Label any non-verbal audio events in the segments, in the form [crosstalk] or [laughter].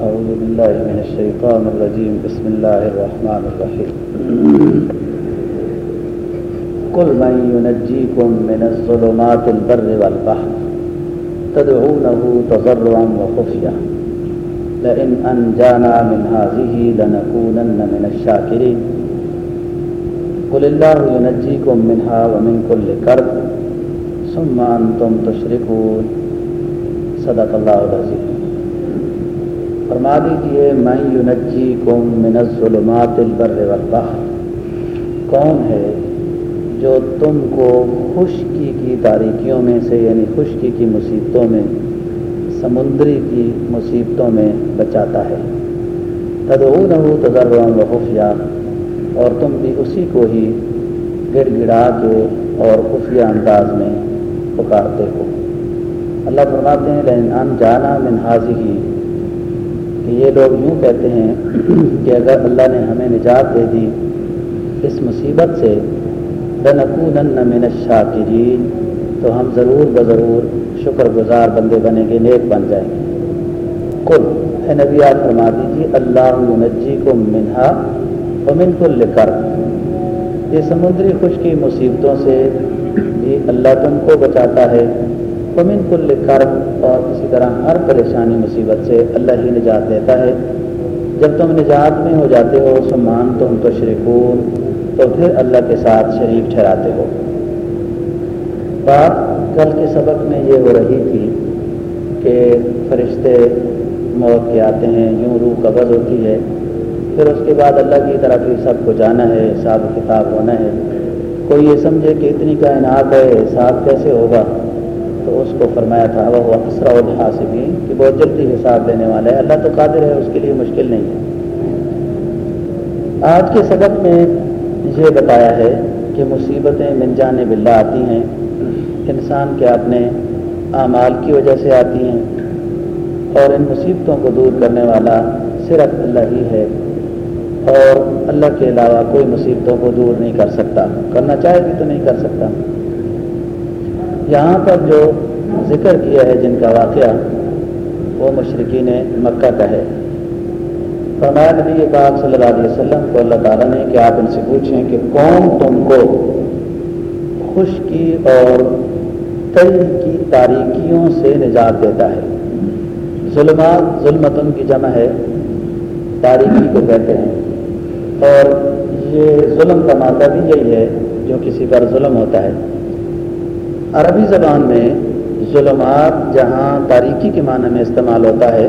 أعوذ بالله من الشيطان الرجيم. بسم الله الرحمن الرحيم. قل من ينجيكم من الظلمات البر والبحر تدعونه تضرعا وخفيا لئن أنجانا من هذه لنكونن من الشاكرين. قل الله ينجيكم منها ومن كل كرب. ثم أنتم تشركون. صدق الله العظيم. فرما دیجیے میں یونجی کم من الظلمات البر والبحر کون ہے جو تم کو خشکی کی تاریکیوں میں سے یعنی خشکی کی مصیبتوں میں، سمندری کی مصیبتوں میں بچاتا ہے؟ تدعونہ تضرعا و خفیہ۔ اور تم بھی اسی کو ہی گڑ گڑا کے اور خفیہ انداز میں پکارتے ہو۔ اللہ فرماتے ہیں لین ان جانا من حاضی کہ یہ لوگ یوں کہتے ہیں کہ اگر اللہ نے ہمیں نجات دے دی اس مصیبت سے لنکونن من الشاکرین، تو ہم ضرور بضرور شکر گزار بندے بنیں گے، نیک بن جائیں گے۔ کل اے نبی، آپ فرما دیجیے اللہ نجی کو منہا ومن کل کر یہ سمندری خشکی مصیبتوں سے بھی اللہ تم کو بچاتا ہے۔ ومن کل کرب ہر پریشانی مصیبت سے اللہ ہی نجات دیتا ہے۔ جب تم نجات میں ہو جاتے ہو سمان تم تو شریکون تو پھر اللہ کے ساتھ شریک ٹھہراتے ہو۔ بات کل کے سبق میں یہ ہو رہی تھی کہ فرشتے موت کے آتے ہیں، یوں روح قبض ہوتی ہے۔ پھر اس کے بعد اللہ کی طرف ہی سب کو جانا ہے، حساب کتاب ہونا ہے۔ کوئی یہ سمجھے کہ اتنی کائنات ہے، حساب کیسے ہوگا؟ تو اس کو فرمایا تھا، وہ اسرا الحاصبین کہ بہت جلدی حساب دینے والا ہے۔ اللہ تو قادر ہے، اس کے لیے مشکل نہیں ہے۔ آج کے سبق میں یہ بتایا ہے کہ مصیبتیں من جانے بلّہ آتی ہیں۔ انسان کے اپنے اعمال کی وجہ سے آتی ہیں اور ان مصیبتوں کو دور کرنے والا صرف اللہ ہی ہے۔ اور اللہ کے علاوہ کوئی مصیبتوں کو دور نہیں کر سکتا۔ کرنا چاہے بھی تو نہیں کر سکتا۔ یہاں پر جو ذکر کیا ہے جن کا واقعہ، وہ مشرقین مکہ کا ہے۔ فرمایا نبی پاک صلی اللہ علیہ وسلم کو اللہ تعالیٰ نے کہ آپ ان سے پوچھیں کہ کون تم کو خشکی اور کئی کی تاریکیوں سے نجات دیتا ہے؟ ظلمات ظلمتن کی جمع ہے، تاریکی کو کہتے ہیں۔ اور یہ ظلم کا مادہ بھی یہی ہے جو کسی پر ظلم ہوتا ہے۔ عربی زبان میں ظلمات جہاں تاریکی کے معنی میں استعمال ہوتا ہے،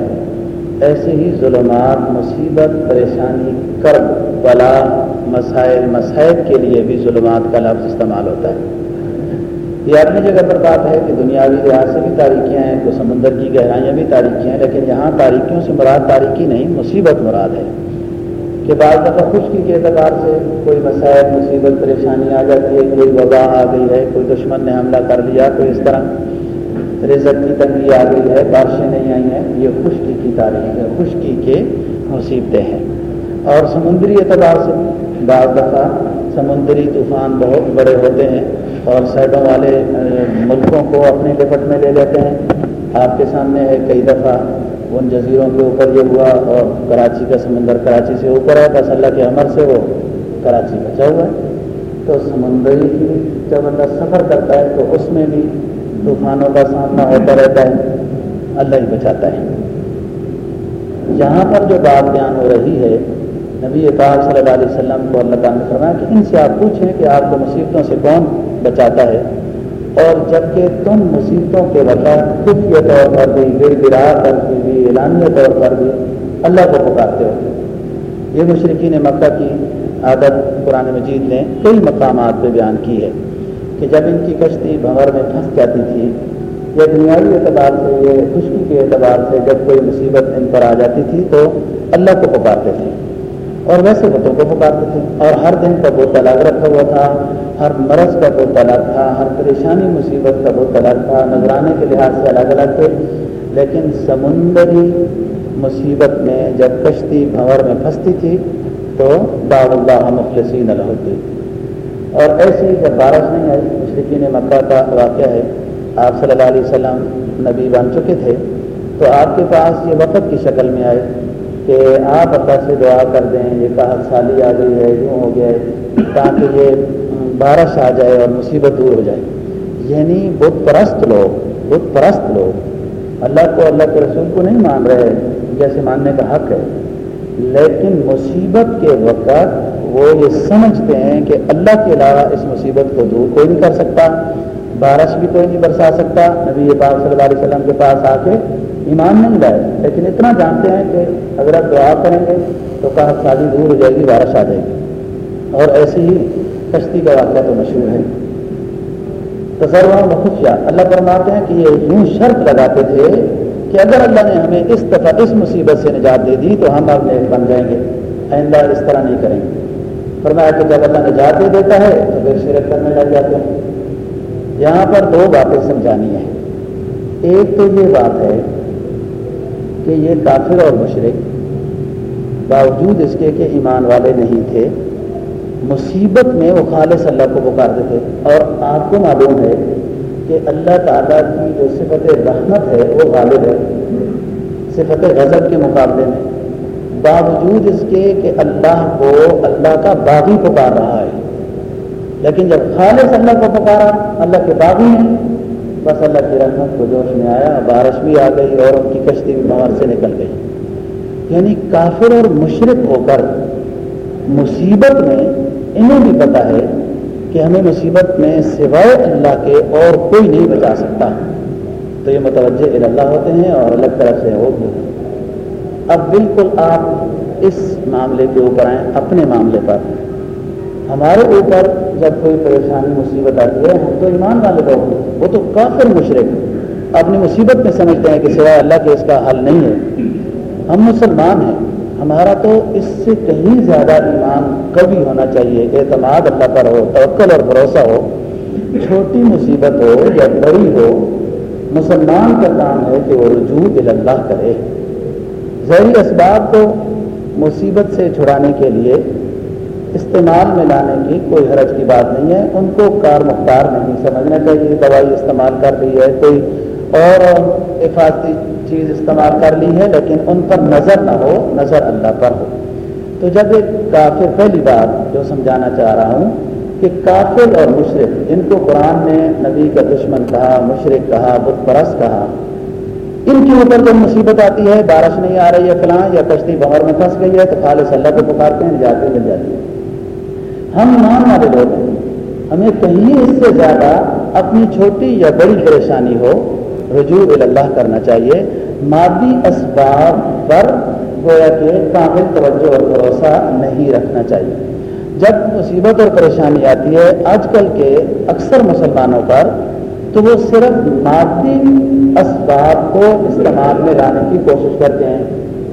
ایسے ہی ظلمات مصیبت، پریشانی کرب بلا، مسائل مسائل کے لیے بھی ظلمات کا لفظ استعمال ہوتا ہے۔ یہ اپنی جگہ پر بات ہے کہ دنیاوی لحاظ سے بھی تاریکیاں ہیں، تو سمندر کی گہرائیاں بھی تاریکیاں ہیں، لیکن یہاں تاریکیوں سے مراد تاریکی نہیں، مصیبت مراد ہے۔ کہ بعض دفعہ خشکی کے اعتبار سے کوئی مسائل، مصیبت، پریشانی آ جاتی ہے، کوئی وبا آ گئی ہے، کوئی دشمن نے حملہ کر لیا، کوئی اس طرح رزت کی تنگی آ گئی ہے، بارشیں نہیں آئی ہیں، یہ خشکی کی تاریخ ہے، خشکی کے مصیبتیں ہیں۔ اور سمندری اعتبار سے بعض دفعہ سمندری طوفان بہت بڑے ہوتے ہیں اور سائڈوں والے ملکوں کو اپنے لپٹ میں لے لیتے ہیں۔ آپ کے سامنے ہے کئی دفعہ ان جزیروں کے اوپر یہ ہوا اور کراچی کا سمندر کراچی سے اوپر ہے، بس اللہ کے عمر سے وہ کراچی بچا ہوا ہے تو سمندری جب اللہ سفر کرتا ہے، تو اس میں بھی طوفانوں کا سامنا ہوتا رہتا ہے۔ اللہ ہی بچاتا ہے۔ یہاں پر جو بات بیان ہو رہی ہے، نبی پاک صلی اللہ علیہ وسلم کو اللہ تعالیٰ نے فرمایا کہ ان سے آپ پوچھیں کہ آپ کو مصیبتوں سے کون بچاتا ہے۔ اور جبکہ تم مصیبتوں کے وقت خفیہ طور پر بھی گڑ گڑا کر کے بھی اعلانیہ طور پر بھی اللہ کو پکارتے ہو۔ یہ مشرقین مکہ کی عادت قرآن مجید نے کئی مقامات پہ بیان کی ہے کہ جب ان کی کشتی بھنور میں پھنس جاتی تھی یا دنیاوی اعتبار سے یہ خشکی کے اعتبار سے جب کوئی مصیبت ان پر آ جاتی تھی تو اللہ کو پکارتے تھے۔ اور ویسے بتوں کو پکارتے تھے۔ اور ہر دن کا بہت الگ رکھا ہوا تھا، ہر مرض کا بہت الگ تھا، ہر پریشانی، مصیبت کا بہت الگ تھا۔ نذرانے کے لحاظ سے الگ الگ تھے، لیکن سمندری مصیبت میں جب کشتی بھنور میں پھنستی تھی تو داغ اللہ مخلصین ہوتی اور ایسے ہی جب بارش نہیں آئی، مشرقین مکہ کا واقعہ ہے۔ آپ صلی اللہ علیہ وسلم نبی بن چکے تھے، تو آپ کے پاس یہ وقت کی شکل میں آئے۔ کہ آپ اللہ سے دعا کر دیں، یہ کہا سالی آ گئی ہے، یوں ہو گیا ہے، تاکہ یہ بارش آ جائے اور مصیبت دور ہو جائے۔ یعنی بت پرست لوگ، بت پرست لوگ۔ اللہ کو اللہ کے رسول کو نہیں مان رہے، جیسے ماننے کا حق ہے۔ لیکن مصیبت کے وقت وہ یہ سمجھتے ہیں کہ اللہ کے علاوہ اس مصیبت کو دور کوئی نہیں کر سکتا۔ بارش بھی کوئی نہیں برسا سکتا۔ نبی پاک صلی اللہ علیہ وسلم کے پاس آ کے ایمان نہیں لائے۔ لیکن اتنا جانتے ہیں کہ اگر آپ دعا کریں گے تو کہا شادی دور ہو جائے گی، بارش آ جائے گی۔ اور ایسی ہی کشتی کا واقعہ تو مشہور ہے۔ تصور خفیہ اللہ فرماتے ہیں کہ یہ یوں شرط لگاتے تھے کہ اگر اللہ نے ہمیں اس دفعہ اس مصیبت سے نجات دے دی تو ہم اب نیک بن جائیں گے۔ آئندہ اس طرح نہیں کریں گے۔ فرمایا کہ جب اللہ نجات دے دیتا ہے تو پھر شرک کرنے لگ جاتے ہیں۔ یہاں پر دو باتیں سمجھانی ہیں۔ ایک تو یہ بات ہے کہ یہ کافر اور مشرق باوجود اس کے کہ ایمان والے نہیں تھے، مصیبت میں وہ خالص اللہ کو پکارتے تھے۔ اور آپ کو معلوم ہے کہ اللہ تعالیٰ کی جو صفت رحمت ہے، وہ غالب ہے۔ صفت غضب کے مقابلے میں۔ باوجود اس کے کہ اللہ کو، اللہ کا باغی پکار رہا ہے۔ لیکن جب خالص اللہ کو پکارا، اللہ کے باغی ہیں، بس اللہ کی رحمت کو جوش میں آیا، بارش بھی آ گئی اور ان کی کشتی بھی باہر سے نکل گئی۔ یعنی کافر اور مشرق ہو کر مصیبت میں انہیں بھی پتا ہے کہ ہمیں مصیبت میں سوائے اللہ کے اور کوئی نہیں بچا سکتا۔ تو یہ متوجہ اللہ ہوتے ہیں اور الگ طرف سے وہ بھی۔ اب بالکل آپ اس معاملے کے اوپر آئیں، اپنے معاملے پر۔ ہمارے اوپر جب کوئی پریشانی مصیبت آتی ہے، ہم تو ایمان والے لوگ ہیں، وہ تو کافر مشرق اپنی مصیبت میں سمجھتے ہیں کہ سوائے اللہ کے اس کا حل نہیں ہے۔ ہم مسلمان ہیں، ہمارا تو اس سے کہیں زیادہ ایمان کبھی ہونا چاہیے۔ اعتماد اللہ پر ہو، توکل اور بھروسہ ہو۔ چھوٹی مصیبت ہو یا بڑی ہو، مسلمان کا کام ہے کہ وہ رجوع اللہ کرے۔ ذہری اسباب کو مصیبت سے چھڑانے کے لیے استعمال میں لانے کی کوئی حرج کی بات نہیں ہے۔ ان کو کار مختار نہیں سمجھنا چاہیے۔ دوائی استعمال کر رہی ہے کوئی اور حفاظتی چیز استعمال کر لی ہے، لیکن ان پر نظر نہ ہو، نظر اللہ پر ہو۔ تو جب ایک کافر، پہلی بات جو سمجھانا چاہ رہا ہوں کہ کافر اور مشرق جن کو قرآن نے نبی کا دشمن کہا مشرق کہا، بت پرست کہا، ان کے اوپر جب مصیبت آتی ہے، بارش نہیں آ رہی ہے فلاں، یا کشتی بہر میں پھنس گئی ہے، تو خالص اللہ کو پکارتے ہیں جاتے مل جاتی ہے۔ ہم ایمان والے لوگ ہیں۔ ہمیں کہیں اس سے زیادہ اپنی چھوٹی یا بڑی پریشانی ہو، رجوع اللہ کرنا چاہیے۔ مادی اسباب پر گویا کہ کامل توجہ اور بھروسہ نہیں رکھنا چاہیے۔ جب مصیبت اور پریشانی آتی ہے، آج کل کے اکثر مسلمانوں پر، تو وہ صرف مادی اسباب کو استعمال میں لانے کی کوشش کرتے ہیں۔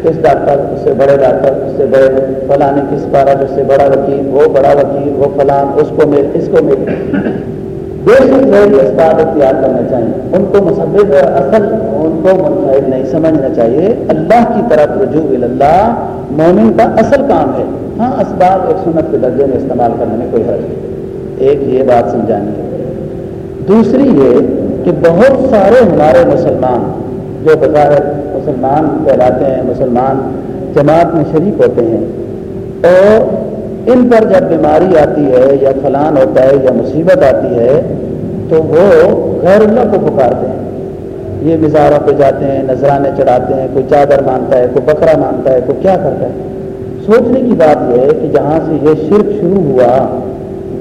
کس ڈاکٹر، اس سے بڑے ڈاکٹر، اس سے بڑے فلاں، کس پارا، جس سے بڑا وکیل، وہ بڑا وکیل، وہ فلان اس کو مل، اس کو مل۔ بے شک ذہنی اسباب اختیار کرنا چاہیے ان کو مسبب اصل، ان کو منفرد نہیں سمجھنا چاہیے۔ اللہ کی طرف رجوع اللہ مومن کا اصل کام ہے۔ ہاں اسباب ایک سنت کے درجے میں استعمال کرنے میں کوئی حرج نہیں۔ ایک یہ بات سمجھانی ہے۔ دوسری یہ کہ بہت سارے ہمارے مسلمان جو بظاہر مسلمان کہلاتے ہیں، مسلمان جماعت میں شریک ہوتے ہیں۔ اور ان پر جب بیماری آتی ہے یا فلان ہوتا ہے یا مصیبت آتی ہے، تو وہ غیر اللہ کو پکارتے ہیں۔ یہ مزاروں پہ جاتے ہیں، نذرانے چڑھاتے ہیں، کوئی چادر مانتا ہے، کوئی بکرا مانتا ہے، کوئی کیا کرتا ہے۔ سوچنے کی بات یہ ہے کہ جہاں سے یہ شرک شروع ہوا،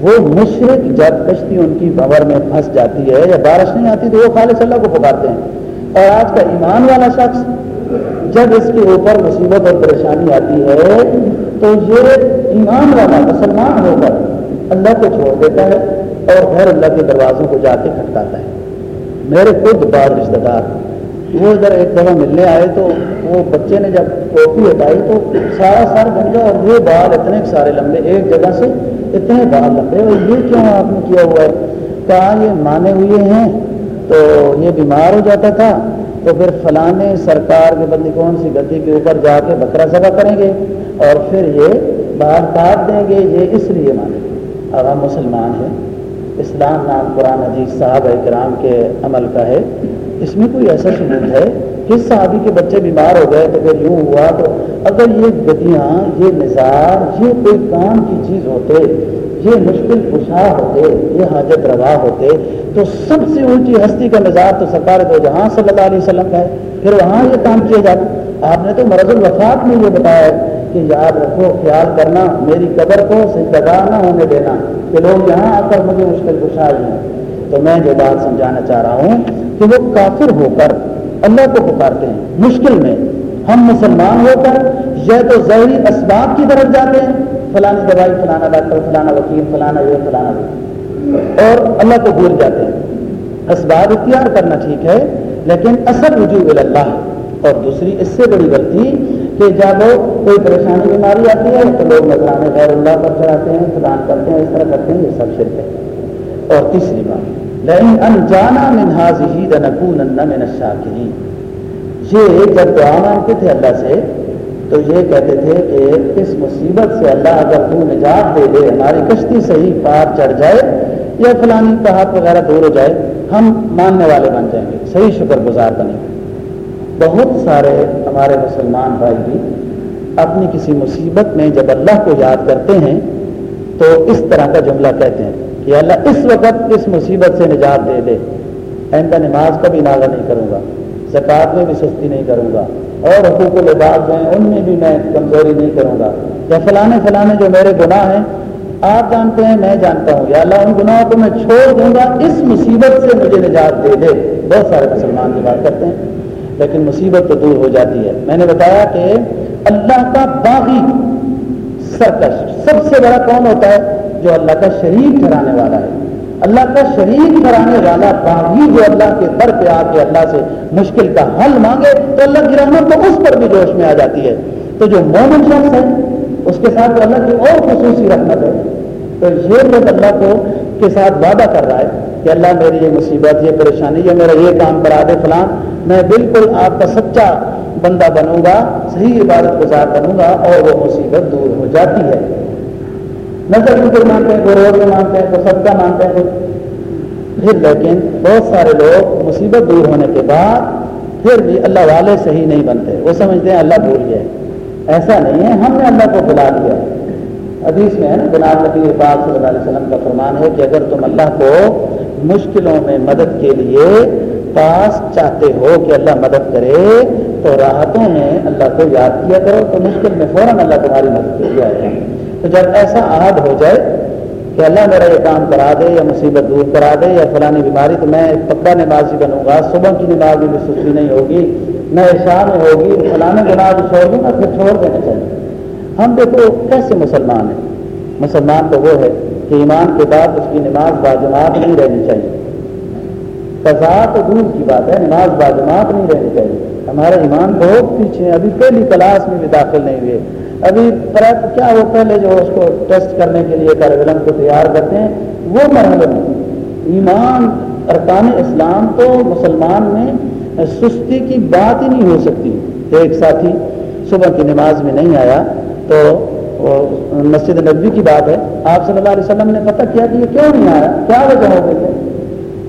وہ مشرق جب کشتی ان کی بور میں پھنس جاتی ہے یا بارش نہیں آتی، تو وہ خالص اللہ کو پکارتے ہیں۔ اور آج کا ایمان والا شخص جب اس کے اوپر مصیبت اور پریشانی آتی ہے، تو یہ ایمان والا مسلمان ہو کر اللہ کو چھوڑ دیتا ہے اور گھر اللہ کے دروازوں کو جا کے کھٹکاتا ہے۔ میرے خود بعض رشتے دار وہ ادھر ایک دفعہ ملنے آئے تو وہ بچے نے جب ٹوپی ہٹائی تو سارا سر بن گیا اور یہ بال اتنے سارے لمبے، ایک جگہ سے اتنے بال لمبے، اور یہ کیوں آپ نے کیا ہوا ہے؟ کہا یہ مانے ہوئے ہیں تو یہ بیمار ہو جاتا تھا، تو پھر فلانے سرکار کے بندی کون سی گدی کے اوپر جا کے بکرا سبا کریں گے اور پھر یہ باہر کاٹ دیں گے، یہ اس لیے مانے اب ہم مسلمان ہیں۔ اسلام نام قرآن عزیز صاحب کرام کے عمل کا ہے۔ اس میں کوئی ایسا ثبوت ہے کس صحابی کے بچے بیمار ہو گئے تو پھر یوں ہوا تو اگر یہ گدیاں، یہ نظار، یہ کوئی کام کی چیز ہوتے یہ مشکل کشا ہوتے، یہ حاجت روا ہوتے، تو سب سے اونچی ہستی کا مزاج تو سرکار دو جہاں صلی اللہ علیہ وسلم کا ہے، پھر وہاں یہ کام کیا جاتا آپ نے تو مرض الوفات میں یہ بتایا ہے کہ یاد رکھو، خیال کرنا، میری قبر کو سجدگاہ نہ ہونے دینا کہ لوگ یہاں آ کر مجھے مشکل کشا ہیں۔ تو میں جو بات سمجھانا چاہ رہا ہوں کہ وہ کافر ہو کر اللہ کو پکارتے ہیں، مشکل میں ہم مسلمان ہو کر یا تو ظہری اسباب کی طرف جاتے ہیں فلانی دوائی فلانا ڈاکٹر فلانا وکیل فلانا یہ فلانا وکیل اور اللہ کو بھول جاتے ہیں۔ اسباب اختیار کرنا ٹھیک ہے، لیکن اصل وجوہ اللہ۔ اور دوسری اس سے بڑی غلطی کہ جب کوئی پریشانی بیماری آتی ہے تو لوگ نظرانے غیر اللہ پر چڑھاتے ہیں، فلان کرتے ہیں، اس طرح کرتے ہیں، یہ سب شرک ہے۔ اور تیسری بات لیکن انجانا منہاز ہی دنکون من الشاکرین۔ یہ جب دعا مانگتے تھے اللہ سے تو یہ کہتے تھے کہ اس مصیبت سے اللہ اگر تو نجات دے دے، ہماری کشتی صحیح پار چڑھ جائے یا فلانی کا ہاتھ وغیرہ دور ہو جائے، ہم ماننے والے بن جائیں گے، صحیح شکر گزار بنے گے بہت سارے ہمارے مسلمان بھائی بھی اپنی کسی مصیبت میں جب اللہ کو یاد کرتے ہیں، تو اس طرح کا جملہ کہتے ہیں کہ اللہ اس وقت اس مصیبت سے نجات دے دے، آئندہ نماز کا بھی ناغہ نہیں کروں گا۔ زکوٰۃ میں بھی سستی نہیں کروں گا اور حقوق الباغ میں ان میں بھی میں کمزوری نہیں کروں گا۔ یا فلانے فلانے جو میرے گناہ ہیں، آپ جانتے ہیں، میں جانتا ہوں۔ یا اللہ، ان گناہوں کو میں چھوڑ دوں گا، اس مصیبت سے مجھے نجات دے دے۔ بہت سارے مسلمان کی بات کرتے ہیں، لیکن مصیبت تو دور ہو جاتی ہے۔ میں نے بتایا کہ اللہ کا باغی سرکش، سب سے بڑا کون ہوتا ہے؟ جو اللہ کا شریک ٹھہرانے والا ہے۔ اللہ کا شریک کرانے والا باغی جو اللہ کے در پہ آ کے اللہ سے مشکل کا حل مانگے تو اللہ کی رحمت تو اس پر بھی جوش میں آ جاتی ہے۔ تو جو مومن شخص ہے، اس کے ساتھ اللہ کی اور خصوصی رحمت ہے۔ تو یہ لوگ اللہ کو، کے ساتھ وعدہ کر رہا ہے کہ اللہ میری یہ مصیبت، یہ پریشانی، یہ میرا یہ کام کرا دے فلان، میں بالکل آپ کا سچا بندہ بنوں گا، صحیح عبادت گزار بنوں گا اور وہ مصیبت دور ہو جاتی ہے۔ نظر بھی کوئی مانتے ہیں، کوئی روز میں مانتے ہیں، کوئی سب کا مانتے ہیں پھر لیکن بہت سارے لوگ مصیبت دور ہونے کے بعد پھر بھی اللہ والے صحیح نہیں بنتے۔ وہ سمجھتے ہیں اللہ بھول گئے ایسا نہیں ہے، ہم نے اللہ کو بلا دیا حدیث میں ہے نا جناب نبی پاک صلی اللہ علیہ وسلم کا فرمان ہے کہ اگر تم اللہ کو مشکلوں میں مدد کے لیے پاس چاہتے ہو کہ اللہ مدد کرے، تو راحتوں میں اللہ کو یاد کیا کرو۔ تو مشکل میں فوراً اللہ تمہاری مدد کے لیے آئے تو جب ایسا عہد ہو جائے کہ اللہ میرا یہ کام کرا دے یا مصیبت دور کرا دے یا فلانی بیماری، تو میں پکا نمازی بنوں گا، صبح کی نماز میں بھی سستی نہیں ہوگی، نہ عشاء میں ہوگی فلانے نماز چھوڑ دوں گا، پھر چھوڑ دینا چاہیے۔ ہم دیکھو کیسے مسلمان ہیں۔ مسلمان تو وہ ہے کہ ایمان کے بعد اس کی نماز باجماعت نہیں رہنی چاہیے۔ قضا تو دور کی بات ہے، نماز باجماعت نہیں رہنی چاہیے۔ ہمارے ایمان بہت پیچھے ابھی پہلی کلاس میں بھی داخل نہیں ہوئے۔ ابھی پریپ کیا وہ پہلے جو اس کو ٹیسٹ کرنے کے لیے کارگلم کو تیار کرتے ہیں، وہ مرحلہ ایمان، ارکان اسلام تو مسلمان میں سستی کی بات ہی نہیں ہو سکتی۔ ایک ساتھی صبح کی نماز میں نہیں آیا تو مسجد نبی کی بات ہے۔ آپ صلی اللہ علیہ وسلم نے پتہ کیا کہ یہ کیوں نہیں آیا؟ کیا وجہ ہو گئی ہے؟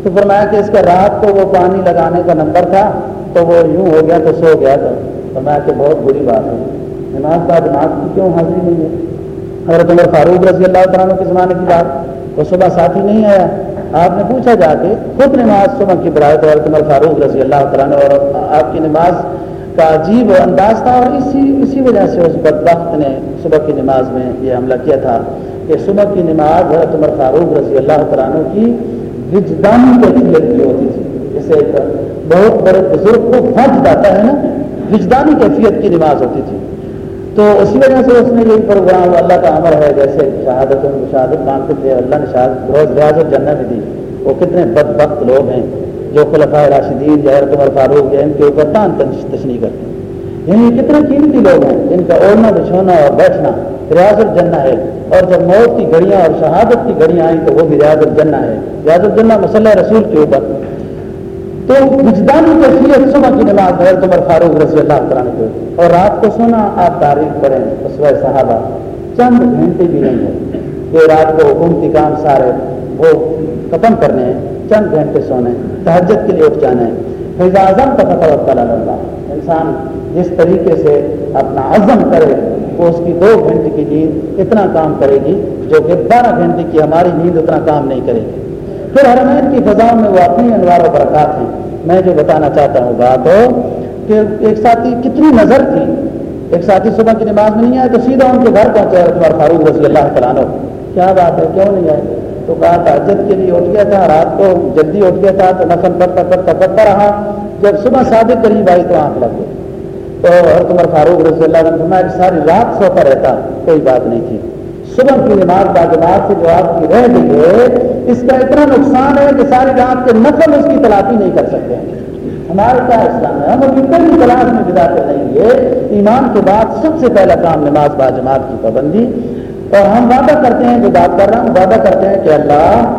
تو فرمایا کہ اس کا رات کو وہ پانی لگانے کا نمبر تھا تو وہ یوں ہو گیا تو سو گیا تو فرمایا کہ بہت بری بات ہے۔ نماز کا نماز کی کیوں حاضری نہیں ہے؟ حضرت عمر فاروق رضی اللہ تعالیٰ کے زمانے کی بات وہ صبح ساتھی نہیں آیا۔ آپ نے پوچھا جا کے خود نماز صبح کی برائے تو حضرت عمر فاروق رضی اللہ تعالیٰ اور آپ کی نماز کا عجیب انداز تھا اور اسی اسی وجہ سے اس بدبخت نے صبح کی نماز میں یہ حملہ کیا تھا کہ صبح کی نماز حضرت عمر فاروق رضی اللہ تعالیٰ کی وجدانی کیفیت کی ہوتی تھی۔ جسے بہت بڑے بزرگ کو فرض جاتا ہے نا، وجدانی کیفیت کی نماز ہوتی تھی۔ تو اسی وجہ سے اس نے یہ پروگرام اللہ کا عمل ہے، جیسے شہادت شہادت مانگتے تھے، اللہ نے شہادت روز ریاض جنت دی، وہ کتنے بد بخت لوگ ہیں، جو خلفۂ راشدین یا عمر فاروق یا ان کے اوپر تان تشنی کرتے ہیں۔ یعنی کتنے قیمتی لوگ ہیں، جن کا اوڑھنا، بچھونا اور بیٹھنا ریاض الجنہ ہے۔ اور جب موت کی گھڑیاں اور شہادت کی گھڑیاں آئیں تو وہ بھی ریاض الجنہ ہے۔ ریاض الجنہ مسلح رسول کے اوپر۔ تو وجدانی کیفیت صبح کی نماز ہے عمر فاروق رضی اللہ تعالیٰ کو اور رات کو سونا آپ تاریخ کریں اسوہ صحابہ چند گھنٹے بھی نہیں ہے کہ رات کو حکومتی کام سارے وہ ختم کرنے ہیں چند گھنٹے سونے، تہجد کے لیے اٹھ جانا ہے اعظم کا فتح اللہ انسان جس طریقے سے اپنا عزم کرے، وہ اس کی دو گھنٹے کی نیند اتنا کام کرے گی، جو کہ بارہ گھنٹے کی ہماری نیند اتنا کام نہیں کرے گی۔ پھر حرمین کی فضاؤں میں وہ اپنی انوار و برکات ہیں میں جو بتانا چاہتا ہوں بات ہو کہ ایک ساتھی کتنی نظر تھی۔ ایک ساتھی صبح کی نماز میں نہیں آئے تو سیدھا ان کے گھر پہنچے عمر فاروق رضی اللہ تعالیٰ کیا بات ہے؟ کیوں نہیں آئے؟ تو کہا تاجد کے لیے اٹھ گیا تھا، رات کو جلدی اٹھ گیا تھا تو نفل پڑتا پڑتا پڑتا رہا۔ جب صبح صادق قریب آئی تو آنکھ لگ گئی۔ تو عمر فاروق رضی اللہ عنہ ساری رات سوتا رہتا، کوئی بات نہیں تھی۔ صبح کی نماز باجماعت سے جو آپ کی رہ گئی ہے، اس کا اتنا نقصان ہے کہ ساری رات کے نفل اس کی تلافی نہیں کر سکتے ہمارے کیا اسلام ہے، ہم ابھی کئی تلاش میں بدا کر رہیں گے ایمان کے بعد سب سے پہلا کام نماز باجماعت کی پابندی۔ اور ہم وعدہ کرتے ہیں، جو بات کر رہا ہوں، وعدہ کرتے ہیں کہ اللہ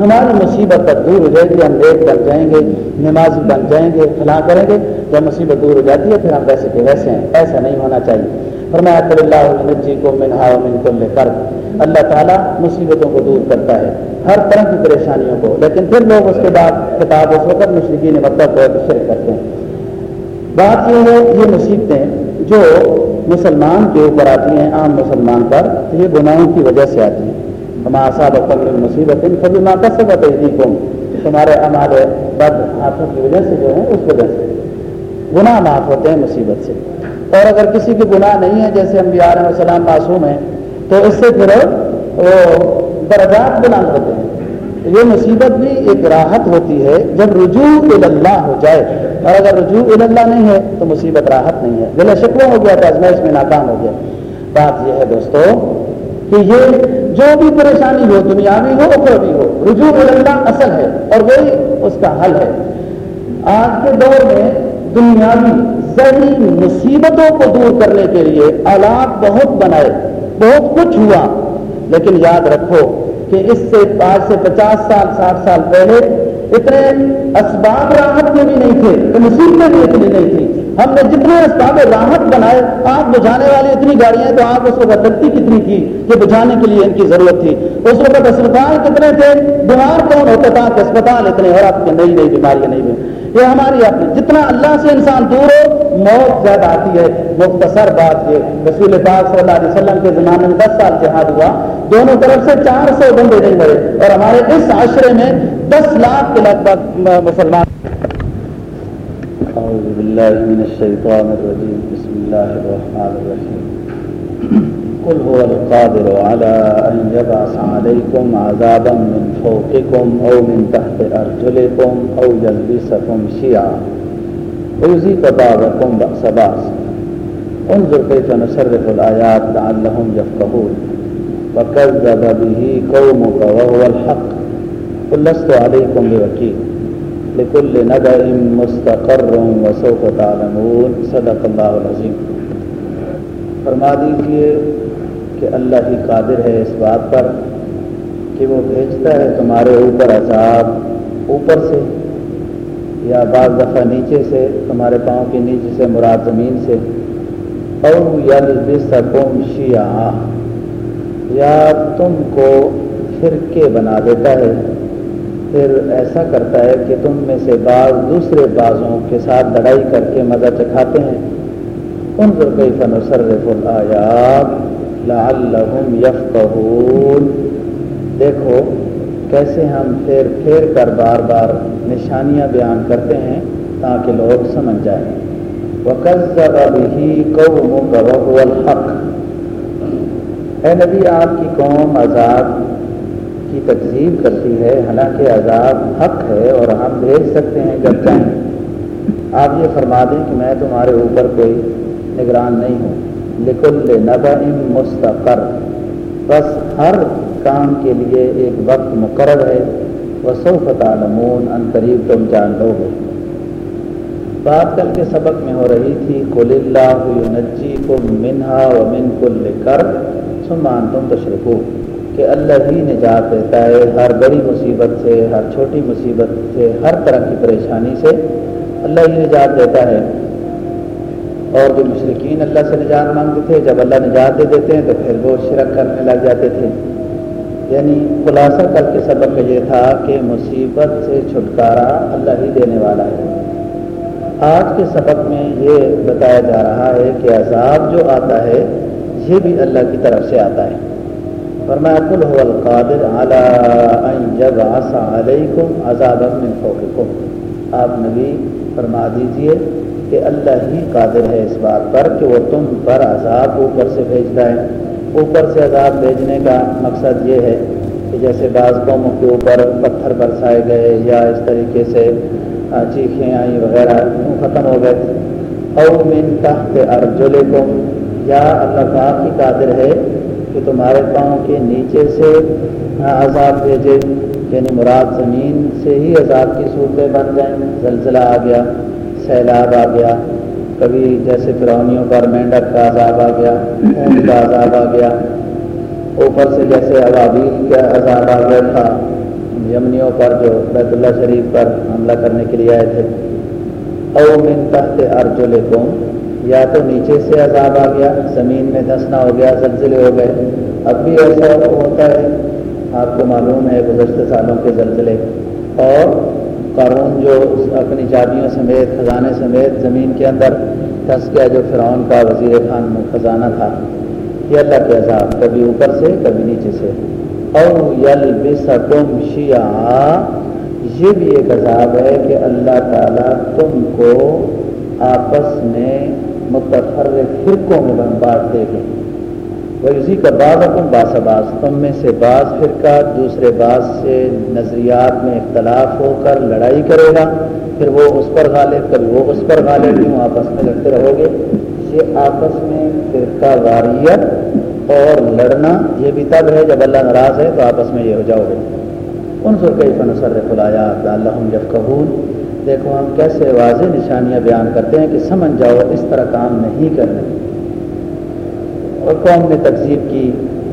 ہماری مصیبت پر دور ہو جائے گی، ہم نیک بن جائیں گے، نمازی بن جائیں گے، فلاں کریں گے۔ جب مصیبت دور ہو جاتی ہے، پھر ہم ویسے کے ویسے ہیں، ایسا نہیں ہونا چاہیے۔ فرمایا اللہ جی کو منہا من کو لے کر اللہ تعالیٰ مصیبتوں کو دور کرتا ہے، ہر طرح کی پریشانیوں کو۔ لیکن پھر لوگ اس کے بعد کتاب اس وقت مشرقی نے مطلب شرک کرتے ہیں۔ بات یہ ہے، یہ مصیبتیں جو مسلمان کے اوپر آتی ہیں، عام مسلمان پر یہ گناہوں کی وجہ سے آتی ہیں۔ ہمارا صاحب اکبر مصیبت کبھی ماں کا سب تحریکوں تمہارے ہمارے بد ہاتھوں کی وجہ سے جو ہے اس وجہ سے۔ گناہ معاف ہوتے ہیں مصیبت سے۔ اور اگر کسی کے گناہ نہیں ہے جیسے ہم بیار السلام معصوم ہیں، تو اس سے پھر وہ درجات بلند ہوتے ہیں۔ یہ مصیبت بھی ایک راحت ہوتی ہے جب رجوع اللہ ہو جائے۔ اور اگر رجوع اللہ نہیں ہے، تو مصیبت راحت نہیں ہے۔ دل شکوہ ہو گیا تو ازمائش میں ناکام ہو گیا۔ بات یہ ہے دوستو کہ یہ جو بھی پریشانی ہو، دنیاوی ہو اخروی ہو، رجوع اللہ اصل ہے اور وہی اس کا حل ہے۔ آج کے دور میں دنیاوی ذہنی مصیبتوں کو دور کرنے کے لیے آلات بہت بنائے، بہت کچھ ہوا۔ لیکن یاد رکھو کہ اس سے آج سے پچاس سال، ساٹھ سال پہلے اتنے اسباب راحت کے بھی نہیں تھے تو مصیبتیں بھی اتنی نہیں تھی ہم نے جتنے اسباب راحت بنائے آگ بجھانے والی اتنی گاڑیاں تو آگ اس وقت لگتی کتنی تھی کہ بجھانے کے لیے ان کی ضرورت تھی۔ اس وقت اسپتال کتنے تھے، بیمار کون ہوتا تھا کہ اسپتال اتنے اور آپ کی نئی نئی بیماریاں نہیں ہوئی یہ ہماری اپنی جتنا اللہ سے انسان دور ہو، موت زیادہ آتی ہے۔ مختصر بات یہ، رسول پاک صلی اللہ علیہ وسلم کے زمانے میں دس سال جہاد ہوا۔ دونوں طرف سے چار سو بندے نہیں مرے اور ہمارے اس عشرے میں دس لاکھ کے لگ بھگ مسلمان أعوذ بالله من الشيطان الرجيم بسم الله الرحمن الرحيم قل هو القادر على أن يبعث عليكم عذابا من فوقكم أو من تحت أرجلكم أو يلبسكم شيعا. ويزيق بعضكم بأس بعض. انظر كيف نصرف الآيات لعلهم يفقهون. وكذب به قومك وهو الحق. قل لست عليكم بوكيل. لكل نبأ مستقر وسوف تعلمون. صدق اللہ العظیم فرما دیجئے کہ اللہ ہی قادر ہے اس بات پر کہ وہ بھیجتا ہے تمہارے اوپر عذاب اوپر سے یا بعض دفعہ نیچے سے، تمہارے پاؤں کے نیچے سے، مراد زمین سے۔ او یلبسکم شیعہ، یا تم کو فرقے بنا دیتا ہے۔ پھر ایسا کرتا ہے کہ تم میں سے بعض دوسرے بازوں کے ساتھ لڑائی کر کے مزہ چکھاتے ہیں۔ ان پر کئی فن صرف الیات لعلہم یفقہون۔ دیکھو کیسے ہم پھر پھر کر بار بار نشانیاں بیان کرتے ہیں تاکہ لوگ سمجھ جائیں۔ وَقَذَّبَ بِهِ قَوْمُكَ وَهُوَ الْحَقِّ۔ اے نبی، آپ کی قوم عذاب کی تقزیب کرتی ہے، حالانکہ عذاب حق ہے اور ہم بھیج سکتے ہیں جب چاہیں۔ آپ یہ فرما دیں کہ میں تمہارے اوپر کوئی نگران نہیں ہوں۔ لکل نبا مستقر۔ بس ہر کام کے لیے ایک وقت مقرر ہے۔ وصوفت عالمون ان قریب تم جان لو گے۔ بات کل کے سبق میں ہو رہی تھی کل اللہ نجی کو منہا و من کل کر۔ سمان تم تشرکو کہ اللہ ہی نجات دیتا ہے ہر بڑی مصیبت سے، ہر چھوٹی مصیبت سے، ہر طرح کی پریشانی سے۔ اللہ ہی نجات دیتا ہے۔ اور جو مشرقین اللہ سے نجات مانگتے تھے، جب اللہ نجات دے دیتے ہیں تو پھر وہ شرک کرنے لگ جاتے تھے۔ یعنی خلاصہ کر کے سبق یہ تھا کہ مصیبت سے چھٹکارا اللہ ہی دینے والا ہے۔ آج کے سبق میں یہ بتایا جا رہا ہے کہ عذاب جو آتا ہے، یہ بھی اللہ کی طرف سے آتا ہے۔ فرمایا کل هو القادر على ان يبعث عليكم عذابا من فوقكم۔ آپ نبی فرما دیجیے کہ اللہ ہی قادر ہے اس بات پر کہ وہ تم پر عذاب اوپر سے بھیجتا ہے۔ اوپر سے عذاب بھیجنے کا مقصد یہ ہے کہ جیسے بعض قوموں کے اوپر پتھر برسائے گئے یا اس طریقے سے چیخیں آئیں وغیرہ ختم ہو گئے۔ او من تحت ارجلکم، یا اللہ پاک کی قادر ہے کہ تمہارے پاؤں کے نیچے سے عذاب بھیجے یعنی مراد زمین سے ہی عذاب کی صورتیں بن جائیں۔ زلزلہ آ گیا۔ سیلاب آ گیا، کبھی جیسے فرونیوں پر مینڈک کا عذاب آ گیا اونٹ کا عذاب آ گیا، اوپر سے جیسے عوابیل کا عذاب آ گیا تھا، یمنیوں پر جو بیت اللہ شریف پر حملہ کرنے کے لیے آئے تھے۔ او من تحت ارجلکم، یا تو نیچے سے عذاب آ گیا، زمین میں دسنا ہو گیا، زلزلے ہو گئے۔ اب بھی ایسا ہوتا ہے، آپ کو معلوم ہے، گزشتہ سالوں کے زلزلے۔ اور قارون جو اپنی چابیوں سمیت، خزانے سمیت زمین کے اندر دھس گیا جو فرعون کا وزیر خان خزانہ تھا۔ یہ اللہ کے عذاب، کبھی اوپر سے، کبھی نیچے سے۔ او یل بسکم شیعہ، یہ بھی ایک عذاب ہے کہ اللہ تعالیٰ تم کو آپس میں متفر فرقوں میں بات دے گے وہ اسی کا بعض حکم باس باز تم میں سے بعض فرقہ دوسرے بعض سے نظریات میں اختلاف ہو کر لڑائی کرے گا، پھر وہ اس پر غالب، کبھی وہ اس پر غالب کیوں آپس میں لڑتے رہو گے۔ یہ آپس میں فرقہ واریت اور لڑنا، یہ بھی تب ہے جب اللہ ناراض ہے تو آپس میں یہ ہو جاؤ گے۔ ان سے کئی فنسر خلایات اللہ جب قبول دیکھو ہم کیسے واضح نشانیاں بیان کرتے ہیں کہ سمجھ جاؤ، اس طرح کام نہیں کرنے۔ اور قوم نے تقسیب کی،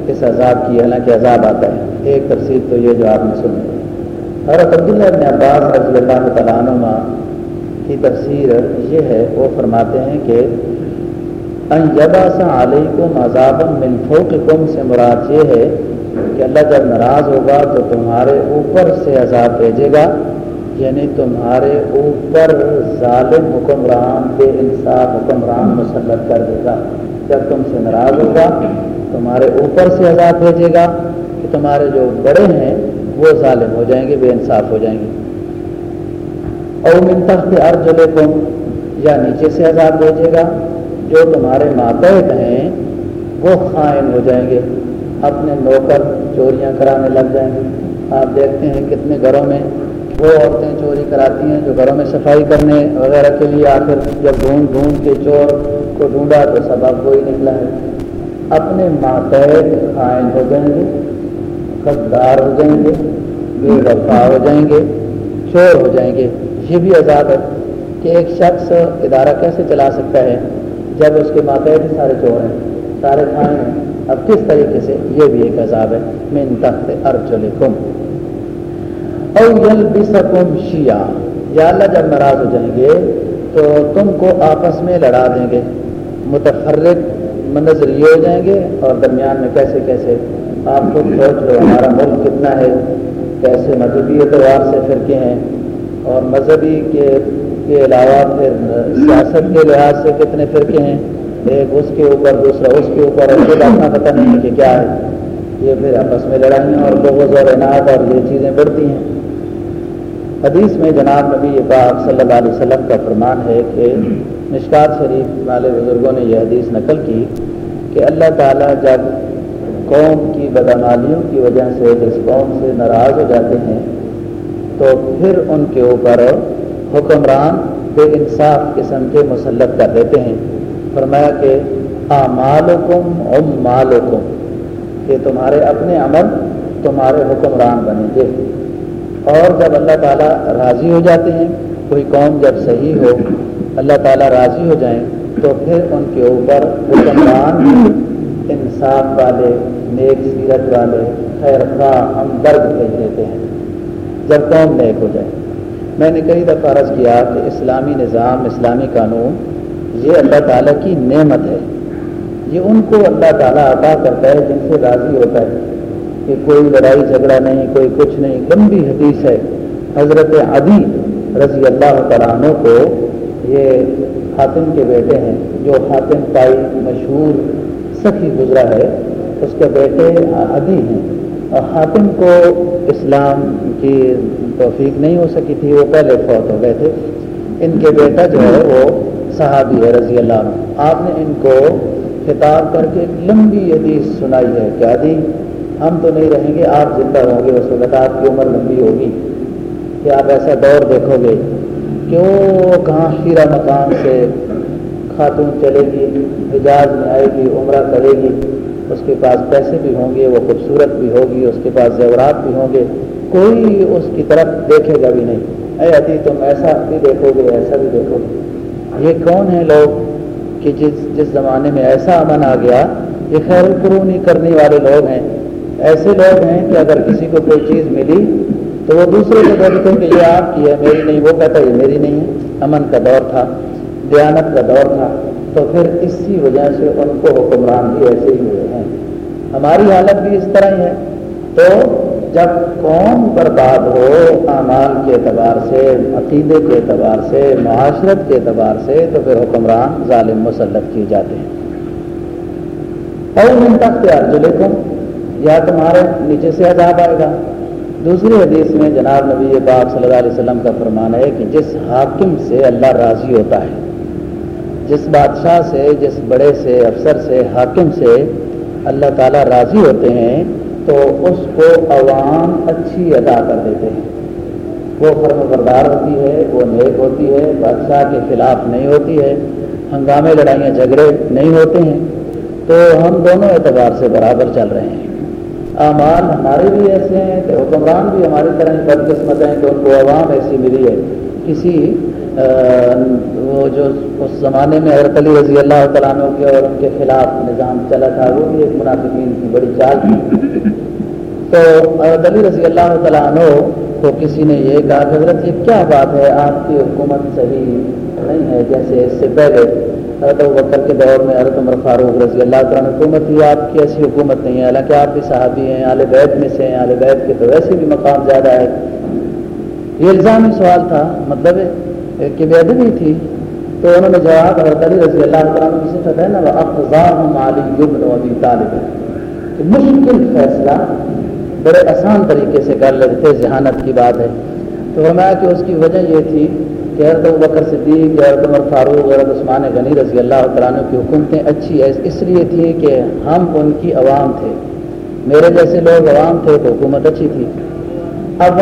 اس عذاب کی، حالانکہ عذاب آتا ہے۔ ایک تفصیل تو یہ جو آپ نے سنی۔ حضرت عبداللہ ابن عباس رضی اللہ تعالیٰ عنہ کی تفسیر یہ ہے، وہ فرماتے ہیں کہ، ان سا علیکم عذاب من فوقکم سے مراد یہ ہے کہ اللہ جب ناراض ہوگا تو تمہارے اوپر سے عذاب بھیجے گا یعنی تمہارے اوپر ظالم حکمران، بے انصاف حکمران مسلط کر دے گا۔ جب تم سے ناراض ہوگا تمہارے اوپر سے عذاب بھیجے گا کہ تمہارے جو بڑے ہیں وہ ظالم ہو جائیں گے بے انصاف ہو جائیں گے اور من تخت ارجلکم یا نیچے سے عذاب بھیجے گا جو تمہارے ماتحت ہیں وہ خائن ہو جائیں گے اپنے نوکر چوریاں کرانے لگ جائیں گے آپ دیکھتے ہیں کتنے گھروں میں وہ عورتیں چوری کراتی ہیں جو گھروں میں صفائی کرنے وغیرہ کے لیے آخر جب ڈھونڈ ڈھونڈ کے چور کو ڈھونڈا تو سبب وہی نکلا ہے۔ اپنے ماتحت خائن ہو جائیں گے، غدار ہو جائیں گے، بے وفا ہو جائیں گے چور ہو جائیں گے۔ یہ بھی عذاب ہے کہ ایک شخص ادارہ کیسے چلا سکتا ہے جب اس کے ماتحت سارے چور ہیں، سارے خائن ہیں۔ اب کس طریقے سے؟ یہ بھی ایک عذاب ہے۔ من تخت ارجلکم۔ او یلبسکم شیعہ۔ یا اللہ جب ناراض ہو جائیں گے تو تم کو آپس میں لڑا دیں گے۔ متفرق منظریے ہو جائیں گے اور درمیان میں کیسے کیسے آپ خود سوچ لو ہمارا ملک کتنا ہے، کیسے مذہبی اعتبار سے فرقے ہیں اور مذہبی کے کے علاوہ پھر سیاست کے لحاظ سے کتنے فرقے ہیں، ایک اس کے اوپر، دوسرا اس کے اوپر، اور خود اپنا پتہ نہیں کہ کیا ہے۔ یہ پھر آپس میں لڑائیاں اور بغض اور انعد اور یہ چیزیں بڑھتی ہیں۔ حدیث میں جناب نبی پاک صلی اللہ علیہ وسلم کا فرمان ہے کہ مشکات شریف والے بزرگوں نے یہ حدیث نقل کی کہ اللہ تعالیٰ جب قوم کی بدعمالیوں کی وجہ سے جس قوم سے ناراض ہو جاتے ہیں، تو پھر ان کے اوپر حکمران بے انصاف قسم کے مسلط کر دیتے ہیں۔ فرمایا کہ اعمالکم ام کہ تمہارے اپنے عمل تمہارے حکمران بنیں گے اور جب اللہ تعالیٰ راضی ہو جاتے ہیں، کوئی قوم جب صحیح ہو اللہ تعالیٰ راضی ہو جائیں تو پھر ان کے اوپر حکمران انصاف والے، نیک سیرت والے، خیر خواہ ہم درد بھیج دیتے ہیں، جب قوم نیک ہو جائے۔ میں نے کئی دفعہ عرض کیا کہ اسلامی نظام، اسلامی قانون، یہ اللہ تعالیٰ کی نعمت ہے۔ یہ ان کو اللہ تعالیٰ عطا کرتا ہے جن سے راضی ہوتا ہے۔ کہ کوئی لڑائی، جھگڑا نہیں، کوئی کچھ نہیں۔ گندی حدیث ہے۔ حضرت عدی رضی اللہ تعالیٰ عنہ کو یہ حاتم کے بیٹے ہیں، جو حاتم پائی مشہور سخی گزرا ہے، اس کے بیٹے عدی ہیں۔ اور حاتم کو اسلام کی توفیق نہیں ہو سکی تھی، وہ پہلے فوت ہو گئے تھے۔ ان کے بیٹا جو ہے، وہ صحابی ہے رضی اللہ عنہ۔ آپ نے ان کو خطاب کر کے ایک لمبی حدیث سنائی ہے کیا دی ہم تو نہیں رہیں گے، آپ زندہ ہوں گے، اس وقت آپ کی عمر لمبی ہوگی۔ کہ آپ ایسا دور دیکھو گے۔ کہ وہ کہاں شیرہ مکان سے خاتون چلے گی، حجاز میں آئے گی، عمرہ کرے گی، اس کے پاس پیسے بھی ہوں گے، وہ خوبصورت بھی ہوگی، اس کے پاس زیورات بھی ہوں گے، کوئی اس کی طرف دیکھے گا بھی نہیں۔ اے ادی تم ایسا بھی دیکھو گے، ایسا بھی دیکھو گے۔ یہ کون ہیں لوگ کہ جس جس زمانے میں ایسا امن آ گیا، یہ خیر القرونی کرنے والے لوگ ہیں۔ ایسے لوگ ہیں کہ اگر کسی کو کوئی چیز ملی تو وہ دوسرے کو کہتے ہیں کہ یہ آپ کی ہے، میری نہیں، وہ کہتا یہ میری نہیں ہے امن کا دور تھا، دیانت کا دور تھا۔ تو پھر اسی وجہ سے ان کو حکمران بھی ایسے ہی ہوئے ہیں۔ ہماری حالت بھی اس طرح ہی ہے۔ تو جب قوم برباد ہو، اعمال کے اعتبار سے، عقیدے کے اعتبار سے، معاشرت کے اعتبار سے، تو پھر حکمران ظالم مسلط کیے جاتے ہیں۔ اور من تخت ارجلکم یا تمہارے نیچے سے عذاب آئے گا۔ دوسری حدیث میں جناب نبی پاک صلی اللہ علیہ وسلم کا فرمان ہے کہ جس حاکم سے اللہ راضی ہوتا ہے، جس بادشاہ سے، جس بڑے سے، افسر سے، حاکم سے اللہ تعالیٰ راضی ہوتے ہیں، تو اس کو عوام اچھی ادا کر دیتے ہیں۔ وہ فرم بردار ہوتی ہے، وہ نیک ہوتی ہے، بادشاہ کے خلاف نہیں ہوتی ہے، ہنگامے، لڑائیاں، جھگڑے نہیں ہوتے ہیں۔ تو ہم دونوں اعتبار سے برابر چل رہے ہیں۔ اعمال ہمارے بھی ایسے ہیں کہ حکمران بھی ہماری طرح ہی بدقسمت ہیں کہ ان کو عوام ایسی ملی ہے۔ کسی وہ جو اس زمانے میں حضرت علی رضی اللہ تعالیٰ کے اور ان کے خلاف نظام چلا تھا، وہ بھی ایک منافقین کی بڑی چال تھی۔ تو حضرت علی رضی اللہ تعالیٰ عنہ کو کسی نے یہ کہا کہ حضرت یہ کیا بات ہے؟ آپ کی حکومت صحیح نہیں ہے، جیسے اس سے پہلے۔ حضرت بکر کے دور میں حضرت عمر فاروق رضی اللہ تعالیٰ حکومت ہی آپ کی ایسی حکومت نہیں ہے۔ حالانکہ آپ بھی صحابی ہیں عال بیت میں سے ہیں عال بیت کے تو ویسے بھی مقام زیادہ ہے۔ یہ الزامی سوال تھا مطلب کہ بے ادبی تھی۔ تو انہوں نے جواب، حضرت علی رضی اللہ تعالیٰ کی صفت ہے نا وہ افزار علی ابی طالب۔ کہ مشکل فیصلہ بڑے آسان طریقے سے کر لیتے، ذہانت کی بات ہے۔ تو فرمایا کہ اس کی وجہ یہ تھی کہ حضرت بکر صدیق حضرت عمر فاروق حضرت عثمان غنی رضی اللہ تعالیٰ کی حکومتیں اچھی اس لیے تھی کہ ہم ان کی عوام تھے۔ میرے جیسے لوگ عوام تھے تو حکومت اچھی تھی۔ اب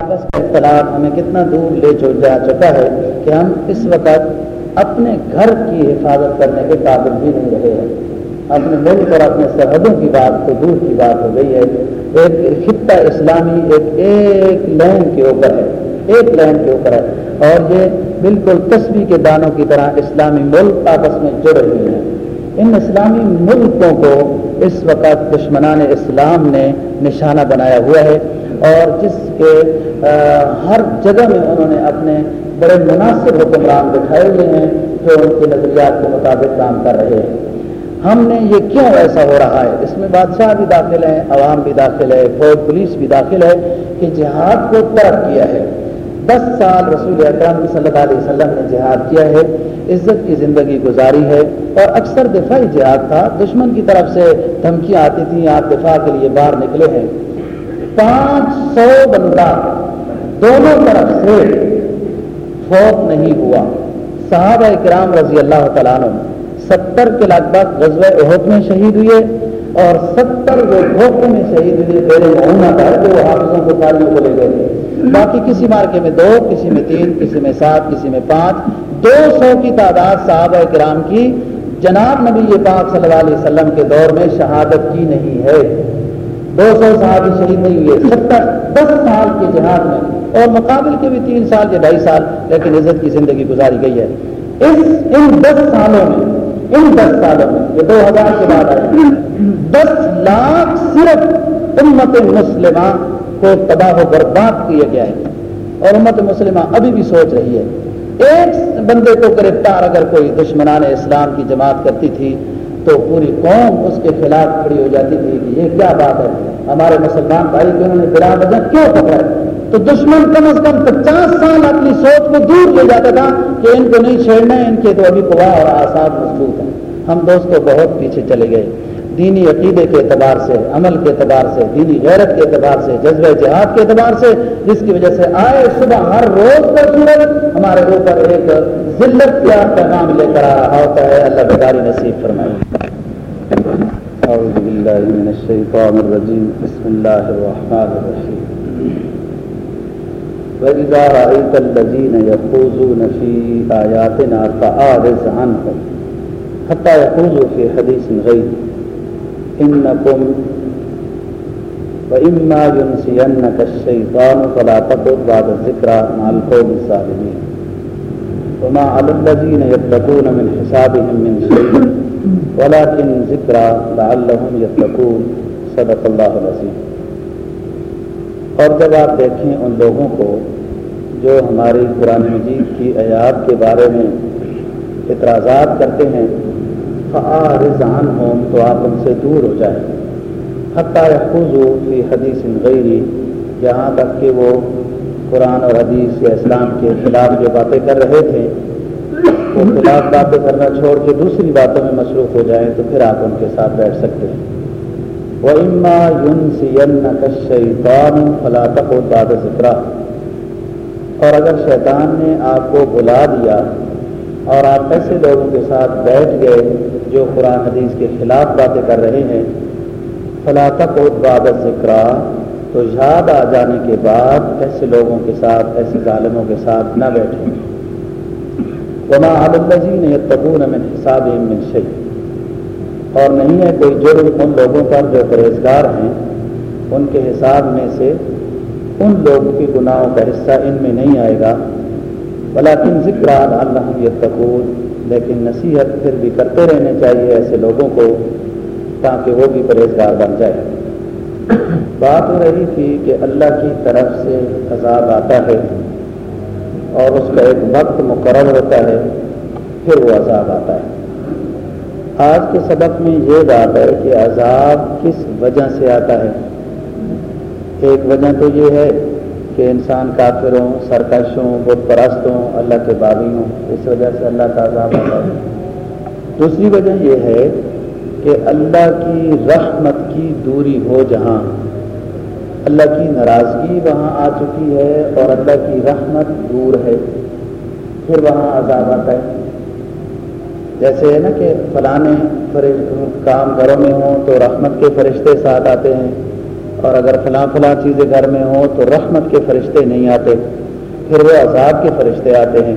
اختلاف ہمیں کتنا دور لے جا چکا ہے کہ ہم اس وقت اپنے گھر کی حفاظت کرنے کے قابل بھی نہیں رہے ہیں۔ اپنے ملک اور اپنے سرحدوں کی بات تو دور کی بات ہو گئی ہے۔ ایک خطہ اسلامی ایک ایک لائن کے اوپر ہے۔ ایک لائن کے اوپر ہے۔ اور یہ بالکل تصویر کے دانوں کی طرح اسلامی ملک آپس میں جڑ ہوئے ہیں۔ ان اسلامی ملکوں کو اس وقت دشمنان اسلام نے نشانہ بنایا ہوا ہے۔ اور جس کے ہر جگہ میں انہوں نے اپنے بڑے مناسب حکمران بٹھائے ہوئے ہیں جو ان کے نظریات کے مطابق کام کر رہے ہیں۔ ہم نے یہ کیوں ایسا ہو رہا ہے؟ اس میں بادشاہ بھی داخل ہیں، عوام بھی داخل ہے فوج، پولیس بھی داخل ہے کہ جہاد کو ترک کیا ہے۔ دس سال رسول اکرم صلی اللہ علیہ وسلم نے جہاد کیا ہے، عزت کی زندگی گزاری ہے اور اکثر دفاعی جہاد تھا۔ دشمن کی طرف سے دھمکیاں آتی تھیں، آپ دفاع کے لیے باہر نکلے ہیں۔ پانچ سو بندہ دونوں طرف سے فوت نہیں ہوا۔ صحابہ کرام رضی اللہ تعالیٰ عنہ ستر کے لگ بھگ غزوہ احد میں شہید ہوئے اور ستر وہ دھوکے میں شہید ہوئے میرے ہونا تھا کہ وہ حافظوں کو تاریوں کو لے گئے تھے۔ باقی کسی مارکے میں دو، کسی میں تین، کسی میں سات، کسی میں پانچ، دو سو کی تعداد صحابہ کرام کی۔ جناب نبی پاک صلی اللہ علیہ وسلم کے دور میں شہادت کی نہیں ہے۔ دو سو صحابی شہید نہیں ہوئے، ستر، دس سال کے جہاد میں۔ اور مقابل کے بھی تین سال یا ڈھائی سال، لیکن عزت کی زندگی گزاری گئی ہے۔ اس، ان دس سالوں میں ان دس سالوں میں، یہ دو ہزار کے بعد آئے۔ دس لاکھ صرف امت مسلمہ کو تباہ و برباد کیا گیا ہے اور امت مسلمہ ابھی بھی سوچ رہی ہے۔ ایک بندے کو گرفتار اگر کوئی دشمنان اسلام کی جماعت کرتی تھی تو پوری قوم اس کے خلاف کھڑی ہو جاتی تھی کہ یہ کیا بات ہے؟ ہمارے مسلمان بھائی کہ انہوں نے بلا وجہ کیوں پکڑا تو دشمن کم از کم پچاس سال اپنی سوچ کو دور لے جاتا تھا کہ ان کو نہیں چھیڑنا ان کے تو ابھی قوا اور آساد مضبوط ہیں۔ ہم دوستوں بہت پیچھے چلے گئے۔ دینی عقیدے کے اعتبار سے، عمل کے اعتبار سے، دینی غیرت کے اعتبار سے، جذبہ جہاد کے اعتبار سے، جس کی وجہ سے آئے صبح ہر روز کا سورج ہمارے اوپر ایک ذلت کا پیغام لے کر آ رہا ہوتا ہے۔ اللہ بیداری نصیب فرمائے۔ أعوذ بالله من الشيطان الرجيم بسم الله الرحمن الرحيم وإذا رأيت الذين يخوضون في آياتنا فأعرض عنهم حتى يخوضوا في حديث غيره إنكم وإما ينسينك الشيطان فلا تقل بعد الذكرى مع القوم الظالمين. وما على الذين يتقون من حسابهم من شيء، ولكن ذكرى لعلهم يتقون. صدق الله العظيم. اور جب آپ دیکھیں ان لوگوں کو جو ہماری قرآن مجید کی آیات کے بارے میں اعتراضات کرتے ہیں فعارضان ہوں تو آپ ان سے دور ہو جائیں۔ حتیٰ خزو فی حدیث غیری، یہاں تک کہ وہ قرآن اور حدیث یا اسلام کے خلاف جو باتیں کر رہے تھے، وہ خلاف باتیں کرنا چھوڑ کے دوسری باتوں میں مصروف ہو جائیں تو پھر آپ ان کے ساتھ بیٹھ سکتے ہیں۔ وہ اما یون سی شیطان فلاطق و داد ذکر اور اگر شیطان نے آپ کو بلا دیا اور آپ ایسے لوگوں کے ساتھ بیٹھ گئے جو قرآن حدیث کے خلاف باتیں کر رہے ہیں فلاطق و باد ذکر تو یاد آ جانے کے بعد ایسے لوگوں کے ساتھ، ایسے ظالموں کے ساتھ نہ بیٹھیں وما عالجی نے تبون من حساب من شہید اور نہیں ہے کوئی جرم ان لوگوں پر جو پرہیزگار ہیں۔ ان کے حساب میں سے ان لوگوں کی گناہوں کا حصہ ان میں نہیں آئے گا۔ بلاکن ذکر اللہ یتقون لیکن نصیحت پھر بھی کرتے رہنے چاہیے ایسے لوگوں کو تاکہ وہ بھی پرہیزگار بن جائے۔ بات ہو رہی تھی کہ اللہ کی طرف سے عذاب آتا ہے اور اس کا ایک وقت مقرر ہوتا ہے، پھر وہ عذاب آتا ہے۔ آج کے سبق میں یہ بات ہے کہ عذاب کس وجہ سے آتا ہے۔ ایک وجہ تو یہ ہے کہ انسان کافر ہوں سرکش ہوں بت پرست ہوں اللہ کے بابی ہوں اس وجہ سے اللہ کا عذاب آتا ہے۔ دوسری وجہ یہ ہے کہ اللہ کی رحمت کی دوری ہو جہاں، اللہ کی ناراضگی وہاں آ چکی ہے اور اللہ کی رحمت دور ہے، پھر وہاں عذاب آتا ہے۔ جیسے ہے نا کہ فلانے کام گھروں میں ہوں تو رحمت کے فرشتے ساتھ آتے ہیں۔ اور اگر فلاں فلاں چیزیں گھر میں ہوں تو رحمت کے فرشتے نہیں آتے، پھر وہ عذاب کے فرشتے آتے ہیں۔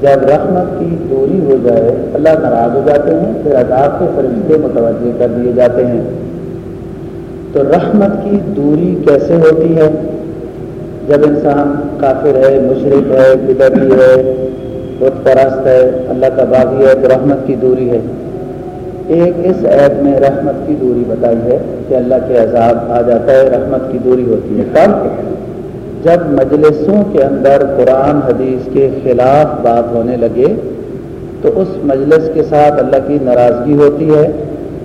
جب رحمت کی دوری ہو جائے، اللہ ناراض ہو جاتے ہیں، پھر عذاب کے فرشتے متوجہ کر دیے جاتے ہیں۔ تو رحمت کی دوری کیسے ہوتی ہے؟ جب انسان کافر ہے، مشرق ہے بدتی ہے، بت پرست ہے، اللہ کا باغی ہے، تو رحمت کی دوری ہے۔ ایک اس عید میں رحمت کی دوری بتائی ہے کہ اللہ کے عذاب آ جاتا ہے، رحمت کی دوری ہوتی ہے۔ کب؟ جب مجلسوں کے اندر قرآن، حدیث کے خلاف بات ہونے لگے تو اس مجلس کے ساتھ اللہ کی ناراضگی ہوتی ہے،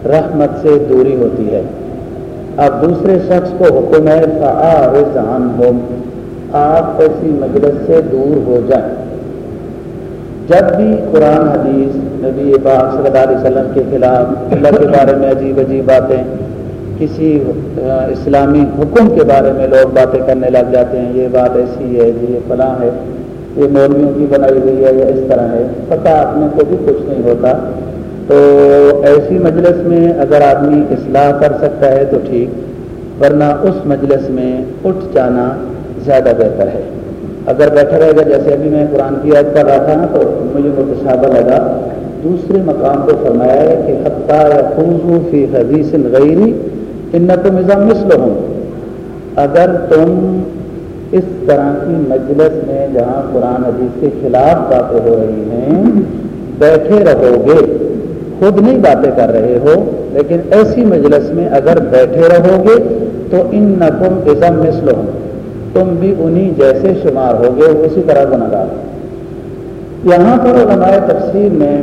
رحمت سے دوری ہوتی ہے۔ اب دوسرے شخص کو حکم ہے فعارضان آپ ایسی مجلس سے دور ہو جائیں۔ جب بھی قرآن حدیث نبی پاک صلی اللہ علیہ وسلم کے خلاف اللہ کے بارے میں عجیب عجیب باتیں، کسی اسلامی حکم کے بارے میں لوگ باتیں کرنے لگ جاتے ہیں، یہ بات ایسی ہے، یہ فلاں ہے، یہ مولویوں کی بنائی ہوئی ہے یا اس طرح ہے، پتہ اپنے کو بھی کچھ نہیں ہوتا۔ تو ایسی مجلس میں اگر آدمی اصلاح کر سکتا ہے تو ٹھیک، ورنہ اس مجلس میں اٹھ جانا زیادہ بہتر ہے۔ اگر بیٹھا رہے گا، جیسے ابھی میں قرآن کی یاد کر رہا تھا نا، تو مجھے متشابہ لگا۔ دوسرے مقام کو فرمایا ہے کہ حتیٰ یا خوضو فی حدیث غیری ان تم نظام مثل ہوں اگر تم اس طرح کی مجلس میں جہاں قرآن حدیث کے خلاف باتیں ہو رہی ہیں، بیٹھے رہو گے۔ خود نہیں باتیں کر رہے ہو، لیکن ایسی مجلس میں اگر بیٹھے رہو گے، تو ان نقم ازم مثل ہوں تم بھی انہی جیسے شمار ہو گئے اسی طرح گناہ یہاں پر ہمارے تفصیل میں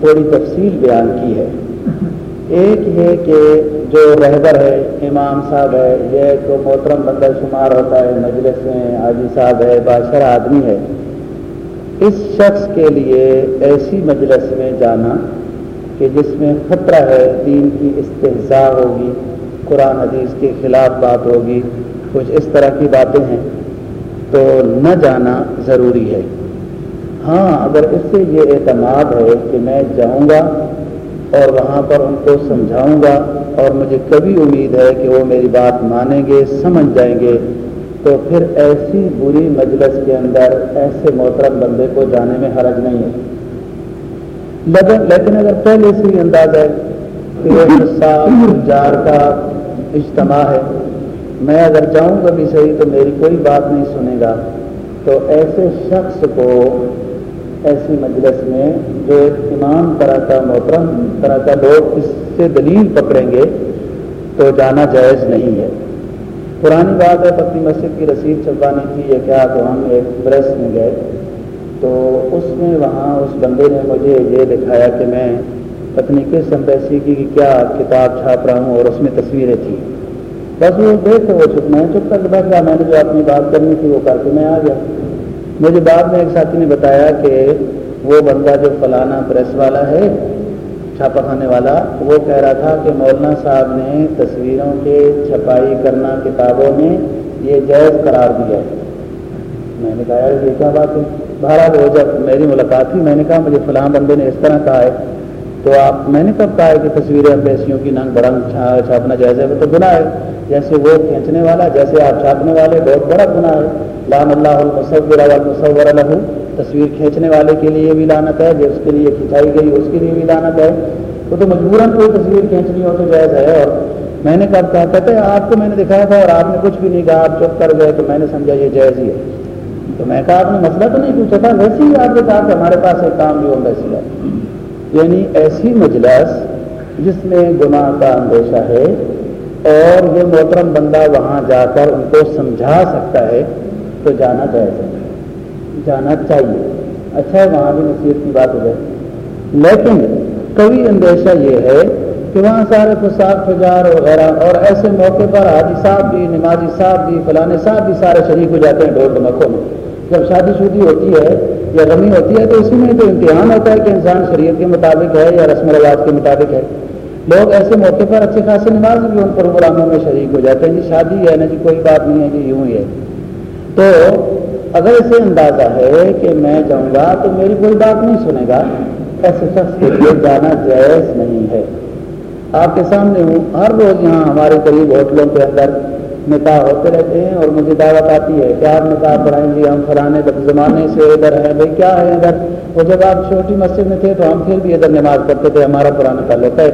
تھوڑی تفصیل بیان کی ہے۔ ایک یہ کہ جو رہبر ہے، امام صاحب ہے، یہ تو محترم بندر شمار ہوتا ہے، مجلس میں حاجی صاحب ہے، بادشاہ آدمی ہے۔ اس شخص کے لیے ایسی مجلس میں جانا کہ جس میں خطرہ ہے، دین کی استحصا ہوگی، قرآن حدیث کے خلاف بات ہوگی۔ کچھ اس طرح کی باتیں ہیں، تو نہ جانا ضروری ہے۔ ہاں اگر اس سے یہ اعتماد ہے کہ میں جاؤں گا اور وہاں پر ان کو سمجھاؤں گا اور مجھے کبھی امید ہے کہ وہ میری بات مانیں گے، سمجھ جائیں گے، تو پھر ایسی بری مجلس کے اندر ایسے محترم بندے کو جانے میں حرج نہیں ہے۔ لیکن اگر پہلے سے ہی انداز ہے کہ وہ جار کا اجتماع ہے میں اگر جاؤں گا بھی صحیح تو میری کوئی بات نہیں سنے گا۔ تو ایسے شخص کو ایسی مجلس میں جو ایک امام طرح کا محترم، طرح کا لوگ اس سے دلیل پکڑیں گے تو جانا جائز نہیں ہے۔ پرانی بات ہے پتنی مسجد کی رسید چھپانی تھی یہ کیا تو ہم ایک پریس میں گئے۔ تو اس میں وہاں اس بندے نے مجھے یہ دکھایا کہ میں پتنی کس امبیسی کی کیا کتاب چھاپ رہا ہوں اور اس میں تصویریں تھیں۔ بس وہ دیکھ وہ چپ میں چپ کر کے بیٹھ گیا میں نے جو اپنی بات کرنی تھی وہ کر کے میں آ گیا۔ مجھے بعد میں ایک ساتھی نے بتایا کہ وہ بندہ جو فلانا پریس والا ہے چھاپا خانے والا، وہ کہہ رہا تھا کہ مولانا صاحب نے تصویروں کے چھپائی کرنا کتابوں میں یہ جائز قرار دیا ہے۔ میں نے کہا یار یہ کیا بات ہے؟ بہرحال وہ جب میری ملاقات تھی میں نے کہا، مجھے فلاں بندے نے اس طرح کہا ہے۔ تو آپ میں نے کب کہا ہے کہ تصویریں پیسیوں کی ننگ برنگ چھاپنا جائز ہے، وہ تو گناہ ہے۔ جیسے وہ کھینچنے والا، جیسے آپ چھاپنے والے، بہت بڑا گناہ ہے۔ لام اللہ المصور المصور الح تصویر کھینچنے والے کے لیے بھی لانت ہے، جو اس کے لیے کھینچائی گئی، اس کے لیے بھی لانت ہے۔ وہ تو مجبوراً کوئی تصویر کھینچنی ہو تو جائز ہے۔ اور میں نے کب کہا، کہتے آپ کو میں نے دکھایا تھا اور آپ نے کچھ بھی نہیں کہا، آپ چپ کر گئے تو میں نے سمجھا یہ جائز ہی ہے۔ تو میں کہا، آپ نے مسئلہ تو نہیں پوچھا تھا، ویسے ہی آپ نے کہا کہ ہمارے پاس ایک کام بھی ہو ویسی ہے یعنی ایسی مجلس جس میں گناہ کا اندیشہ ہے اور یہ محترم بندہ وہاں جا کر ان کو سمجھا سکتا ہے، تو جانا چاہیے جانا چاہیے۔ اچھا ہے وہاں بھی نصیحت کی بات ہو جائے۔ لیکن کبھی اندیشہ یہ ہے کہ وہاں سارے فساد، فجار وغیرہ اور ایسے موقع پر حاجی صاحب بھی، نمازی صاحب بھی فلانے صاحب بھی سارے شریک ہو جاتے ہیں ڈور دمکوں میں۔ جب شادی شدی ہوتی ہے یا غمی ہوتی ہے تو اسی میں تو امتحان ہوتا ہے کہ انسان شریعت کے مطابق ہے یا رسم و رواج کے مطابق ہے، لوگ ایسے موقع پر اچھے خاصے نماز بھی ان پروگراموں میں شریک ہو جاتے ہیں جی شادی ہے نا جی کوئی بات نہیں ہے جی یوں ہی ہے۔ تو اگر اسے اندازہ ہے کہ میں جاؤں گا تو میری کوئی بات نہیں سنے گا۔ ایسے شخص کے لیے جانا جائز نہیں ہے۔ آپ کے سامنے ہوں، ہر روز یہاں ہمارے قریب ہوٹلوں کے اندر نکاح ہوتے رہتے ہیں اور مجھے دعوت آتی ہے کہ آپ نکاح پڑھائیں گے، ہم فلانے زمانے سے ادھر ہیں، بھائی کیا ہے ادھر؟ وہ جب آپ چھوٹی مسجد میں تھے تو ہم پھر بھی ادھر نماز پڑھتے تھے، ہمارا پرانا تعلق ہے۔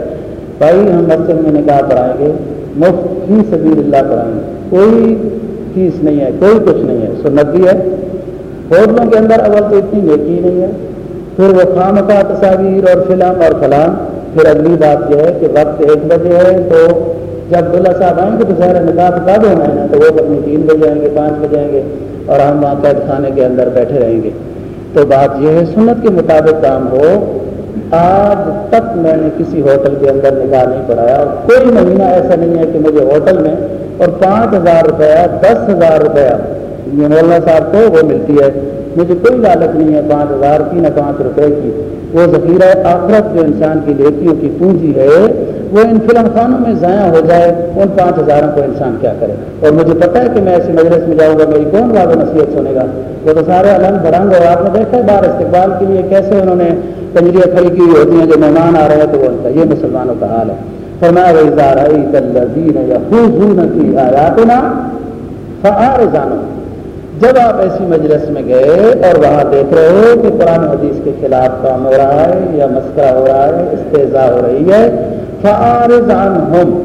بھائی، ہم مسجد میں نکاح پڑھائیں گے، مفت ہی سبیر اللہ پڑھائیں گے۔ کوئی فیس نہیں ہے، کوئی کچھ نہیں ہے، سنت بھی ہے۔ ہوٹلوں کے اندر اول تو اتنی نیکی نہیں ہے۔ پھر وہ خام کا تصاویر اور فلم اور فلام پھر اگلی بات یہ ہے کہ وقت ایک بجے ہے تو جب دلہا صاحب آئیں گے تو ظاہر نکاح کب ہونا ہے تو وہ اپنی تین بجے آئیں گے، پانچ بجے آئیں گے اور ہم وہاں قید خانے کے اندر بیٹھے رہیں گے۔ تو بات یہ ہے، سنت کے مطابق کام ہو۔ آج تک میں نے کسی ہوٹل کے اندر نکاح نہیں پڑھایا اور کوئی مہینہ ایسا نہیں ہے کہ مجھے ہوٹل میں اور پانچ ہزار روپیہ، دس ہزار روپیہ مولانا صاحب کو وہ ملتی ہے۔ مجھے کوئی لالچ نہیں ہے پانچ ہزار کی نہ پانچ روپے کی۔ وہ ذخیرہ آخرت جو انسان کی لیتیوں کی پونجی ہے وہ ان فلم خانوں میں ضائع ہو جائے، ان پانچ ہزاروں کو انسان کیا کرے؟ اور مجھے پتا ہے کہ میں ایسی مجلس میں جاؤں گا، میری کون واضح نصیحت سنے گا؟ وہ تو سارے الگ برنگ اور آپ نے دیکھا ہے، بار استقبال کے لیے کیسے انہوں نے کنجریاں کھڑی کی ہوئی ہوتی ہیں، جو مہمان آ رہے ہیں تو وہ یہ مسلمانوں کا حال ہے۔ فرمایا یا کی آیات نا جانو جب آپ ایسی مجلس میں گئے اور وہاں دیکھ رہے ہو کہ قرآن حدیث کے خلاف کام ہو رہا ہے یا مسکرہ ہو رہا ہے استضاء ہو رہی ہے فارضان ہم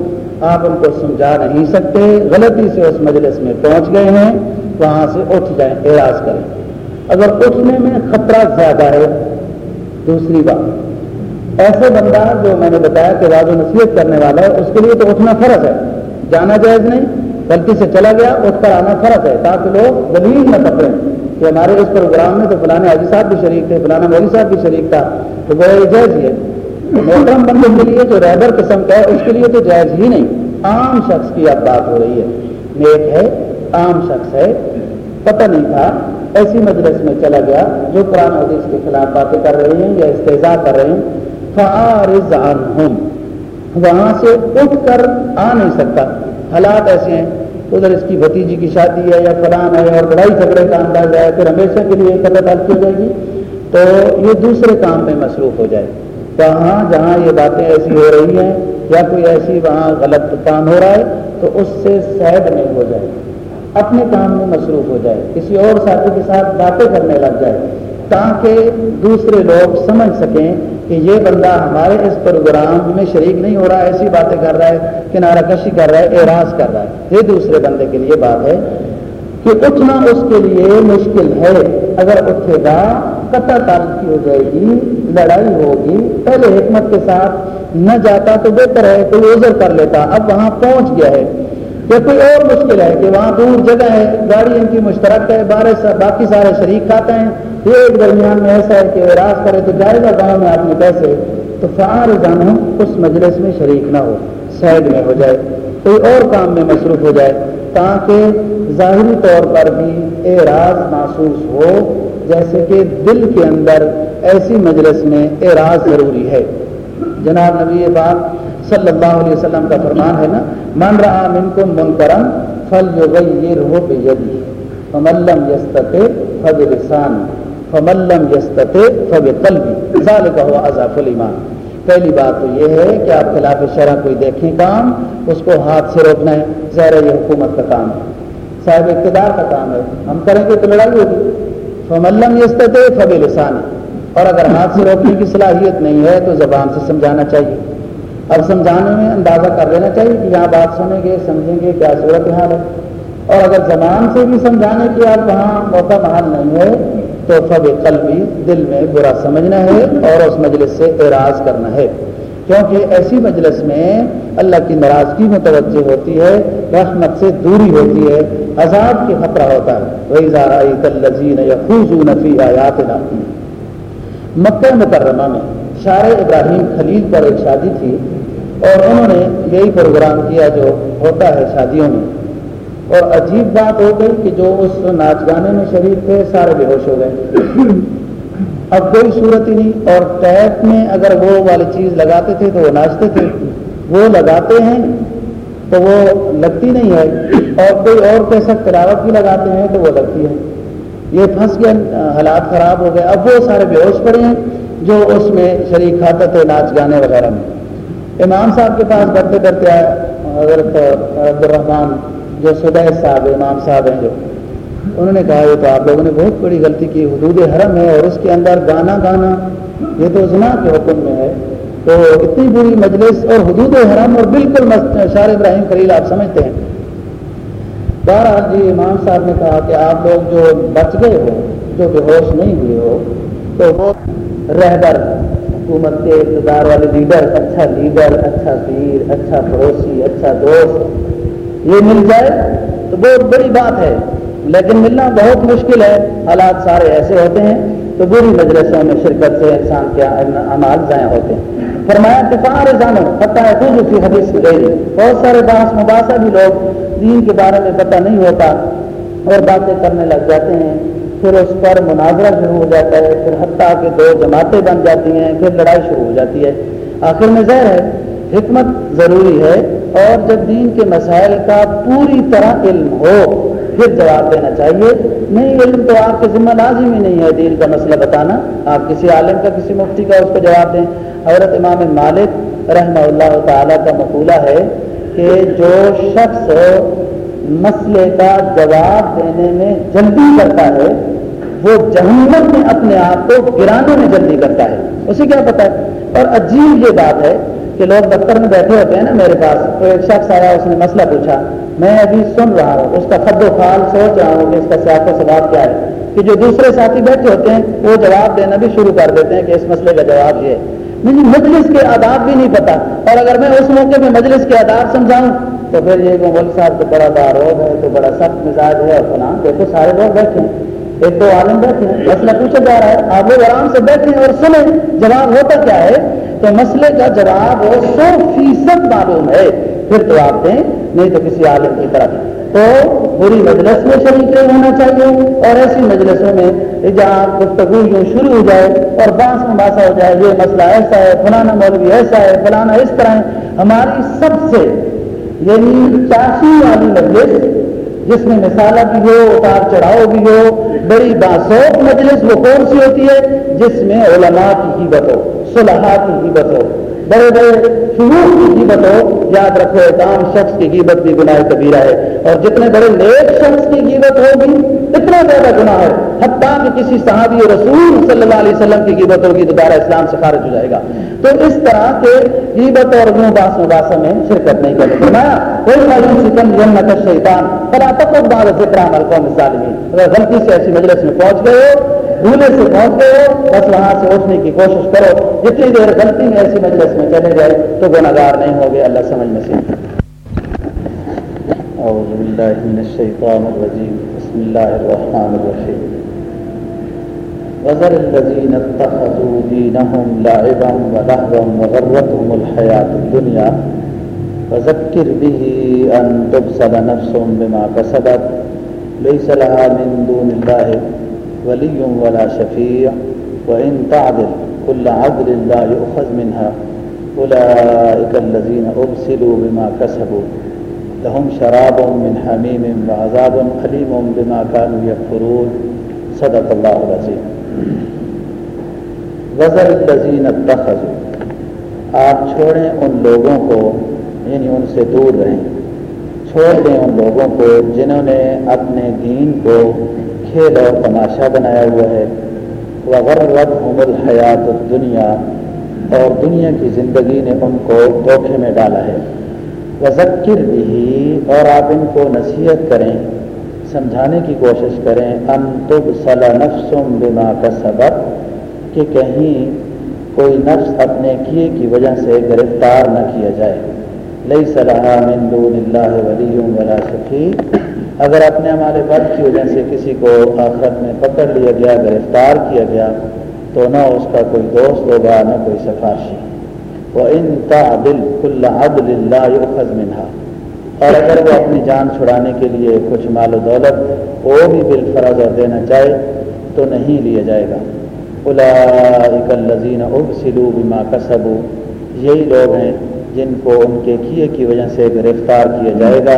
آپ ان کو سمجھا نہیں سکتے، غلطی سے اس مجلس میں پہنچ گئے ہیں، وہاں سے اٹھ جائیں، اعراض کریں۔ اگر اٹھنے میں خطرہ زیادہ ہے، دوسری بات، ایسے بندہ جو میں نے بتایا کہ راز و نصیحت کرنے والا ہے، اس کے لیے تو اٹھنا فرض ہے۔ جانا جائز نہیں، غلطی سے چلا گیا، اٹھ کر آنا فرض ہے، تاکہ لوگ دلیل نہ پکڑیں کہ ہمارے اس پروگرام میں تو فلانے حاجی صاحب بھی شریک تھے فلانا مودی صاحب بھی شریک تھا، تو وہ جائز ہی ہے۔ محترم بندے کے لیے جو ریبر قسم کا ہے، اس کے لیے تو جائز ہی نہیں۔ عام شخص کی اب بات ہو رہی ہے۔ نیک ہے، عام شخص ہے، پتہ نہیں تھا، ایسی مجلس میں چلا گیا جو قرآن حدیث کے خلاف باتیں کر رہے ہیں یا استضاء کر رہے ہیں۔ فعارض عنہم وہاں سے اٹھ کر آ نہیں سکتا۔ حالات ایسے ہیں، ادھر اس کی بھتیجی کی شادی ہے یا فلان ہے اور لڑائی جھگڑے کا انداز ہے، پھر ہمیشہ کے لیے قدر حل کی جائے گی تو یہ دوسرے کام میں مصروف ہو جائے۔ وہاں جہاں یہ باتیں ایسی ہو رہی ہیں یا کوئی ایسی وہاں غلط کام ہو رہا ہے، تو اس سے سیڈ نہیں ہو جائے، اپنے کام میں مصروف ہو جائے، کسی اور ساتھی کے ساتھ باتیں کرنے لگ جائے، تاکہ دوسرے لوگ سمجھ سکیں کہ یہ بندہ ہمارے اس پروگرام میں شریک نہیں ہو رہا ہے ایسی باتیں کر رہا ہے، کنارہ کشی کر رہا ہے، اعراض کر رہا ہے۔ یہ دوسرے بندے کے لیے بات ہے۔ کہ اٹھنا اس کے لیے مشکل ہے۔ اگر اٹھے گا، قطع تعلق ہو جائے گی، لڑائی ہوگی۔ پہلے حکمت کے ساتھ نہ جاتا تو بہتر ہے، کوئی عذر کر لیتا۔ اب وہاں پہنچ گیا ہے۔ یا کوئی اور مشکل ہے کہ وہاں دور جگہ ہے گاڑی ان کی مشترک ہے، بارے باقی سارے شریک کھاتے ہیں۔ یہ ایک درمیان میں ایسا ہے کہ راز کرے تو جائے گا گاؤں میں اپنے پیسے۔ تو فار جانو، اس مجلس میں شریک نہ ہو، سائڈ میں ہو جائے۔ کوئی اور کام میں مصروف ہو جائے، تاکہ ظاہری طور پر بھی اعراض محسوس ہو، جیسے کہ دل کے اندر ایسی مجلس میں اعراض ضروری ہے۔ جناب نبی بات صلی اللہ علیہ وسلم کا فرمان ہے نا، من رہا من کو منکرم فل یہ رو بے یدی فملم یستت فب لسان فملم یستت فب قلبی ظال کا ہوا اضاف المان پہلی بات تو یہ ہے کہ آپ خلاف شرح کوئی دیکھیں کام، اس کو ہاتھ سے روکنا ہے، ظاہر یہ حکومت کا کام ہے۔ صاحب اقتدار کا کام ہے۔ ہم کریں گے تو لڑائی ہوگی۔ فملم یستت فب لسان اور اگر ہاتھ سے روکنے کی صلاحیت نہیں ہے تو زبان سے سمجھانا چاہیے۔ اب سمجھانے میں اندازہ کر لینا چاہیے کہ یہاں بات سنیں گے، سمجھیں گے کیا صورت حال ہے۔ اور اگر زبان سے بھی سمجھانے کی اب وہاں موقع محل نہیں ہے تو فب قلبی دل میں برا سمجھنا ہے اور اس مجلس سے اعراض کرنا ہے۔ کیونکہ ایسی مجلس میں اللہ کی ناراضگی متوجہ ہوتی ہے، رحمت سے دوری ہوتی ہے، عذاب کی خطرہ ہوتا ہے۔ وہی زارا تلزین یا خوض نفی آیات مکہ مکرمہ میں شار ابراہیم خلیل پر ایک شادی تھی اور انہوں نے یہی پروگرام کیا جو ہوتا ہے شادیوں میں۔ اور عجیب بات ہو گئی کہ جو اس ناچ گانے میں شریک تھے، سارے بے ہوش ہو گئے۔ اب کوئی صورت ہی نہیں، اور ٹیپ میں اگر وہ والی چیز لگاتے تھے تو وہ ناچتے تھے۔ وہ لگاتے ہیں تو وہ لگتی نہیں ہے، اور کوئی اور کیسا تلاوت بھی لگاتے ہیں تو وہ لگتی ہے۔ یہ پھنس گئے، حالات خراب ہو گئے۔ اب وہ سارے بے ہوش پڑے ہیں جو اس میں شریک کھاتے تھے ناچ گانے وغیرہ میں۔ امام صاحب کے پاس بڑھتے بڑھتے آئے، حضرت عبد الرحمان جو سدیش صاحب، امام صاحب ہیں جو، انہوں نے کہا، یہ تو آپ لوگوں نے بہت بڑی غلطی کی، حدود حرم ہے اور اس کے اندر گانا گانا، یہ تو زنا کے حکم میں ہے۔ تو اتنی بری مجلس اور حدود حرم اور بالکل شار ابراہیم خلیل آپ سمجھتے ہیں۔ بہرحال جی امام صاحب نے کہا کہ آپ لوگ جو بچ گئے ہو، جو بے ہوش نہیں ہوئے ہو، تو وہ رہبر، حکومت کے اقتدار والے لیڈر اچھا لیڈر اچھا پیر اچھا پڑوسی اچھا دوست یہ مل جائے تو بہت بڑی بات ہے۔ لیکن ملنا بہت مشکل ہے۔ حالات سارے ایسے ہوتے ہیں تو بری مجلسوں میں شرکت سے انسان کے امال ضائع ہوتے ہیں۔ فرمایا، کفار جانو پتہ ہے خود اسی حدیث کی گئی بہت سارے باس مباحثہ بھی لوگ دین کے بارے میں پتہ نہیں ہوتا اور باتیں کرنے لگ جاتے ہیں۔ پھر اس پر مناظرہ شروع ہو جاتا ہے۔ پھر حتیٰ کہ دو جماعتیں بن جاتی ہیں۔ پھر لڑائی شروع ہو جاتی ہے۔ آخر میں ظاہر ہے، حکمت ضروری ہے اور جب دین کے مسائل کا پوری طرح علم ہو، پھر جواب دینا چاہیے، نہیں، علم تو آپ کے ذمہ لازم ہی نہیں ہے، دین کا مسئلہ بتانا۔ آپ کسی عالم کا، کسی مفتی کا اس کو جواب دیں۔ حضرت امام مالک رحمہ اللہ تعالیٰ کا مقولہ ہے کہ جو شخص مسئلے کا جواب دینے میں جلدی کرتا ہے، وہ جہنم میں اپنے آپ کو گرانے میں جلدی کرتا ہے۔ اسے کیا پتا ہے اور عجیب یہ بات ہے کہ لوگ دفتر میں بیٹھے ہوتے ہیں نا میرے پاس، تو ایک شخص آیا، اس نے مسئلہ پوچھا، میں ابھی سن رہا ہوں، اس کا خد و خال سوچ رہا ہوں کہ اس کا سیاق و سواب کیا ہے، کہ جو دوسرے ساتھی بیٹھے ہوتے ہیں، وہ جواب دینا بھی شروع کر دیتے ہیں کہ اس مسئلے کا جواب یہ ہے۔ مجھے مجلس کے آداب بھی نہیں پتا اور اگر میں اس موقع میں مجلس کے آداب سمجھاؤں، تو پھر یہ مول صاحب تو بڑا دار ہے، تو بڑا سخت مزاج ہے، اور دیکھو، سارے لوگ بیٹھے ہیں۔ ایک تو عالم بیٹھے ہیں، مسئلہ پوچھا جا رہا ہے۔ آپ لوگ آرام سے بیٹھے اور سنیں، جواب ہوتا کیا ہے تو مسئلے کا جواب سو فیصد معلوم ہے۔ پھر تو آپ دیں، نہیں تو کسی عالم کی طرف۔ تو بری مجلس میں شریک نہیں ہونا چاہیے اور ایسی مجلسوں میں جہاں گفتگو یوں شروع ہو جائے اور بانس میں باسا ہو جائے، یہ مسئلہ ایسا ہے، فلانا مولوی ایسا ہے، فلانا اس طرح ہے۔ ہماری سب سے یعنی چاشی والی مجلس، جس میں مثالہ بھی ہو، اتار چڑھاؤ بھی ہو بڑی باسوق مجلس وہ کون سی ہوتی ہے؟ جس میں علماء کی قیمت ہو صلاحات کی قیمت ہو بڑے بڑے شروع کی قیمت ہو یاد رکھو، ایک شخص کی قیمت بھی گناہ کبیرہ ہے۔ اور جتنے بڑے نیک شخص کی قیمت ہوگی، اتنا زیادہ گناہ ہے۔ حتیٰ کہ کسی صحابی رسول صلی اللہ علیہ وسلم کی قیمت ہوگی دوبارہ اسلام سے خارج ہو جائے گا۔ تو اس طرح کے قیمت اور باس مباحثوں میں شرکت نہیں کرتے۔ فرمایا کوئی معلوم سکم جنت شیطان فلا تک بعد ذکر عمل قوم ظالمین اگر غلطی سے ایسی مجلس میں پہنچ گئے ہو، بھولے سے پہنچ گئے ہو، بس وہاں سے اٹھنے کی کوشش کرو۔ جتنی دیر غلطی میں ایسی مجلس میں چلے جائے تو گناگار نہیں ہوگے، اللہ سمجھ میں سے أعوذ بالله من الشيطان الرجيم بسم الله الرحمن الرحيم وذر الذين اتخذوا دينهم لعبا ولهوا وغرتهم الحياة الدنيا. فذكر به أن تبصل نفس بما كسبت. ليس لها من دون الله ولي ولا شفيع. وإن تعدل كل عدل لا يؤخذ منها. أولئك الذين أبسلوا بما كسبوا. لهم شراب من حميم وعذاب أليم بما كانوا يكفرون. صدق الله العظيم. غزل الذين اتخذوا۔ آپ چھوڑیں ان لوگوں کو یعنی ان سے دور رہیں۔ چھوڑ دیں ان لوگوں کو جنہوں نے اپنے دین کو کھیل اور تماشا بنایا ہوا ہے۔ وغرت ہم الحیات دنیا اور دنیا کی زندگی نے ان کو دھوکھے میں ڈالا ہے۔ وزکر بھی اور آپ ان کو نصیحت کریں۔ سمجھانے کی کوشش کریں ان تب صلا نفسم بما کا سبق کہ کہیں کوئی نفس اپنے کیے کی وجہ سے گرفتار نہ کیا جائے۔ لئی صلاح من دون اللہ ولی ولا شفیع اگر اپنے ہمارے بد کی وجہ سے کسی کو آخرت میں پکڑ لیا گیا، گرفتار کیا گیا، تو نہ اس کا کوئی دوست ہوگا، نہ کوئی سفارشی۔ وہ ان تعدل کل عدل اللہ منہا اور اگر وہ اپنی جان چھڑانے کے لیے کچھ مال و دولت وہ بھی بالفرض اور دینا چاہے تو نہیں لیا جائے گا۔ الاک الزین اب سلو بما کسبو یہی لوگ ہیں جن کو ان کے کیے کی وجہ سے گرفتار کیا جائے گا۔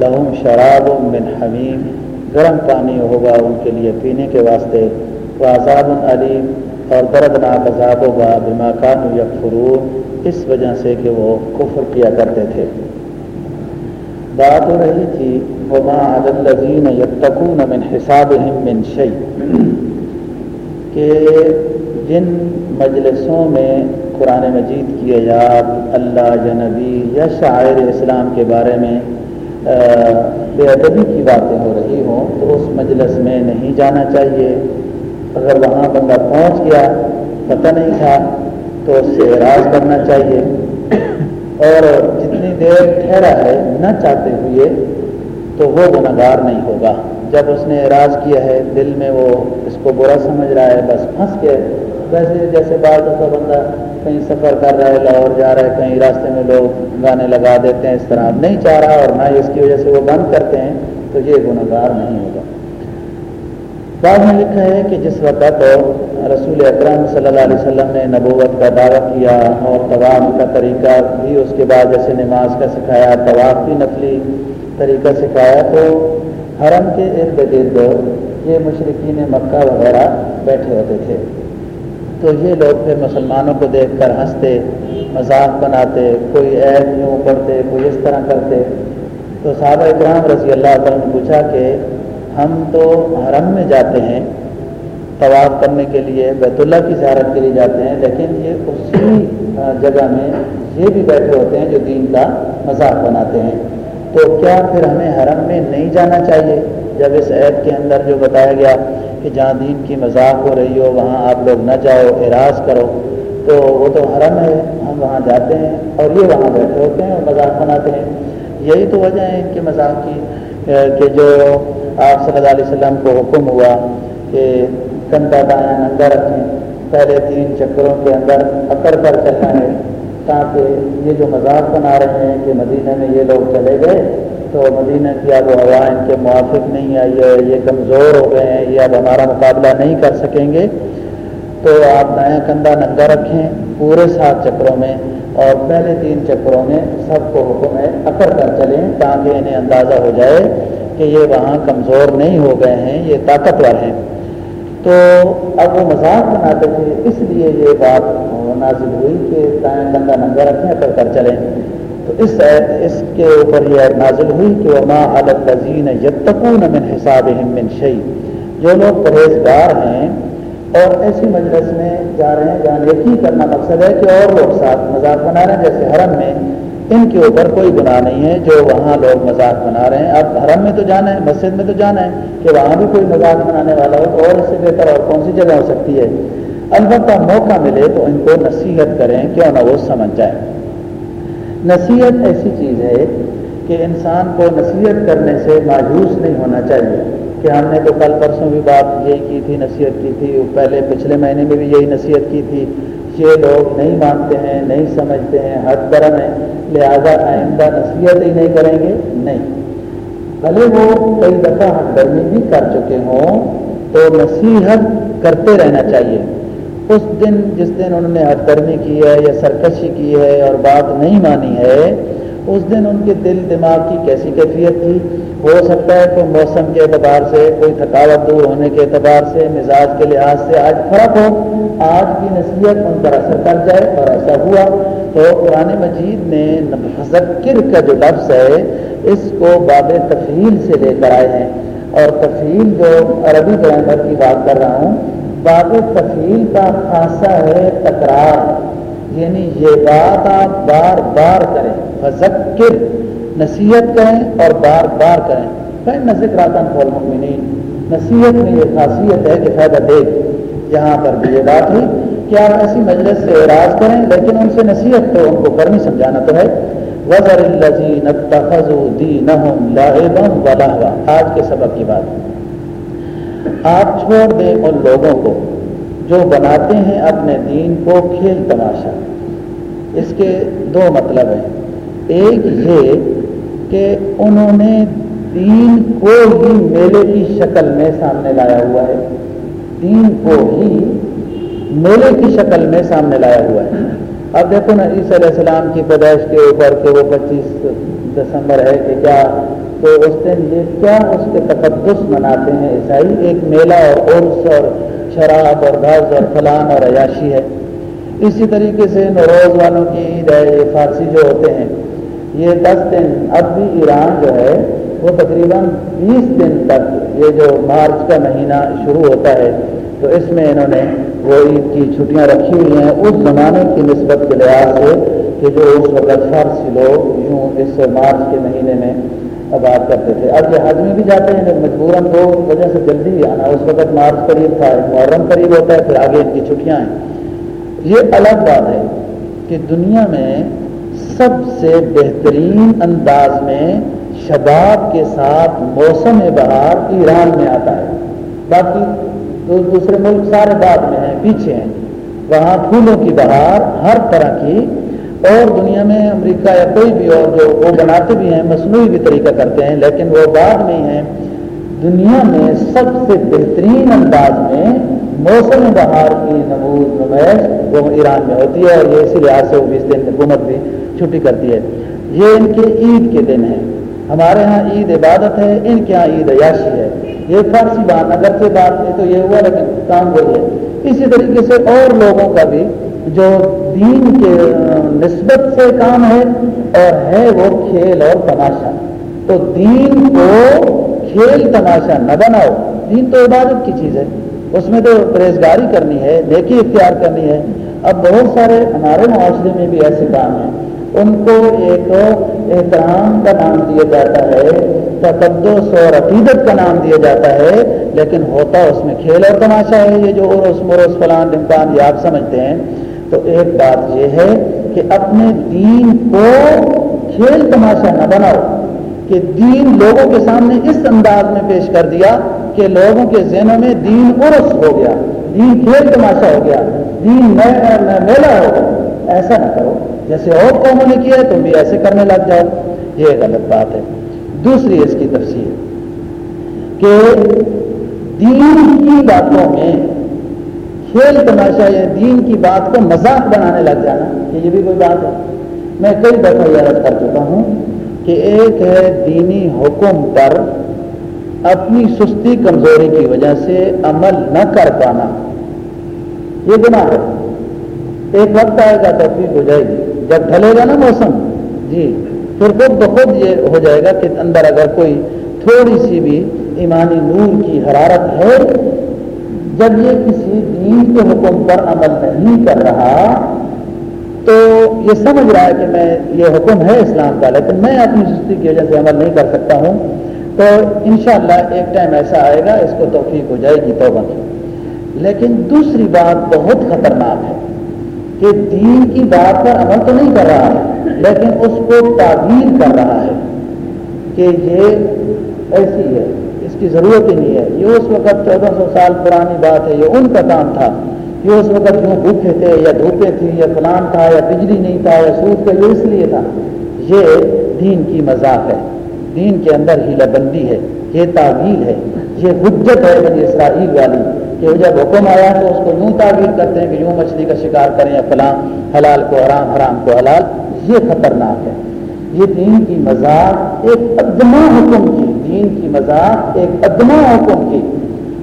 لہم شراب من حمیم، گرم پانی ہوگا ان کے لیے پینے کے واسطے۔ وہ عذاب علیم، اور دردناک عذاب ہوگا بما کان یکفرون، اس وجہ سے کہ وہ کفر کیا کرتے تھے۔ بات ہو رہی تھی، وما الزین یتقون من حساب من شعی کہ جن مجلسوں میں قرآن مجید کی ایات اللہ جنبی یا شاعر اسلام کے بارے میں بے ادبی کی باتیں ہو رہی ہوں، تو اس مجلس میں نہیں جانا چاہیے۔ اگر وہاں بندہ پہنچ گیا، پتہ نہیں تھا، تو اس سے اعراض کرنا چاہیے۔ اور دیر ٹھہرا ہے، نہ چاہتے ہوئے تو وہ گناگار نہیں ہوگا۔ جب اس نے اعراض کیا ہے، دل میں وہ اس کو برا سمجھ رہا ہے، بس پھنس کے ویسے جیسے بعض دفعہ بندہ کہیں سفر کر رہا ہے، لاہور جا رہا ہے، کہیں راستے میں لوگ گانے لگا دیتے ہیں، اس طرح نہیں چاہ رہا اور نہ اس کی وجہ سے وہ بند کرتے ہیں، تو یہ گناہ گار نہیں ہوگا۔ بعد میں لکھا ہے کہ جس وقت رسول اکرم صلی اللہ علیہ وسلم نے نبوت کا دعویٰ کیا اور طواف کا طریقہ بھی اس کے بعد جیسے نماز کا سکھایا، طواف بھی نقلی طریقہ سکھایا۔ تو حرم کے ارد گرد یہ مشرقین مکہ وغیرہ بیٹھے ہوتے تھے۔ تو یہ لوگ پھر مسلمانوں کو دیکھ کر ہنستے، مذاق بناتے، کوئی عید یوں کرتے کوئی اس طرح کرتے۔ تو صحابہ اکرام رضی اللہ تعالیٰ نے پوچھا کہ ہم تو حرم میں جاتے ہیں طواف کرنے کے لیے بیت اللہ کی زیارت کے لیے جاتے ہیں، لیکن یہ اسی جگہ میں یہ بھی بیٹھے ہوتے ہیں جو دین کا مذاق بناتے ہیں۔ تو کیا پھر ہمیں حرم میں نہیں جانا چاہیے؟ جب اس عید کے اندر جو بتایا گیا کہ جہاں دین کی مذاق ہو رہی ہو، وہاں آپ لوگ نہ جاؤ، اعراض کرو، تو وہ تو حرم ہے، ہم وہاں جاتے ہیں اور یہ وہاں بیٹھے ہوتے ہیں اور مذاق بناتے ہیں۔ یہی تو وجہ ہے ان کے مذاق کی کہ جو آپ صلی اللہ علیہ وسلم کو حکم ہوا کہ کندھا دائیں ننگا رکھیں۔ پہلے تین چکروں کے اندر اکڑ کر چلنا ہے تاکہ یہ جو مذاق بنا رہے ہیں کہ مدینہ میں یہ لوگ چلے گئے، تو مدینہ کی آب و ہوا ان کے موافق نہیں آئی ہے، یہ کمزور ہو گئے ہیں، یہ اب ہمارا مقابلہ نہیں کر سکیں گے۔ تو آپ نیا کندھا ننگا رکھیں پورے سات چکروں میں، اور پہلے تین چکروں میں سب کو حکم ہے اکڑ کر چلیں تاکہ انہیں اندازہ ہو جائے کہ یہ وہاں کمزور نہیں ہو گئے ہیں، یہ طاقتور ہیں۔ تو اب وہ مذاق بناتے تھے، اس لیے یہ بات نازل ہوئی کہ دائیں گنگا ننگا رکھیں اکڑ کر چلیں۔ تو اس اس کے اوپر یہ نازل ہوئی کہ وہ ماں الگ یتقون من حساب من شعی جو لوگ پرہیزگار ہیں اور ایسی مجلس میں جا رہے ہیں، جہاں نیکی کرنا مقصد ہے کہ اور لوگ ساتھ مذاق بنا رہے ہیں، جیسے حرم میں ان کے اوپر کوئی گناہ نہیں ہے جو وہاں لوگ مذاق بنا رہے ہیں۔ اب حرم میں تو جانا ہے، مسجد میں تو جانا ہے کہ وہاں بھی کوئی مذاق بنانے والا ہو تو اور اس سے بہتر اور کون سی جگہ ہو سکتی ہے؟ البتہ موقع ملے تو ان کو نصیحت کریں کیوں نہ وہ سمجھ جائے نصیحت ایسی چیز ہے کہ انسان کو نصیحت کرنے سے مایوس نہیں ہونا چاہیے۔ کہ ہم نے تو کل پرسوں بھی بات یہی کی تھی، نصیحت کی تھی، پہلے پچھلے مہینے میں بھی یہی نصیحت کی تھی۔ یہ لوگ نہیں مانتے ہیں، نہیں سمجھتے ہیں، حد درم ہے لہذا آئندہ نصیحت ہی نہیں کریں گے؟ نہیں۔ بھلے وہ کئی دفعہ حد درمی بھی کر چکے ہوں تو نصیحت کرتے رہنا چاہیے۔ اس دن جس دن انہوں نے حد درمی کی ہے یا سرکشی کی ہے اور بات نہیں مانی ہے، اس دن ان کے دل، دماغ کی کیسی کیفیت تھی؟ ہو سکتا ہے کوئی موسم کے اعتبار سے، کوئی تھکاوٹ دور ہونے کے اعتبار سے، مزاج کے لحاظ سے آج فرق ہو۔ آج کی نصیحت ان پر اثر کر جائے اور ایسا ہوا۔ تو قرآن مجید نے ذکر کا جو لفظ ہے، اس کو باب تفہیل سے لے کر آئے ہیں۔ اور تفہیل جو عربی گرامر کی بات کر رہا ہوں، باب تفہیل کا خاصہ ہے تکرار۔ یعنی یہ بات آپ بار بار کریں فذکر نصیحت کریں اور بار بار کریں۔ پھر نذکر راتن فول نصیحت میں یہ خاصیت ہے کہ فائدہ دے۔ یہاں پر بھی یہ بات ہوئی کہ آپ ایسی مجلس سے اعراض کریں، لیکن ان سے نصیحت تو ان کو کرنی سمجھانا تو ہے۔ وزر الزین آج کے سبق کی بات۔ آپ چھوڑ دیں ان لوگوں کو جو بناتے ہیں اپنے دین کو کھیل تماشا۔ اس کے دو مطلب ہیں۔ ایک یہ کہ انہوں نے دین کو ہی میلے کی شکل میں سامنے لایا ہوا ہے۔ دین کو ہی میلے کی شکل میں سامنے لایا ہوا ہے۔ اب دیکھو نا، عیسی علیہ السلام کی پیدائش کے اوپر کہ وہ پچیس دسمبر ہے کہ کیا تو اس دن یہ کیا اس کے تقدس مناتے ہیں؟ عیسائی ایک میلہ اور عرس اور شراب اور گھر اور فلان اور عیاشی ہے۔ اسی طریقے سے نوروز والوں کی عید ہے، یہ فارسی جو ہوتے ہیں، یہ دس دن اب بھی ایران جو ہے وہ تقریباً بیس دن تک یہ جو مارچ کا مہینہ شروع ہوتا ہے، تو اس میں انہوں نے وہ عید کی چھٹیاں رکھی ہوئی ہیں۔ اس زمانے کی نسبت کے لحاظ سے کہ جو اس وقت فارسی لوگ یوں اس مارچ کے مہینے میں آباد کرتے تھے۔ اب یہ حج میں بھی جاتے ہیں مجبوراً دو وجہ سے جلدی ہی آنا۔ اس وقت مارچ قریب تھا، محرم قریب ہوتا ہے، پھر آگے ان کی چھٹیاں ہیں۔ یہ الگ بات ہے کہ دنیا میں سب سے بہترین انداز میں شباب کے ساتھ موسم بہار ایران میں آتا ہے۔ باقی دوسرے ملک سارے بعد میں ہیں، پیچھے ہیں۔ وہاں پھولوں کی بہار ہر طرح کی، اور دنیا میں امریکہ یا کوئی بھی اور جو وہ بناتے بھی ہیں، مصنوعی بھی طریقہ کرتے ہیں، لیکن وہ بعد میں ہیں۔ دنیا میں سب سے بہترین انداز میں موسم بہار کی نمود نمائش وہ ایران میں ہوتی ہے، اور یہ اسی لحاظ سے وہ بیس دن حکومت بھی چھٹی کرتی ہے۔ یہ ان کے عید کے دن ہے ہمارے ہاں عید عبادت ہے، ان کے ہاں عید عیاشی ہے۔ یہ فارسی بات اگر سے بات نہیں تو یہ ہوا، لیکن کام وہی ہے۔ اسی طریقے سے اور لوگوں کا بھی جو دین کے نسبت سے کام ہے اور ہے وہ کھیل اور تماشا۔ تو دین کو کھیل تماشا نہ بناؤ۔ دین تو عبادت کی چیز ہے۔ اس میں تو پرہیزگاری کرنی ہے، نیکی اختیار کرنی ہے۔ اب بہت سارے ہمارے معاشرے میں بھی ایسے کام ہیں۔ ان کو ایک احترام کا نام دیا جاتا ہے، تقدس اور عقیدت کا نام دیا جاتا ہے، لیکن ہوتا اس میں کھیل اور تماشا ہے، یہ جو عرس مرس فلان امکان یہ آپ سمجھتے ہیں۔ تو ایک بات یہ ہے کہ اپنے دین کو کھیل تماشا نہ بناؤ، کہ دین لوگوں کے سامنے اس انداز میں پیش کر دیا کہ لوگوں کے ذہنوں میں دین عرس ہو گیا، دین کھیل تماشا ہو گیا، دین میلہ ہو گیا۔ ایسا نہ کرو۔ جیسے اور قوموں نے کیا ہے تم بھی ایسے کرنے لگ جاؤ۔ یہ غلط بات ہے۔ دوسری اس کی تفصیل کہ دین کی باتوں میں کھیل تماشا یا دین کی بات کو مذاق بنانے لگ جانا کہ یہ بھی کوئی بات ہے۔ میں کئی دفعہ یہ رد کر چکا ہوں کہ ایک ہے دینی حکم پر اپنی سستی کمزوری کی وجہ سے عمل نہ کر پانا۔ یہ گناہ ہے۔ ایک وقت آئے گا تفریح ہو جائے گی۔ جب ڈھلے گا نا موسم جی۔ پھر خود بخود یہ ہو جائے گا کہ اندر اگر کوئی تھوڑی سی بھی ایمانی نور کی حرارت ہے جب یہ کسی دین کے حکم پر عمل نہیں کر رہا تو یہ سمجھ رہا ہے کہ میں یہ حکم ہے اسلام کا لیکن میں اپنی سستی کی وجہ سے عمل نہیں کر سکتا ہوں۔ تو انشاءاللہ ایک ٹائم ایسا آئے گا اس کو توفیق ہو جائے گی توبہ کی۔ لیکن دوسری بات بہت خطرناک ہے۔ کہ دین کی بات پر عمل تو نہیں کر رہا ہے، لیکن اس کو تعبیر کر رہا ہے کہ یہ ایسی ہے، اس کی ضرورت ہی نہیں ہے۔ یہ اس وقت چودہ سو سال پرانی بات ہے، یہ ان کا کام تھا۔ یہ اس وقت یوں بھوکے تھے، یا دھوپے تھی، یا فلان تھا، یا بجلی نہیں تھا، یا سود کا یہ اس لیے تھا۔ یہ دین کی مذاق ہے۔ دین کے اندر ہی لبندی ہے۔ یہ تعویل ہے۔ یہ حجت ہے بنی اسرائیل والی۔ کہ جب حکم آیا تو اس کو یوں تعویل کرتے ہیں کہ یوں مچھلی کا شکار کریں یا فلان حلال کو حرام حرام کو حلال، یہ خطرناک ہے۔ یہ دین کی مذاق ایک ادنا حکم کی، دین کی مذاق ایک ادنا حکم کی۔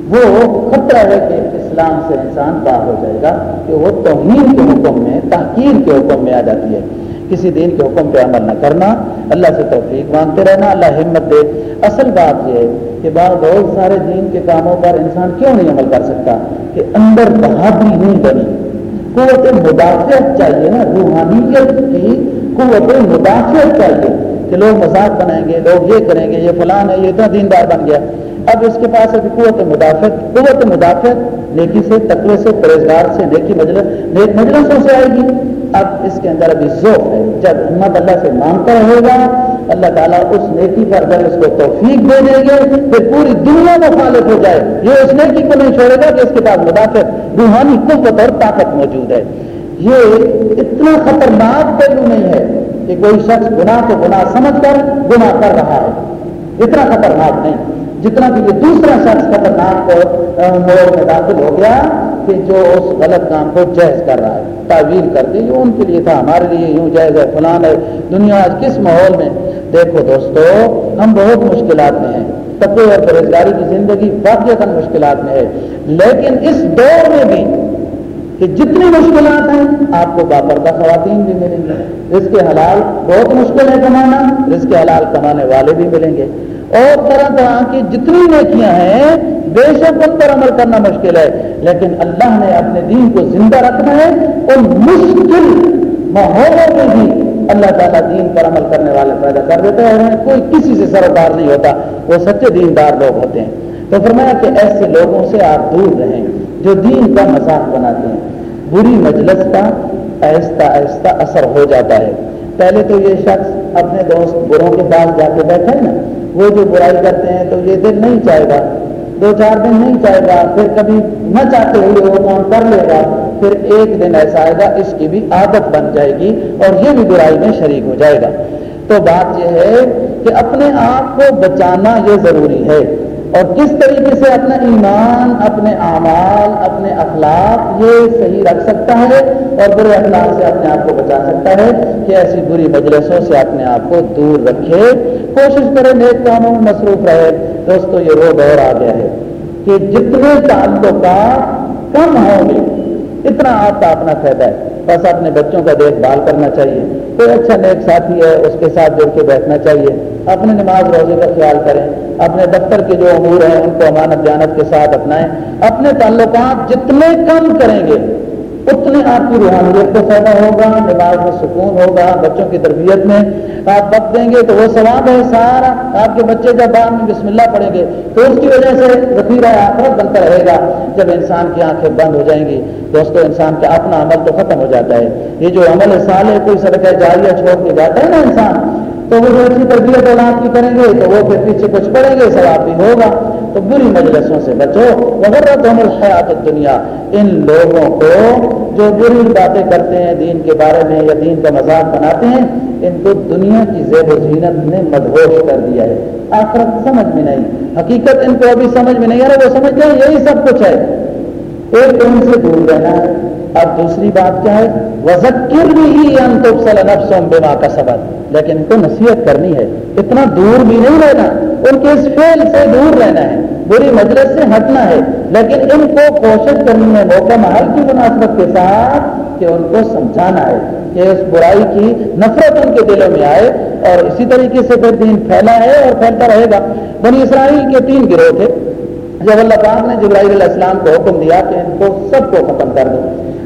وہ خطرہ ہے کہ اسلام سے انسان باہر ہو جائے گا کہ وہ توہین کے حکم میں، تحقیر کے حکم میں آ جاتی ہے۔ کسی دین کے حکم پہ عمل نہ کرنا، اللہ سے توفیق مانگتے رہنا، اللہ ہمت دے۔ اصل بات یہ ہے کہ بعض بہت سارے دین کے کاموں پر انسان کیوں نہیں عمل کر سکتا؟ کہ اندر بہادری نہیں بنی۔ قوت مدافعت چاہیے نا، روحانیت کی قوت مدافعت چاہیے کہ لوگ مذاق بنائیں گے، لوگ یہ کریں گے، یہ فلان ہے، یہ اتنا دیندار بن گیا۔ اب اس کے پاس ابھی قوت مدافعت قوت مدافعت نیکی سے، تقوی سے پرہزگار سے، نیکی مجلس، نیک مجلسوں سے آئے گی۔ اب اس کے اندر ابھی ذوق ہے۔ جب ہمت اللہ سے مانگتا رہے گا اللہ تعالیٰ اس نیکی پر اگر اس کو توفیق دے دیں گے، پھر پوری دنیا مخالف ہو جائے۔ یہ اس نیکی کو نہیں چھوڑے گا کہ اس کے پاس مدافعت روحانی قوت اور طاقت موجود ہے۔ یہ اتنا خطرناک پہلو نہیں ہے کہ کوئی شخص گناہ کو گناہ سمجھ کر گناہ کر رہا ہے۔ اتنا خطرناک نہیں۔ جتنا کہ یہ دوسرا شخص خطرناک موڑ میں داخل ہو گیا کہ جو اس غلط کام کو جائز کر رہا ہے، تعویل کر دی ان کے لیے تھا، ہمارے لیے یوں جائز ہے، فلان ہے، دنیا آج کس ماحول میں؟ دیکھو دوستو، ہم بہت مشکلات میں ہیں، تقوی اور بےروزگاری کی زندگی واقع مشکلات میں ہے، لیکن اس دور میں بھی کہ جتنی مشکلات ہیں، آپ کو باپردہ خواتین بھی ملیں گے رزق کے حلال بہت مشکل ہے کمانا، رزق کے حلال کمانے والے بھی ملیں گے۔ اور طرح طرح کی جتنی نیکیاں ہیں، بے شک ان پر عمل کرنا مشکل ہے۔ لیکن اللہ نے اپنے دین کو زندہ رکھنا ہے ان مشکل ماحولوں میں بھی اللہ تعالیٰ دین پر عمل کرنے والے پیدا کر دیتے ہیں۔ کوئی کسی سے سرکار نہیں ہوتا، وہ سچے دیندار لوگ ہوتے ہیں۔ تو فرمایا کہ ایسے لوگوں سے آپ دور رہیں جو دین کا مذاق بناتے ہیں۔ بری مجلس کا آہستہ آہستہ اثر ہو جاتا ہے۔ پہلے تو یہ شخص اپنے دوست بروں کے پاس جا کے بیٹھے نا وہ جو برائی کرتے ہیں تو یہ دن نہیں چاہے گا، دو چار دن نہیں چاہے گا، پھر کبھی نہ چاہتے ہوئے وہ کام کر لے گا، پھر ایک دن ایسا آئے گا، اس کی بھی عادت بن جائے گی اور یہ بھی برائی میں شریک ہو جائے گا۔ تو بات یہ ہے کہ اپنے آپ کو بچانا یہ ضروری ہے۔ اور کس طریقے سے اپنا ایمان، اپنے اعمال، اپنے اخلاق یہ صحیح رکھ سکتا ہے اور برے اخلاق سے اپنے آپ کو بچا سکتا ہے کہ ایسی بری مجلسوں سے اپنے آپ کو دور رکھے۔ کوشش کرے، نیک کاموں میں مصروف رہے۔ دوستو، یہ وہ دور آ گیا ہے کہ جتنے تعلقات کم ہوں گے، اتنا آپ کا اپنا فائدہ ہے۔ بس اپنے بچوں کا دیکھ بھال کرنا چاہیے۔ کوئی اچھا نیک ساتھی ہے، اس کے ساتھ جڑ کے بیٹھنا چاہیے۔ اپنے نماز روزے کا خیال کریں۔ اپنے دفتر کے جو امور ہیں، ان کو امانت جانت کے ساتھ اپنائیں۔ اپنے تعلقات جتنے کم کریں گے اتنے آپ کی روحانیت کو فائدہ ہوگا نماز میں سکون ہوگا، بچوں کی تربیت میں آپ وقت دیں گے تو وہ ثواب ہے سارا۔ آپ کے بچے جب بعد میں بسم اللہ پڑھیں گے تو اس کی وجہ سے رفیرہ آخرت بنتا رہے گا۔ جب انسان کی آنکھیں بند ہو جائیں گی، دوستو، انسان کا اپنا عمل تو ختم ہو جاتا ہے۔ یہ جو عمل سال ہے کوئی صدقہ جاریہ چھوڑ کے جاتا ہے نا انسان، تو وہ جو اچھی تربیت اولاد کی کریں گے، تو وہ پھر پیچھے کچھ پڑیں گے، ثواب بھی ہوگا۔ تو بری مجلسوں سے بچو۔ وغیرہ الحیات دنیا ان لوگوں کو جو بری باتیں کرتے ہیں، دین کے بارے میں یا دین کا مذاق بناتے ہیں، ان کو دنیا کی زیب و زینت نے مدہوش کر دیا ہے۔ آخرت سمجھ میں نہیں۔ حقیقت ان کو ابھی سمجھ میں نہیں آ رہا، وہ سمجھ جائیں، یہی سب کچھ ہے۔ ایک ان سے دور رہنا ہے۔ اب دوسری بات کیا ہے؟ وزکر بھی ہی نفسم بما کا سبق لیکن ان کو نصیحت کرنی ہے، اتنا دور بھی نہیں رہنا۔ ان کے اس فیل سے دور رہنا ہے۔ بری مجلس سے ہٹنا ہے۔ لیکن ان کو کوشش کرنی ہے موقع محل کی مناسبت کے ساتھ کہ ان کو سمجھانا ہے کہ اس برائی کی نفرت ان کے دلوں میں آئے اور اسی طریقے سے پھر دین پھیلا ہے اور پھیلتا رہے گا۔ بنی اسرائیل کے تین گروہ تھے۔ جب اللہ پاک نے جبرائیل علیہ السلام کو حکم دیا کہ ان کو سب کو ختم کر دو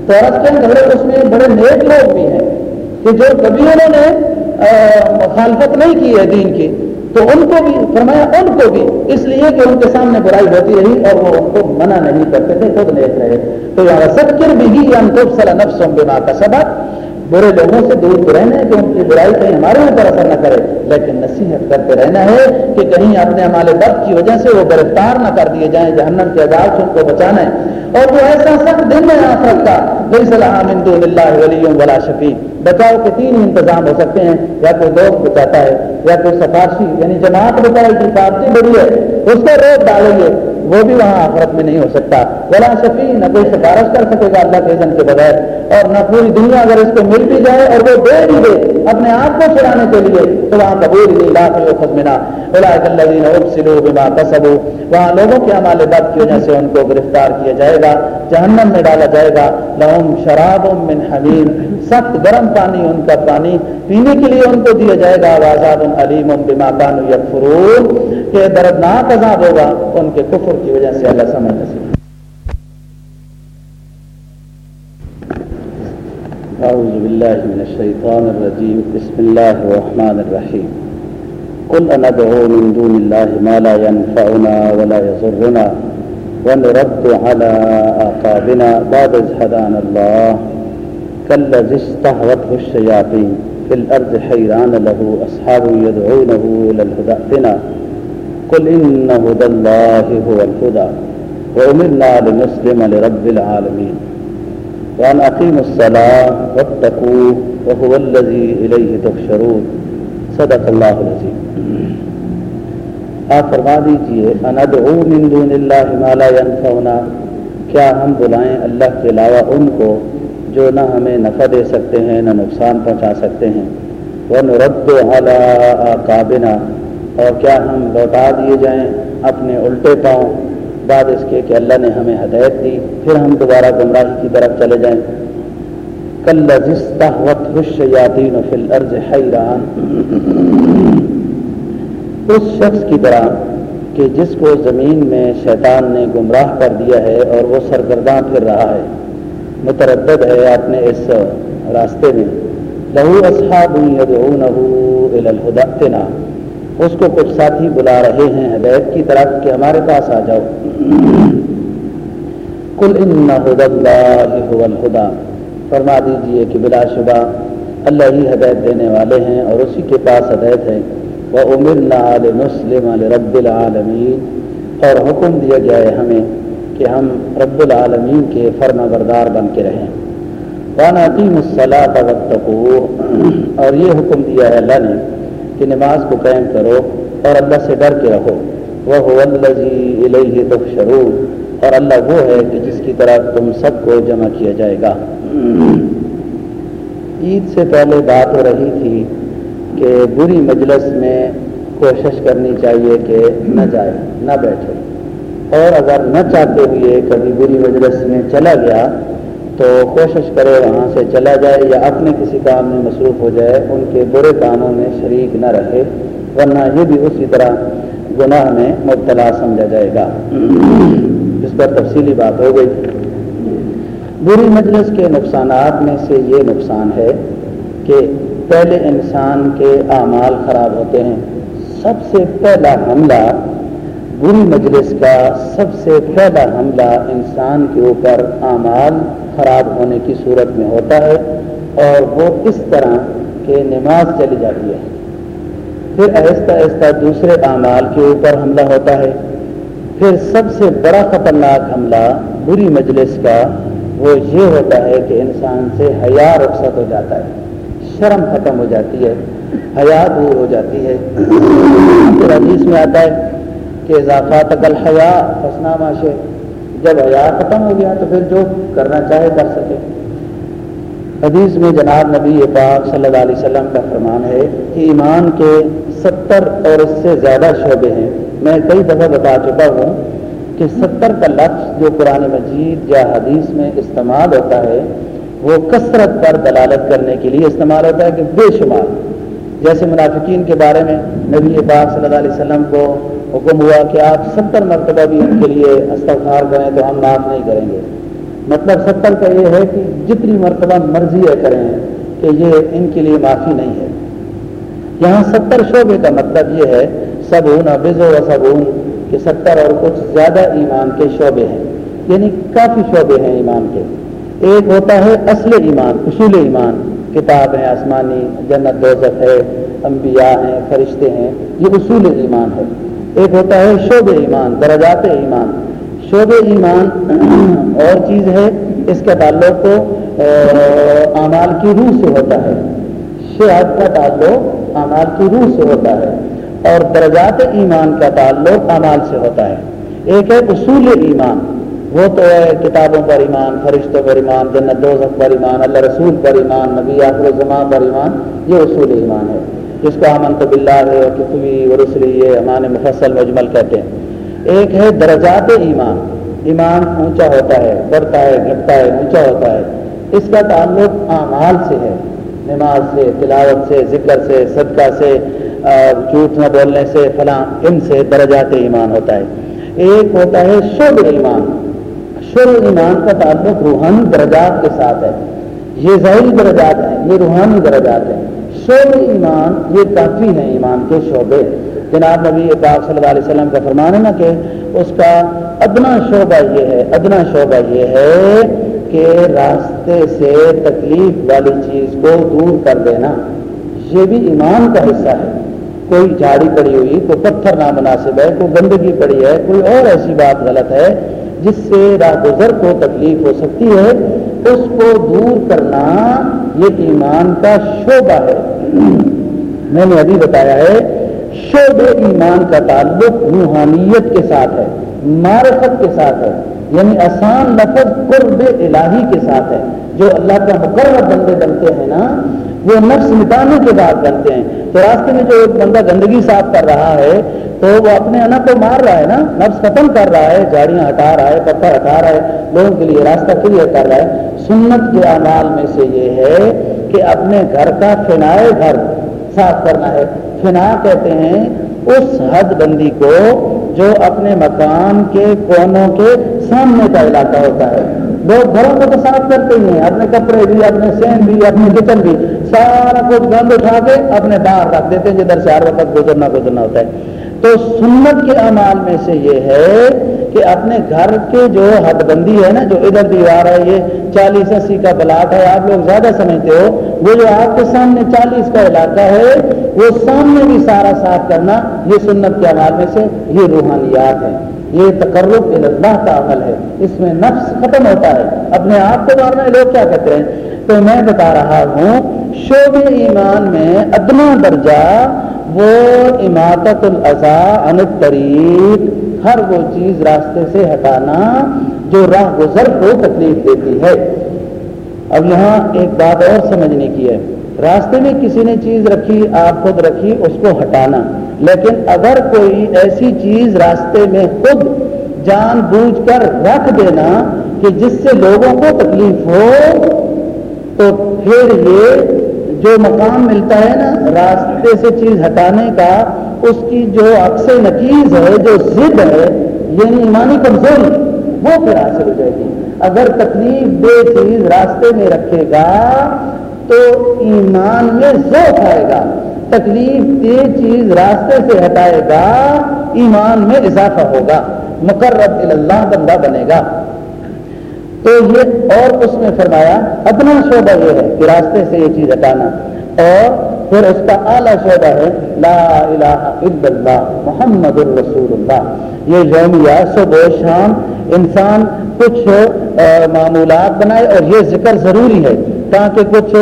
تو عرض کے گھر اس میں بڑے نیک لوگ بھی ہیں کہ جو کبھی انہوں نے مخالفت نہیں کی ہے دین کی، تو ان کو بھی، فرمایا ان کو بھی۔ اس لیے کہ ان کے سامنے برائی ہوتی رہی اور وہ ان کو منع نہیں کرتے تھے، خود نیک رہے۔ تو یہاں سکر بھی ہی، یا نفسوں بما کا سبق برے لوگوں سے دور رہنا ہے کہ ان کی برائی کہیں ہمارے اوپر اثر نہ کرے، لیکن نصیحت کرتے رہنا ہے کہ کہیں اپنے ہمارے درد کی وجہ سے وہ گرفتار نہ کر دیے جائیں، جہنم کے عذاب سے ان کو بچانا ہے۔ اور وہ ایسا سخت دن ہے آخرت کا بے صلاح اللہ ولی ولا شفیع۔ بچاؤ کے تین انتظام ہو سکتے ہیں، یا کوئی لوگ بچاتا ہے، یا کوئی سفارشی یعنی جماعت بچائے گی پارٹی بڑی ہے، اس کو روک ڈالیں گے۔ وہ بھی وہاں آخرت میں نہیں ہو سکتا۔ ولا شفیع، نہ کوئی سفارش کر سکے گا اللہ کے عزم کے بغیر۔ اور نہ پوری دنیا اگر اس کو مل بھی جائے اور وہ دے بھی دے اپنے آپ کو چلانے کے لیے، تو وہاں قبول نہیں لاکھ خدمنا بما کسبو وہاں لوگوں کے عمال بد کی وجہ سے ان کو گرفتار کیا جائے گا، جہنم میں ڈالا جائے گا۔ لہم شراب من حمیم۔ سخت گرم پانی ان کا پانی پینے کے لیے ان کو دیا جائے گا۔ آزاد علیم بما کانو یکفرون۔ کہ دردناک عذاب ہوگا، ان کے کفر کی وجہ سے اللہ سمجھ نصیب أعوذ بالله من الشيطان الرجيم. بسم الله الرحمن الرحيم. قل أندعو من دون الله ما لا ينفعنا ولا يضرنا ونرد على آقابنا بعد إذ هدانا الله. كالذي استهوته الشياطين في الأرض حيران له أصحاب يدعونه إلى الهدى. قل إن هدى الله هو الهدى وأمرنا لنسلم لرب العالمين وأن أقيموا الصلاة واتقوه وهو الذي إليه تحشرون. صدق الله العظيم. آپ فرما دیجیے اندعو من دون اللہ ما لا ينفعنا؟ کیا ہم بلائیں اللہ کے علاوہ ان کو جو نہ ہمیں نفع دے سکتے ہیں، نہ نقصان پہنچا سکتے ہیں؟ وہ نرد اعلیٰ کابنا اور کیا ہم لوٹا دیے جائیں اپنے الٹے پاؤں؟ بعد اس کے کہ اللہ نے ہمیں ہدایت دی، پھر ہم دوبارہ گمراہی کی طرف چلے جائیں۔ کل خوش یادین و فل عرض حیران۔ اس شخص کی طرح کہ جس کو زمین میں شیطان نے گمراہ کر دیا ہے اور وہ سرگرداں پھر رہا ہے۔ متردد ہے اپنے اس راستے میں۔ لہو اصحاب الہدنا اس کو کچھ ساتھی بلا رہے ہیں۔ ہدایت کی طرف کہ ہمارے پاس آ جاؤ۔ کل ان الخدا فرما دیجیے کہ بلا شبہ اللہ ہی ہدایت دینے والے ہیں اور اسی کے پاس ہدایت ہے۔ وہ عمر مسلم رب العالمین اور حکم دیا گیا ہے ہمیں کہ ہم رب العالمین کے فرما بردار بن کے رہیں۔ وانا عظیم الصلاح وقت اور یہ حکم دیا ہے اللہ نے کہ نماز کو قائم کرو اور اللہ سے ڈر کے رہو۔ وہ الہی تحشرون۔ اور اللہ وہ ہے کہ جس کی طرح تم سب کو جمع کیا جائے گا۔ عید سے پہلے بات ہو رہی تھی کہ بری مجلس میں کوشش کرنی چاہیے کہ نہ جائے، نہ بیٹھے۔ اور اگر نہ چاہتے ہوئے کبھی بری مجلس میں چلا گیا تو کوشش کرے وہاں سے چلا جائے یا اپنے کسی کام میں مصروف ہو جائے، ان کے برے کاموں میں شریک نہ رہے، ورنہ یہ بھی اسی طرح گناہ میں مبتلا سمجھا جائے گا۔ اس پر تفصیلی بات ہو گئی۔ بری مجلس کے نقصانات میں سے یہ نقصان ہے کہ پہلے انسان کے اعمال خراب ہوتے ہیں۔ سب سے پہلا حملہ بری مجلس کا، سب سے پہلا حملہ انسان کے اوپر اعمال خراب ہونے کی صورت میں ہوتا ہے اور وہ اس طرح کہ نماز چلی جاتی ہے۔ پھر آہستہ آہستہ دوسرے اعمال کے اوپر حملہ ہوتا ہے۔ پھر سب سے بڑا خطرناک حملہ بری مجلس کا وہ یہ ہوتا ہے کہ انسان سے حیا رخصت ہو جاتا ہے۔ شرم ختم ہو جاتی ہے۔ حیا دور ہو جاتی ہے۔ پھر حدیث میں آتا ہے کہ اضافات قل حیا فسنا معاشے جب حیا ختم ہو گیا تو پھر جو کرنا چاہے کر سکے۔ حدیث میں جناب نبی پاک صلی اللہ علیہ وسلم کا فرمان ہے کہ ایمان کے ستر اور اس سے زیادہ شعبے ہیں۔ میں کئی دفعہ بتا چکا ہوں کہ ستر کا لفظ جو قرآن مجید یا حدیث میں استعمال ہوتا ہے، وہ کثرت پر دلالت کرنے کے لیے استعمال ہوتا ہے کہ بے شمار۔ جیسے منافقین کے بارے میں نبی پاک صلی اللہ علیہ وسلم کو حکم ہوا کہ آپ ستر مرتبہ بھی ان کے لیے استغفار کریں تو ہم معاف نہیں کریں گے۔ مطلب ستر کا یہ ہے کہ جتنی مرتبہ مرضی ہے کریں کہ یہ ان کے لیے معافی نہیں ہے۔ یہاں ستر شعبے کا مطلب یہ ہے سبون ابز و صبون کہ ستر اور کچھ زیادہ ایمان کے شعبے ہیں۔ یعنی کافی شعبے ہیں ایمان کے۔ ایک ہوتا ہے اصل ایمان، اصول ایمان۔ کتاب ہے آسمانی جنت دوزت ہے، انبیاء ہیں، فرشتے ہیں، یہ اصول ایمان ہے۔ ایک ہوتا ہے شعب ایمان، درجات ایمان۔ شعب ایمان [clears throat] اور چیز ہے، اس کا تعلق تو اعمال کی روح سے ہوتا ہے۔ شہد کا تعلق اعمال کی روح سے ہوتا ہے اور درجات ایمان کا تعلق اعمال سے ہوتا ہے۔ ایک ہے اصول ایمان۔ وہ تو ہے کتابوں پر ایمان، فرشتوں پر ایمان، جنت دوزخ پر ایمان، اللہ رسول پر ایمان، نبی آخر زمان پر ایمان، یہ اصول ایمان ہے۔ جس کو امن تو بلّہ ہے کتبی و رسلی یہ امان مفصل مجمل کہتے ہیں۔ ایک ہے درجات ایمان۔ ایمان اونچا ہوتا ہے، بڑھتا ہے، گھٹتا ہے، اونچا ہوتا ہے۔ اس کا تعلق اعمال سے ہے۔ نماز سے، تلاوت سے، ذکر سے، صدقہ سے جھوٹ نہ بولنے سے، فلاں ان سے درجات ایمان ہوتا ہے۔ ایک ہوتا ہے شعب ایمان۔ شر ایمان کا تعلق روحانی درجات کے ساتھ ہے۔ یہ ظاہری درجات ہیں، یہ روحانی درجات ہیں۔ شعب ایمان یہ کافی ہیں ایمان کے شعبے۔ جناب نبی پاک صلی اللہ علیہ وسلم کا فرمان ہے نا کہ اس کا ادنا شعبہ یہ ہے، ادنا شعبہ یہ ہے کہ راستے سے تکلیف والی چیز کو دور کر دینا۔ یہ بھی ایمان کا حصہ ہے۔ کوئی جھاڑی پڑی ہوئی، کوئی پتھر نامناسب ہے، کوئی گندگی پڑی ہے، کوئی اور ایسی بات غلط ہے جس سے راگزر کو تکلیف ہو سکتی ہے، اس کو دور کرنا یہ ایمان کا شعبہ ہے۔ میں نے ابھی بتایا ہے شعب ایمان کا تعلق روحانیت کے ساتھ ہے، معرفت کے ساتھ ہے۔ یعنی آسان لفظ قرب الہی کے ساتھ ہے۔ جو اللہ کا مقرر بندے بنتے ہیں نا، وہ نفس مٹانے کے بعد بنتے ہیں۔ تو راستے میں جو ایک بندہ گندگی صاف کر رہا ہے، تو وہ اپنے انا کو مار رہا ہے نا، نفس ختم کر رہا ہے جاڑیاں ہٹا رہا ہے، پتھر ہٹا رہا ہے، لوگوں کے لیے راستہ کلیئر کر رہا ہے۔ سنت کے اعمال میں سے یہ ہے کہ اپنے گھر کا فنائے گھر صاف کرنا ہے۔ فنا کہتے ہیں، اس حد بندی کو جو اپنے مکان کے کونوں کے سامنے کا علاقہ ہوتا ہے۔ لوگ گھروں کو تو صاف کرتے ہی ہیں اپنے کپڑے بھی، اپنے سین بھی اپنے کچن بھی، سارا کچھ گند اٹھا کے اپنے باہر رکھ دیتے ہیں جدھر سے ہر وقت گزرنا گزرنا ہوتا ہے۔ تو سنت کے امال میں سے یہ ہے کہ اپنے گھر کے جو حد بندی ہے نا، جو ادھر دیوار ہے، یہ چالیس اسی کا بلاک ہے، آپ لوگ زیادہ سمجھتے ہو، وہ جو آپ کے سامنے چالیس کا علاقہ ہے، وہ سامنے بھی سارا صاف کرنا یہ سنت کے امال میں سے یہ روحانیات ہے یہ تقرب اللہ کا عمل ہے۔ اس میں نفس ختم ہوتا ہے۔ اپنے آپ کو مارنا لوگ کیا کہتے ہیں؟ تو میں بتا رہا ہوں، شعب ایمان میں ادنا درجہ، وہ اماطت الزا ان طریق ہر وہ چیز راستے سے ہٹانا جو راہ گزر کو تکلیف دیتی ہے۔ اب یہاں ایک بات اور سمجھنے کی ہے۔ راستے میں کسی نے چیز رکھی، آپ خود رکھی، اس کو ہٹانا۔ لیکن اگر کوئی ایسی چیز راستے میں خود جان بوجھ کر رکھ دینا کہ جس سے لوگوں کو تکلیف ہو، تو پھر یہ جو مقام ملتا ہے نا، راستے سے چیز ہٹانے کا، اس کی جو عکس نکیز ہے، جو ضد ہے یعنی ایمانی کمزوری، وہ پھر حاصل ہو جائے گی۔ اگر تکلیف دے چیز راستے میں رکھے گا تو ایمان میں ذوق آئے گا۔ تکلیف دے چیز راستے سے ہٹائے گا، ایمان میں اضافہ ہوگا۔ مقرر اللہ بندہ بنے گا۔ تو یہ اور اس میں فرمایا اپنا شعبہ یہ ہے کہ راستے سے یہ چیز ہٹانا۔ اور پھر اس کا اعلیٰ شعبہ ہے، لا الہ الا اللہ، محمد الرسول اللہ۔ یہ یومیہ صبح شام انسان کچھ معمولات بنائے اور یہ ذکر ضروری ہے۔ تاکہ کچھ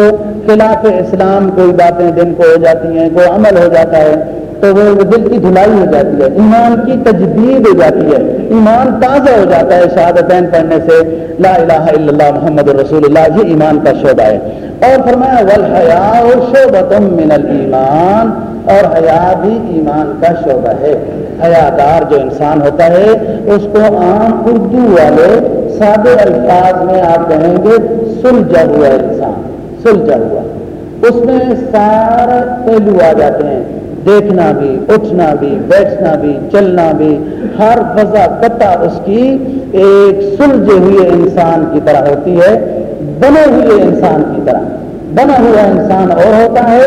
خلاف اسلام کوئی باتیں دن کو ہو جاتی ہیں، کوئی عمل ہو جاتا ہے، تو وہ دل کی دھلائی ہو جاتی ہے، ایمان کی تجدید ہو جاتی ہے، ایمان تازہ ہو جاتا ہے شہادتین پڑھنے سے۔ لا الہ الا اللہ محمد رسول اللہ، یہ ایمان کا شعبہ ہے۔ اور فرمایا ول شعبت من المان اور حیا بھی ایمان کا شعبہ ہے۔ حیادار جو انسان ہوتا ہے، اس کو عام اردو والے سادے الفاظ میں آپ کہیں گے، سلجھا ہوا سلجھا ہوا۔ اس میں سارے پہلو آ جاتے ہیں۔ دیکھنا بھی، اٹھنا بھی، بیٹھنا بھی، چلنا بھی۔ ہر فضا قطع اس کی ایک سلجھے ہوئے انسان کی طرح ہوتی ہے، بنے ہوئے انسان کی طرح۔ بنا ہوا انسان اور ہوتا ہے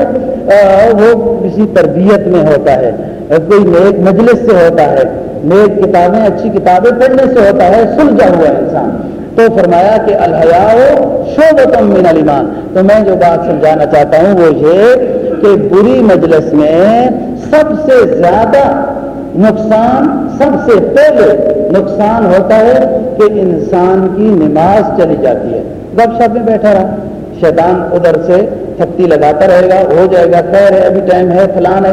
وہ کسی تربیت میں ہوتا ہے۔ کوئی نیک مجلس سے ہوتا ہے، نیک کتابیں، اچھی کتابیں پڑھنے سے ہوتا ہے، سلجھا ہوا انسان۔ تو فرمایا کہ الحیا شوبتم من المان تو میں جو بات سمجھانا چاہتا ہوں وہ یہ کہ بری مجلس میں سب سے زیادہ نقصان، سب سے پہلے نقصان ہوتا ہے کہ انسان کی نماز چلی جاتی ہے۔ گپ شپ میں بیٹھا رہا۔ شیطان ادھر سے تھپتی لگاتا رہے گا، ہو جائے گا، خیر ہے، ابھی ٹائم ہے، فلان ہے۔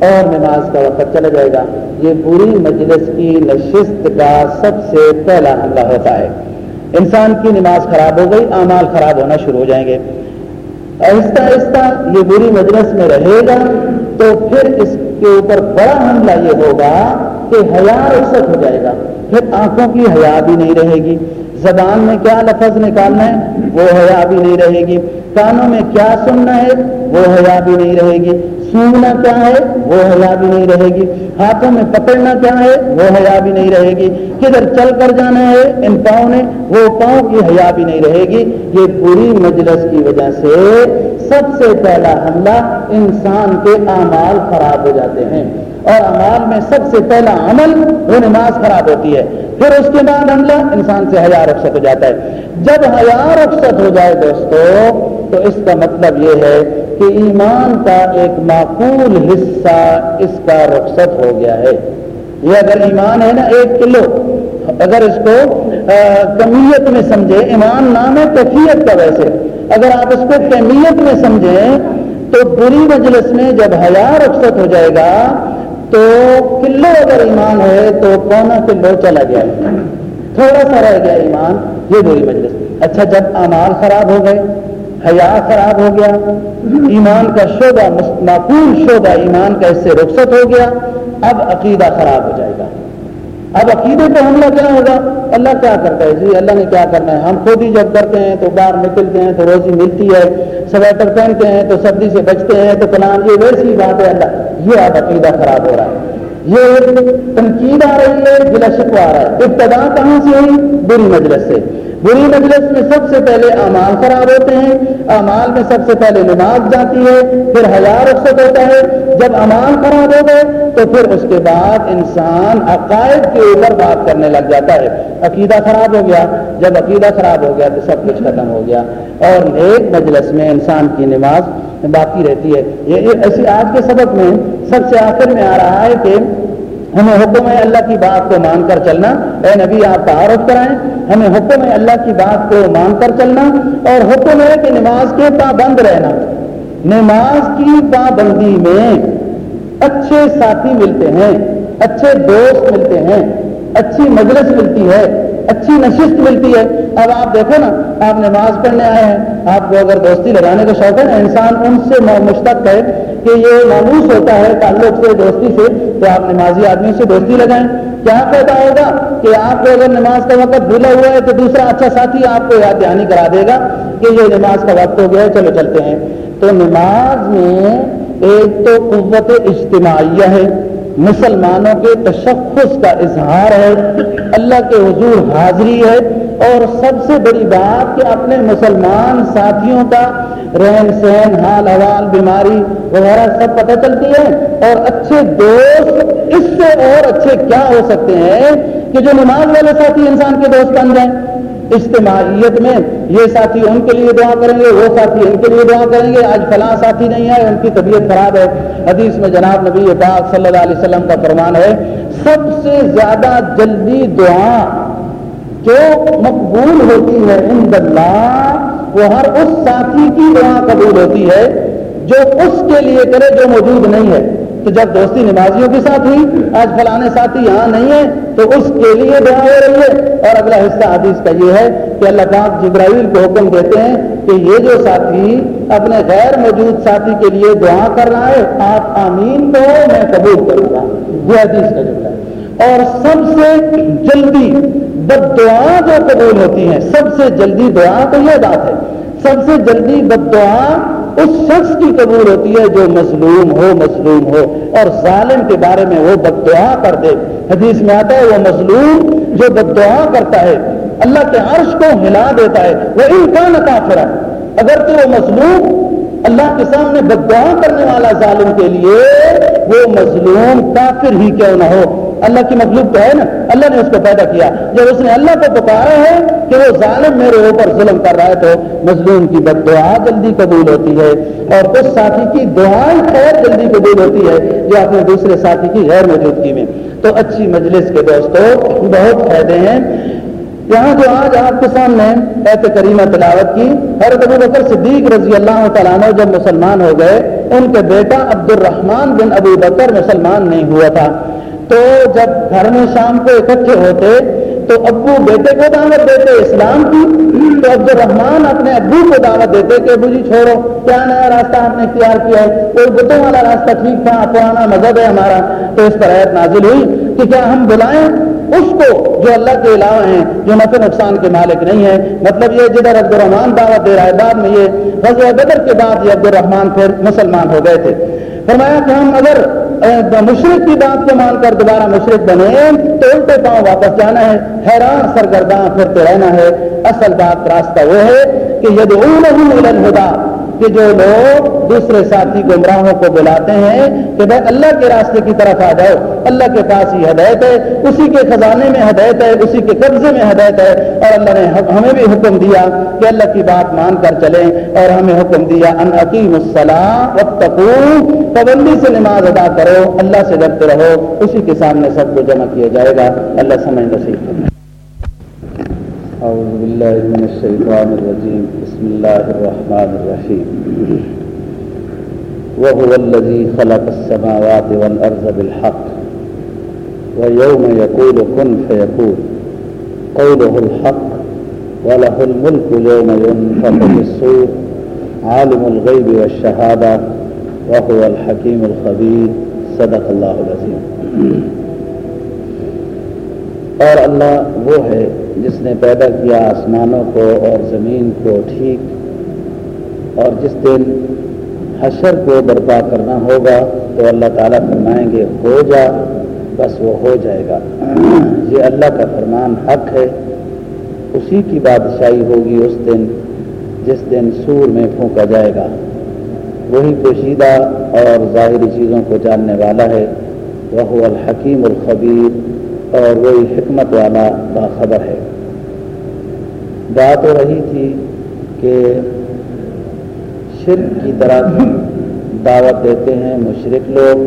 اور نماز کا وقت چلا جائے گا۔ یہ بری مجلس کی نشست کا سب سے پہلا حملہ ہوتا ہے۔ انسان کی نماز خراب ہو گئی، اعمال خراب ہونا شروع ہو جائیں گے۔ آہستہ آہستہ یہ بری مجلس میں رہے گا تو پھر اس کے اوپر بڑا حملہ یہ ہوگا کہ حیا رخصت ہو جائے گا۔ پھر آنکھوں کی حیا بھی نہیں رہے گی۔ زبان میں کیا لفظ نکالنا ہے؟ وہ حیا بھی نہیں رہے گی۔ کانوں میں کیا سننا ہے؟ وہ حیا بھی نہیں رہے گی۔ سونگنا کیا ہے؟ وہ حیا بھی نہیں رہے گی۔ ہاتھوں میں پکڑنا کیا ہے؟ وہ حیا بھی نہیں رہے گی۔ کدھر چل کر جانا ہے؟ ان پاؤں نے۔ وہ پاؤں کی حیا بھی نہیں رہے گی۔ یہ پوری مجلس کی وجہ سے سب سے پہلا حملہ انسان کے اعمال خراب ہو جاتے ہیں۔ اور امال میں سب سے پہلا عمل وہ نماز خراب ہوتی ہے۔ پھر اس کے بعد حملہ انسان سے حیا رخصت ہو جاتا ہے۔ جب حیا رخصت ہو جائے دوستو، تو اس کا مطلب یہ ہے کہ ایمان کا ایک معقول حصہ اس کا رخصت ہو گیا ہے۔ یہ اگر ایمان ہے نا ایک کلو، اگر اس کو کمیت میں سمجھے ایمان نام ہے کیفیت کا ویسے۔ اگر آپ اس کو کمیت میں سمجھیں، تو بری مجلس میں جب حیا رخصت ہو جائے گا، تو کلو اگر ایمان ہے، تو پونا کلو چلا گیا۔ تھوڑا سا رہ گیا ایمان، یہ بری مجلس۔ اچھا جب امال خراب ہو گئے حیا خراب ہو گیا، ایمان کا شعبہ، معقول شعبہ ایمان کا اس سے رخصت ہو گیا، اب عقیدہ خراب ہو جائے گا۔ اب عقیدے پہ حملہ کیا ہوگا؟ اللہ کیا کرتا ہے؟ جی اللہ نے کیا کرنا ہے؟ ہم خود ہی جب کرتے ہیں تو باہر نکلتے ہیں تو روزی ملتی ہے سویٹر پہنتے ہیں تو سردی سے بچتے ہیں تو پلان یہ ویسی بات ہے۔ اللہ، یہ اب عقیدہ خراب ہو رہا ہے۔ یہ تنقید آ رہی ہے، بلا شکو آ رہا ہے۔ ابتدا کہاں سے ہوئی؟ بری مجلس سے۔ بری مجلس میں سب سے پہلے امال خراب ہوتے ہیں امال میں سب سے پہلے نماز جاتی ہے، پھر ہزار رخصت ہوتا ہے۔ جب امال خراب ہو گئے، تو پھر اس کے بعد انسان عقائد کے اوپر بات کرنے لگ جاتا ہے۔ عقیدہ خراب ہو گیا۔ جب عقیدہ خراب ہو گیا، تو سب کچھ ختم ہو گیا۔ اور ایک مجلس میں انسان کی نماز باقی رہتی ہے۔ یہ ایسی آج کے سبق میں سب سے آخر میں آ رہا ہے کہ ہمیں حکم ہے اللہ کی بات کو مان کر چلنا۔ اے نبی، آپ تعارف کرائیں۔ ہمیں حکم ہے اللہ کی بات کو مان کر چلنا۔ اور حکم ہے کہ نماز کے پابند رہنا۔ نماز کی پابندی میں اچھے ساتھی ملتے ہیں، اچھے دوست ملتے ہیں، اچھی مجلس ملتی ہے، اچھی نشست ملتی ہے۔ اب آپ دیکھو نا، آپ نماز پڑھنے آئے ہیں، آپ کو اگر دوستی لگانے کا شوق ہے نا، انسان ان سے مشتق ہے کہ یہ مانوس ہوتا ہے، تعلق سے، دوستی سے تو آپ نمازی آدمی سے دوستی لگائیں۔ کیا پیدا ہوگا کہ آپ کو اگر نماز کا وقت بھولا ہوا ہے تو دوسرا اچھا ساتھی آپ کو یاد دہانی کرا دے گا کہ یہ نماز کا وقت ہو گیا ہے، چلو چلتے ہیں۔ تو نماز میں ایک تو قوت اجتماعیہ ہے۔ مسلمانوں کے تشخص کا اظہار ہے، اللہ کے حضور حاضری ہے اور سب سے بڑی بات کہ اپنے مسلمان ساتھیوں کا رہن سہن، حال حوال، بیماری وغیرہ سب پتہ چلتی ہے اور اچھے دوست اس سے اور اچھے کیا ہو سکتے ہیں کہ جو نماز والے ساتھی انسان کے دوست بن جائیں۔ اجتماعیت میں یہ ساتھی ان کے لیے دعا کریں گے، وہ ساتھی ان کے لیے دعا کریں گے، آج فلاں ساتھی نہیں ہے ان کی طبیعت خراب ہے۔ حدیث میں جناب نبی پاک صلی اللہ علیہ وسلم کا فرمان ہے، سب سے زیادہ جلدی دعا جو مقبول ہوتی ہے ان اللہ، وہ ہر اس ساتھی کی دعا قبول ہوتی ہے جو اس کے لیے کرے جو موجود نہیں ہے۔ تو جب دوستی نمازیوں کے ساتھ ہوئی، آج فلانے ساتھی یہاں نہیں ہے، تو اس کے لیے دعا ہو رہی ہے۔ اور اگلا حصہ حدیث کا یہ ہے کہ اللہ پاک جبرائیل کو حکم دیتے ہیں کہ یہ جو ساتھی اپنے غیر موجود ساتھی کے لیے دعا کر رہا ہے، آپ آمین کو میں قبول کروں گا۔ یہ حدیث کا جملہ ہے۔ اور سب سے جلدی بد دعا جو قبول ہوتی ہیں سب سے جلدی دعا تو یہ بات ہے، سب سے جلدی بد دعا اس شخص کی قبول ہوتی ہے جو مظلوم ہو مظلوم ہو۔ اور ظالم کے بارے میں وہ بد دعا کر دے حدیث میں آتا ہے، وہ مظلوم جو بد دعا کرتا ہے، اللہ کے عرش کو ہلا دیتا ہے۔ وہ ان کا نہ اگر تو وہ مظلوم، اللہ کے سامنے بد دعا کرنے والا ظالم کے لیے، وہ مظلوم کافر ہی کیوں نہ ہو؟ اللہ کی مخلوق تو ہے نا، اللہ نے اس کو پیدا کیا۔ جب اس نے اللہ کو پکارا ہے کہ وہ ظالم میرے اوپر ظلم کر رہا ہے تو مظلوم کی بد دعا جلدی قبول ہوتی ہے۔ اور اس ساتھی کی دعائیں خیر جلدی قبول ہوتی ہے، جو اپنے دوسرے ساتھی کی غیر موجودگی میں۔ تو اچھی مجلس کے دوستوں بہت فائدے ہیں۔ یہاں جو آج آپ کے سامنے ایت کریمہ تلاوت کی، حضرت ابو بکر صدیق رضی اللہ تعالیٰ عنہ جب مسلمان ہو گئے، ان کے بیٹا عبد الرحمان بن ابو بکر مسلمان نہیں ہوا تھا۔ تو جب گھر میں شام کو اکٹھے ہوتے، تو ابو بیٹے کو دعوت دیتے اسلام کی، تو عبد الرحمان اپنے ابو کو دعوت دیتے کہ ابو جی چھوڑو، کیا نیا راستہ آپ نے اختیار کیا ہے؟ کوئی بتوں والا راستہ ٹھیک تھا، پرانا مذہب ہے ہمارا۔ تو اس پر عید نازل ہوئی کہ کیا ہم بلائیں اس کو جو اللہ کے علاوہ ہیں، جو نفع نقصان کے مالک نہیں ہے مطلب یہ جدھر عبد الرحمان دعوت دے رہا ہے، بعد میں یہ غزوہ بدر کے بعد یہ عبد الرحمان پھر مسلمان ہو گئے تھے۔ فرمایا کہ ہم اگر مشرق کی بات کو مان کر دوبارہ مشرق بنے، تو الٹے پاؤں واپس جانا ہے، حیران سرگرداں پھرتے رہنا ہے۔ اصل بات راستہ وہ ہے کہ یدعونہم الہدا کہ جو لوگ دوسرے ساتھی گمراہوں کو بلاتے ہیں کہ بھائی اللہ کے راستے کی طرف آ جاؤ، اللہ کے پاس ہی ہدایت ہے، اسی کے خزانے میں ہدایت ہے، اسی کے قبضے میں ہدایت ہے۔ اور اللہ نے ہمیں بھی حکم دیا کہ اللہ کی بات مان کر چلیں اور ہمیں حکم دیا، ان عقیم السلام پابندی سے نماز ادا کرو، اللہ سے ڈرتے رہو، اسی کے سامنے سب کو جمع کیا جائے گا۔ اللہ سمجھ نصیب أعوذ بالله من الشيطان الرجيم. بسم الله الرحمن الرحيم. وهو الذي خلق السماوات والأرض بالحق ويوم يقول كن فيكون. قوله الحق وله الملك يوم ينفق في الصور عالم الغيب والشهادة وهو الحكيم الخبير. صدق الله العظيم. اور اللہ وہ ہے جس نے پیدا کیا آسمانوں کو اور زمین کو ٹھیک، اور جس دن حشر کو برپا کرنا ہوگا تو اللہ تعالیٰ فرمائیں گے، ہو جا، بس وہ ہو جائے گا۔ [clears throat] یہ اللہ کا فرمان حق ہے۔ اسی کی بادشاہی ہوگی اس دن، جس دن سور میں پھونکا جائے گا۔ وہی پوشیدہ اور ظاہری چیزوں کو جاننے والا ہے۔ وہ الحکیم الخبیر، اور وہی حکمت والا باخبر ہے۔ بات ہو رہی تھی کہ شرک کی طرف دعوت دیتے ہیں مشرق لوگ،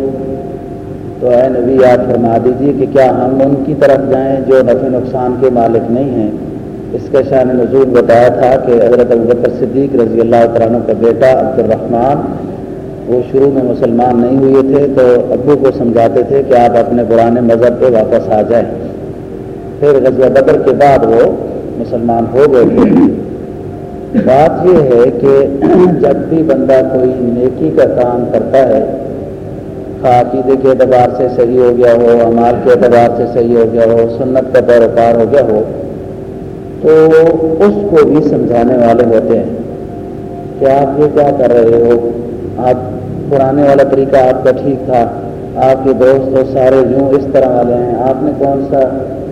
تو اے نبی آپ فرما دیجیے کہ کیا ہم ان کی طرف جائیں جو نفع نقصان کے مالک نہیں ہیں؟ اس کا شان نزول بتایا تھا کہ حضرت ابوبکر صدیق رضی اللہ تعالیٰ کا بیٹا عبد الرحمان وہ شروع میں مسلمان نہیں ہوئے تھے، تو ابو کو سمجھاتے تھے کہ آپ اپنے پرانے مذہب پہ واپس آ جائیں۔ پھر غزوہ بدر کے بعد وہ مسلمان ہو گئے تھے بات یہ ہے کہ جب بھی بندہ کوئی نیکی کا کام کرتا ہے عقیدے کے اعتبار سے صحیح ہو گیا ہو امال کے اعتبار سے صحیح ہو گیا ہو، سنت کا پیروکار ہو گیا ہو، تو اس کو بھی سمجھانے والے ہوتے ہیں۔ کہ آپ یہ کیا کر رہے ہو؟ آپ پرانے والا طریقہ آپ کا ٹھیک تھا۔ آپ کے دوست اور سارے یوں اس طرح والے ہیں۔ آپ نے کون سا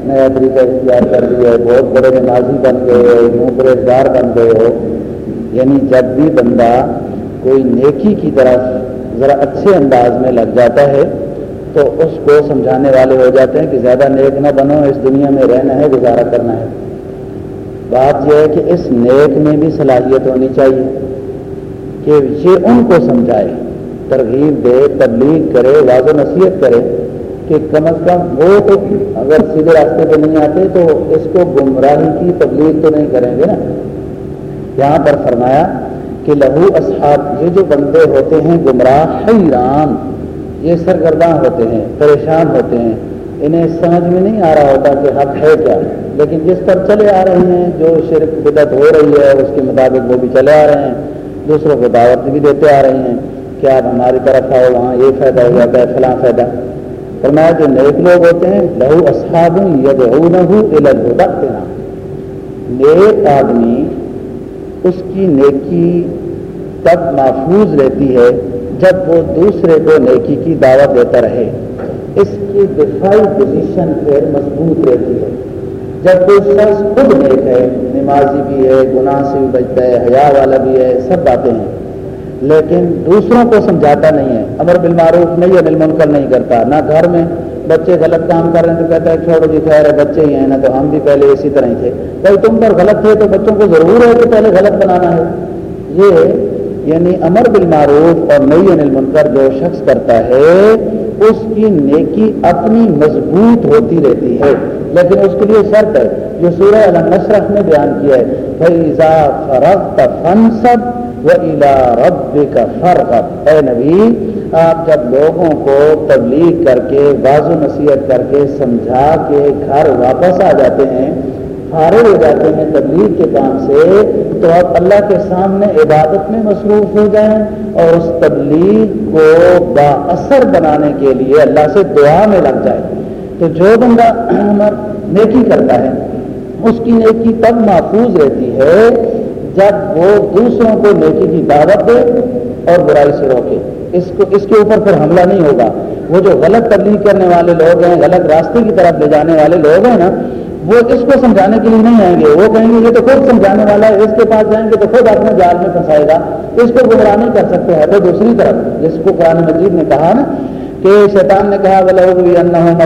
نیا طریقہ اختیار کر لیا ہے؟ بہت بڑے نمازی بن گئے ہو، یوں بریزگار بن گئے ہو۔ یعنی جب بھی بندہ کوئی نیکی کی طرف ذرا اچھے انداز میں لگ جاتا ہے، تو اس کو سمجھانے والے ہو جاتے ہیں کہ زیادہ نیک نہ بنو، اس دنیا میں رہنا ہے، گزارا کرنا ہے۔ بات یہ ہے کہ اس نیک میں بھی صلاحیت ہونی چاہیے کہ یہ ان کو سمجھائے۔ ترغیب دے، تبلیغ کرے، واضح نصیحت کرے کہ کم از کم وہ تو اگر سیدھے راستے پہ نہیں آتے تو اس کو گمراہی کی تبلیغ تو نہیں کریں گے نا۔ یہاں پر فرمایا کہ لہو اصحاب، یہ جو بندے ہوتے ہیں گمراہ، حیران، یہ سرگرداں ہوتے ہیں، پریشان ہوتے ہیں۔ انہیں سمجھ میں نہیں آ رہا ہوتا کہ حق ہے کیا۔ لیکن جس پر چلے آ رہے ہیں، جو شرک بدت ہو رہی ہے اس کے مطابق وہ بھی چلے آ رہے ہیں، دوسروں کو دعوت بھی دیتے آ رہے ہیں۔ کہ آپ ہماری طرف آؤ وہاں یہ فائدہ ہو جاتا ہے فلاں فائدہ۔ فرمایا جو نیک لوگ ہوتے ہیں، لہو اصحاب نیک آدمی اس کی نیکی تب محفوظ رہتی ہے جب وہ دوسرے کو نیکی کی دعوت دیتا رہے۔ اس کی دفاعی پوزیشن پھر مضبوط رہتی ہے۔ جب کوئی شخص خود نیک ہے، نمازی بھی ہے، گناہ سے بھی بچتا ہے، حیا والا بھی ہے، سب باتیں ہیں۔ لیکن دوسروں کو سمجھاتا نہیں ہے۔ امر بالمعروف نہیں ہے منکر نہیں کرتا۔ نہ گھر میں بچے غلط کام کر رہے ہیں تو کہتا ہے، چھوڑو جی خیر ہے، بچے ہی ہیں نا تو ہم بھی پہلے اسی طرح ہی تھے۔ بھائی تم پر غلط تھے تو بچوں کو ضرور ہے کہ پہلے غلط بنانا ہے۔ یہ یعنی امر بالمعروف اور نئی انل منکر جو شخص کرتا ہے اس کی نیکی اپنی مضبوط ہوتی رہتی ہے۔ لیکن اس کے لیے شرط ہے، جو سورہ نشرف نے بیان کیا ہے فیضا فرق فن سب وہ الا رب کا فرق اے نبی، آپ جب لوگوں کو تبلیغ کر کے باز و نصیحت کر کے، سمجھا کے گھر واپس آ جاتے ہیں فارغ ہو جاتے ہیں تبلیغ کے کام سے، تو آپ اللہ کے سامنے عبادت میں مصروف ہو جائیں اور اس تبلیغ کو با اثر بنانے کے لیے اللہ سے دعا میں لگ جائے۔ تو جو بندہ نیکی کرتا ہے، اس کی نیکی تب محفوظ رہتی ہے جب وہ دوسروں کو نیکی کی دعوت دے اور برائی سے روکے۔ اس کو، اس کے اوپر پھر حملہ نہیں ہوگا۔ وہ جو غلط تبلیغ کرنے والے لوگ ہیں، غلط راستے کی طرف لے جانے والے لوگ ہیں نا وہ اس کو سمجھانے کے لیے نہیں آئیں گے۔ وہ کہیں گے یہ تو خود سمجھانے والا ہے، اس کے پاس جائیں گے تو خود اپنے جال میں پھنسائے گا۔ اس کو گمراہ نہیں کر سکتے ہیں۔ تو دوسری طرف، جس کو قرآن مجید نے کہا نا کہ شیطان نے کہا بولے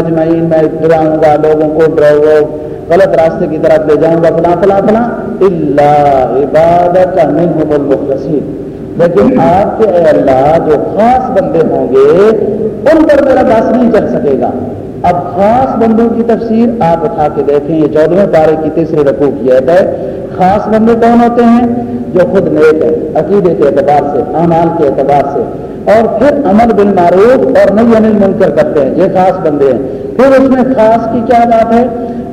مجمعین میں پھراؤں گا، لوگوں کو ڈرو غلط راستے کی طرف لے جاؤں گا، فلاں فلاں فلاں۔ اللہ عبادت کا نہیں لیکن آپ کے اے اللہ جو خاص بندے ہوں گے، ان پر میرا بس نہیں چل سکے گا۔ اب خاص بندوں کی تفسیر آپ اٹھا کے دیکھیں، یہ چودہویں پارے کی تیسری رقو کی ہے۔ خاص بندے کون ہوتے ہیں؟ جو خود نیک ہے عقیدے کے اعتبار سے، اعمال کے اعتبار سے۔ اور پھر امن بن معروف اور نئی انل منکر کرتے ہیں، یہ خاص بندے ہیں۔ پھر اس میں خاص کی کیا بات ہے؟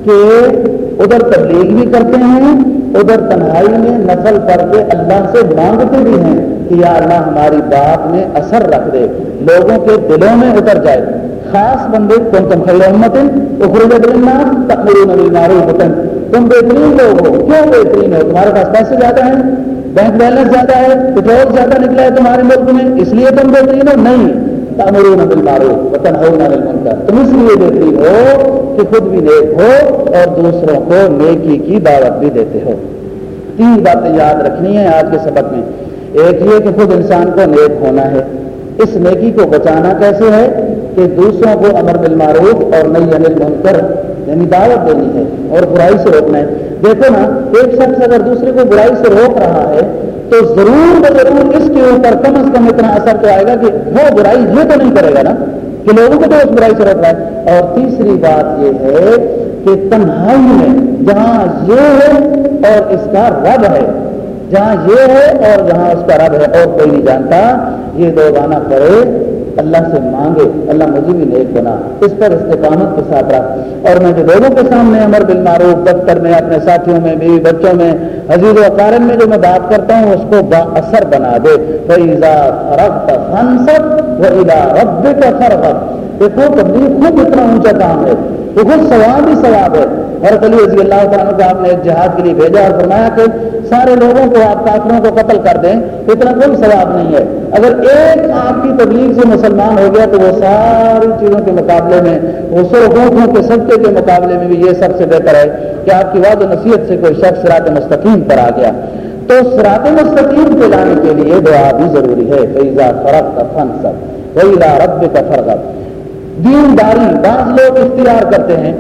کہ ادھر تبلیغ بھی کرتے ہیں، ادھر تنہائی میں نسل پڑھ کے اللہ سے مانگتے بھی ہیں کہ یا اللہ ہماری بات میں اثر رکھ دے، لوگوں کے دلوں میں اتر جائے۔ خاص بندے کون تم خیر محمد تم بہترین لوگ ہو۔ کیوں بہترین ہو؟ تمہارے پاس پیسے زیادہ ہیں، بینک بیلنس زیادہ ہے، پٹرول زیادہ نکلا ہے تمہارے ملک میں، اس لیے تم بہترین ہو؟ نہیں۔ تمرون بالمعروف وطن ہو نہ منکر تم اس لیے بہترین ہو کہ خود بھی نیک ہو اور دوسروں کو نیکی کی دعوت بھی دیتے ہو۔ تین باتیں یاد رکھنی ہیں آج کے سبق میں۔ ایک یہ کہ خود انسان کو نیک ہونا ہے۔ اس نیکی کو بچانا کیسے ہے کہ دوسروں کو امر بالمعروف اور نئی انل منکر یعنی دعوت دینی ہے اور برائی سے روکنا ہے۔ دیکھو نا، ایک شخص اگر دوسرے کو برائی سے روک رہا ہے تو ضرور ضرور اس کے اوپر کم از کم اتنا اثر تو آئے گا کہ وہ برائی یہ تو نہیں کرے گا نا کہ لوگوں کو تو اس برائی سے روک رہا ہے۔ اور تیسری بات یہ ہے کہ تنہائی میں جہاں یہ ہے اور اس کا رب ہے جہاں یہ ہے اور جہاں اس کا رب ہے، اور کوئی نہیں جانتا۔ یہ دو گانا پڑے اللہ سے مانگے، اللہ مجھے بھی نیک بنا۔ اس پر استقامت کے ساتھ رکھ اور میں جو لوگوں کے سامنے امر بالمعروف، دفتر میں، اپنے ساتھیوں میں، بیوی بچوں میں عزیز و اقارن میں جو میں بات کرتا ہوں، اس کو با اثر بنا دے۔ فیضا فرق فنسب و الا رب کا فرق دیکھو تبدیل خود اتنا اونچا کام ہے۔ تو خود ثواب ہی ثواب ہے۔ اور علی رضی اللہ تعالیٰ کو آپ نے ایک جہاد کے لیے بھیجا اور فرمایا کہ سارے لوگوں کو آپ کافروں کو قتل کر دیں، اتنا کوئی ثواب نہیں ہے۔ اگر ایک آپ کی تبلیغ سے مسلمان ہو گیا تو وہ ساری چیزوں کے مقابلے میں وہ سرخوں کے صدقے کے مقابلے میں بھی یہ سب سے بہتر ہے کہ آپ کی وعد و نصیحت سے کوئی شخص رات مستقیم پر آ گیا۔ تو سرات مستقیم کے لانے کے لیے دعا بھی ضروری ہے۔ فیضا فرق کا فن سب وہی رب کا فرق دینداری، بعض لوگ اختیار کرتے ہیں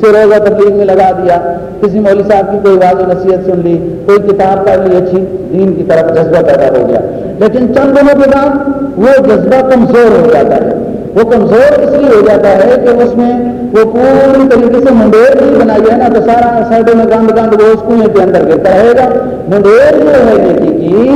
سے روزہ تبلیغ میں لگا دیا، کسی مولوی صاحب کی کوئی واضح نصیحت سن لی، کوئی کتاب پڑھ لی، اچھی دین کی طرف جذبہ پیدا ہو گیا۔ لیکن چند دنوں کے بعد وہ جذبہ کمزور ہو جاتا ہے۔ وہ کمزور اس لیے ہو جاتا ہے کہ اس میں وہ پوری طریقے سے منڈیر نہیں بنائی ہے نا، تو سارا سائڈوں میں گند گند وہ اس کنویں کے اندر گرتا رہے گا۔ منڈیر جو ہے نیکی کی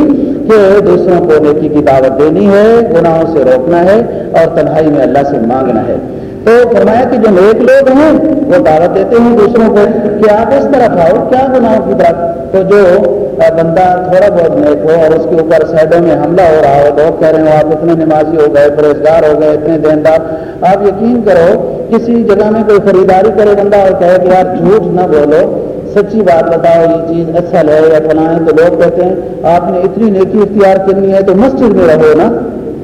کہ دوسروں کو نیکی کی دعوت دینی ہے، گناہوں سے روکنا ہے اور تنہائی میں اللہ سے مانگنا ہے۔ تو فرمایا کہ جو نیک لوگ ہیں، وہ دعوت دیتے ہیں دوسروں کو کہ آپ اس طرف آؤ، کیا گناہوں کی طرف تو جو بندہ تھوڑا بہت نیک ہو اور اس کے اوپر سائڈوں میں حملہ ہو رہا ہو، لوگ کہہ رہے ہو آپ اتنے نمازی ہو گئے پرہزگار ہو گئے، اتنے دیندار۔ آپ یقین کرو، کسی جگہ میں کوئی خریداری کرے بندہ اور کہے کہ یار جھوٹ نہ بولو، سچی بات بتاؤ، یہ چیز اچھا ہے یا فلاں، تو لوگ کہتے ہیں، آپ نے اتنی نیکی اختیار کرنی ہے تو مسجد میں رہو نا۔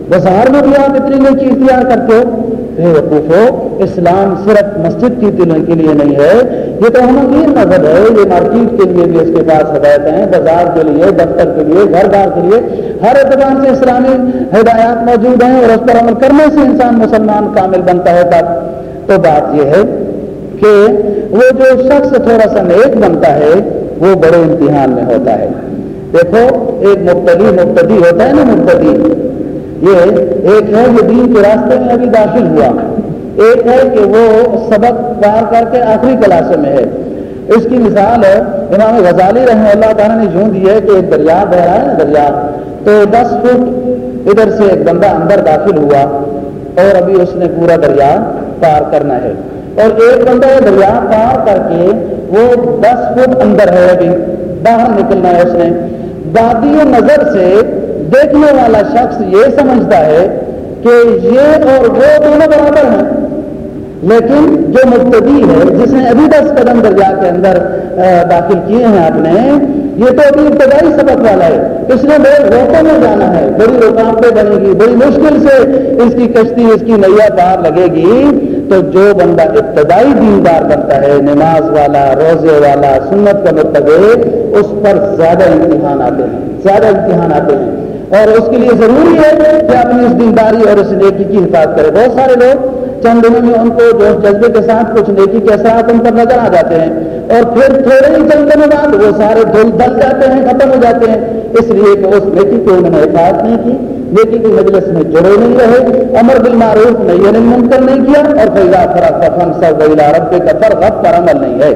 بازار میں بھی آپ اتنی نیکی اختیار کرتے ہو۔ بے وقوف ہو، اسلام صرف مسجد کی دلوں کے لیے نہیں ہے، یہ تو ہم مذہب ہے، یہ مارکیٹ کے لیے بھی اس کے پاس ہدایتیں ہیں، بازار کے لیے، دفتر کے لیے، گھر بار کے لیے، ہر اعتبار سے اسلامی ہدایات موجود ہیں اور اس پر عمل کرنے سے انسان مسلمان کامل بنتا ہے۔ تب تو بات یہ ہے کہ وہ جو شخص تھوڑا سا نیک بنتا ہے، وہ بڑے امتحان میں ہوتا ہے۔ دیکھو، ایک مبتدی مبتدی ہوتا ہے نا، مبتدی۔ یہ ایک ہے جو دین کے راستے میں ابھی داخل ہوا۔ ایک ہے کہ وہ سبق پار کر کے آخری کلاسوں میں ہے۔ اس کی مثال ہے امام غزالی رحمہ اللہ تعالیٰ نے یوں دی ہے کہ ایک دریا بہ رہا ہے نا دریا، تو دس فٹ ادھر سے ایک بندہ اندر داخل ہوا اور ابھی اس نے پورا دریا پار کرنا ہے۔ اور ایک بندہ یہ دریا پار کر کے وہ دس فٹ اندر ہے ابھی، باہر نکلنا ہے اس نے۔ دادی نظر سے دیکھنے والا شخص یہ سمجھتا ہے کہ یہ اور وہ دونوں برابر ہیں۔ لیکن جو مبتدی ہے، جس نے ابھی دس قدم دریا کے اندر داخل کیے ہیں آپ نے یہ تو ابھی ابتدائی سبق والا ہے۔ اس نے بڑے روکوں میں جانا ہے۔ بڑی رکاوٹیں بنے گی، بڑی مشکل سے اس کی کشتی، اس کی نیا پار لگے گی۔ تو جو بندہ ابتدائی دیندار بنتا ہے، نماز والا، روزے والا، سنت کا متبع اس پر زیادہ امتحان آتے ہیں۔ زیادہ امتحان آتے ہیں۔ اور اس کے لیے ضروری ہے کہ اپنی اس دینداری اور اس نیکی کی حفاظت کرے۔ بہت سارے لوگ چند دنوں میں ان کو جو جذبے کے ساتھ کچھ نیکی کے اثرات ان پر نظر آ جاتے ہیں اور پھر تھوڑے ہی چند دنوں بعد وہ سارے دھل دل جاتے ہیں، ختم ہو جاتے ہیں۔ اس لیے کہ اس نیکی کو انہوں نے حفاظت نہیں کی، نیکی کی مجلس میں جڑے نہیں رہے، امر بالمعروف نہیں یعنی منکر نہیں کیا اور فیضا فرق فن سب رب کے کفر پر عمل نہیں ہے۔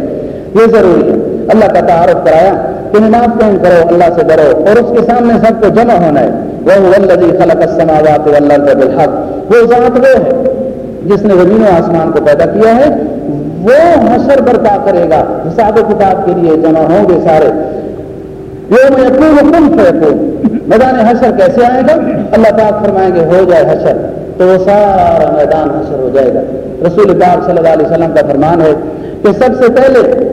یہ ضروری ہے۔ اللہ کا تعارف کرایا کہ نماز قائم کرو، اللہ سے ڈرو، اور اس کے سامنے سب کو جمع ہونا ہے۔ وہ اللہ خلق السماوات والارض بالحق۔ وہ ذات وہ ہے جس نے زمین و آسمان کو پیدا کیا ہے۔ وہ حشر برپا کرے گا۔ حساب و کتاب کے لیے جمع ہوں گے سارے۔ وہ میں کم فیکون۔ میدان حشر کیسے آئے گا؟ اللہ پاک فرمائیں گے، ہو جائے حشر۔ تو وہ سارا میدان حشر ہو جائے گا۔ رسول پاک صلی اللہ علیہ وسلم کا فرمان ہے کہ سب سے پہلے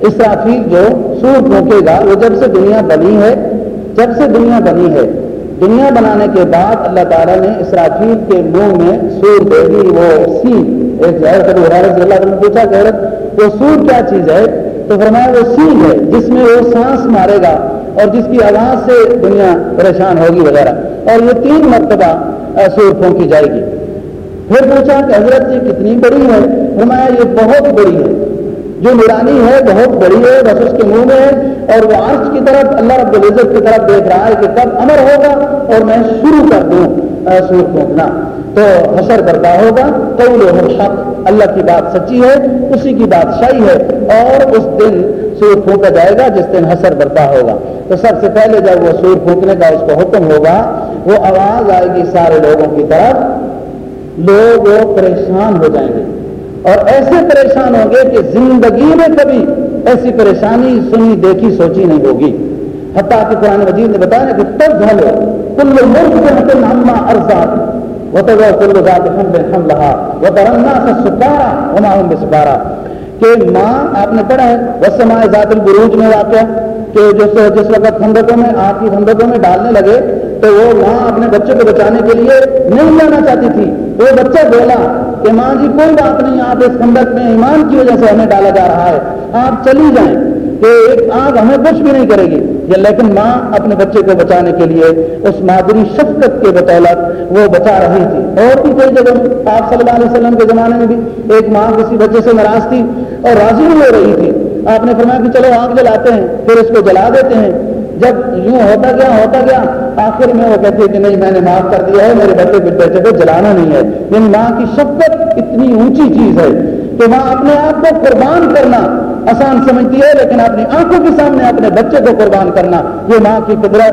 اسرافیل جو سور پھونکے گا، وہ جب سے دنیا بنی ہے، جب سے دنیا بنی ہے، دنیا بنانے کے بعد اللہ تعالیٰ نے اسرافیل کے منہ میں سور دے دی، وہ سی ایک اللہ نے پوچھا کہ وہ سور کیا چیز ہے؟ تو فرمایا وہ سی ہے، جس میں وہ سانس مارے گا اور جس کی آواز سے دنیا پریشان ہوگی وغیرہ۔ اور یہ تین مرتبہ سور پھونکی جائے گی۔ پھر پوچھا کہ حضرت جی کتنی بڑی ہے؟ فرمایا یہ بہت بڑی ہے۔ جو نورانی ہے، بہت بڑی ہے، بس اس کے منہ میں ہے اور وہ عرش کی طرف، اللہ رب العزت کی طرف دیکھ رہا ہے کہ کب امر ہوگا اور میں شروع کر دوں سور پھونکنا تو حشر برپا ہوگا، قول حق، اللہ کی بات سچی ہے، اسی کی بادشاہی ہے اور اس دن سور پھونکا جائے گا، جس دن حسر برپا ہوگا۔ تو سب سے پہلے جب وہ سور پھونکنے کا اس کو حکم ہوگا، وہ آواز آئے گی سارے لوگوں کی طرف، لوگ وہ پریشان ہو جائیں گے۔ اور ایسے پریشان ہوں گے کہ زندگی میں کبھی ایسی پریشانی سنی، دیکھی، سوچی نہیں ہوگی۔ حتیٰ کہ قرآن مجید نے بتایا کہ تب جھلو کل ملک کے حکم اما ارزاد وہ تو وہ کل ذات ہم ہم رہا وہ ترنا سے سکارا وما ہم سکارا۔ کہ ماں، آپ نے پڑھا ہے، وہ وسما ذات البروج میں واقعہ کہ جس جس وقت خندقوں میں، آپ کی خندقوں میں ڈالنے لگے تو وہ ماں اپنے بچے کو بچانے کے لیے نہیں جانا چاہتی تھی۔ وہ بچہ بولا کہ ماں جی کوئی بات نہیں، آپ اس خندق میں ایمان کی وجہ سے ہمیں ڈالا جا رہا ہے۔ آپ چلی جائیں کہ ایک آگ ہمیں کچھ بھی نہیں کرے گی۔ یا لیکن ماں اپنے بچے کو بچانے کے لیے اس مادری شفقت کے بطولت وہ بچا رہی تھی۔ اور بھی کوئی جگہ آپ صلی اللہ علیہ وسلم کے زمانے میں بھی ایک ماں کسی بچے سے ناراض تھی اور راضی نہیں ہو رہی تھی۔ آپ نے فرمایا کہ چلو آگ جلاتے ہیں، پھر اس کو جلا دیتے ہیں۔ جب یوں ہوتا گیا ہوتا گیا، آخر میں وہ کہتے کہ نہیں، میں نے معاف کر دیا ہے، میرے بچے بیٹے کو جلانا نہیں ہے۔ یعنی ماں کی شفقت اتنی اونچی چیز ہے کہ ماں اپنے آپ کو قربان کرنا آسان سمجھتی ہے، لیکن اپنی آنکھوں کے سامنے اپنے بچے کو قربان کرنا، یہ ماں کی قدرت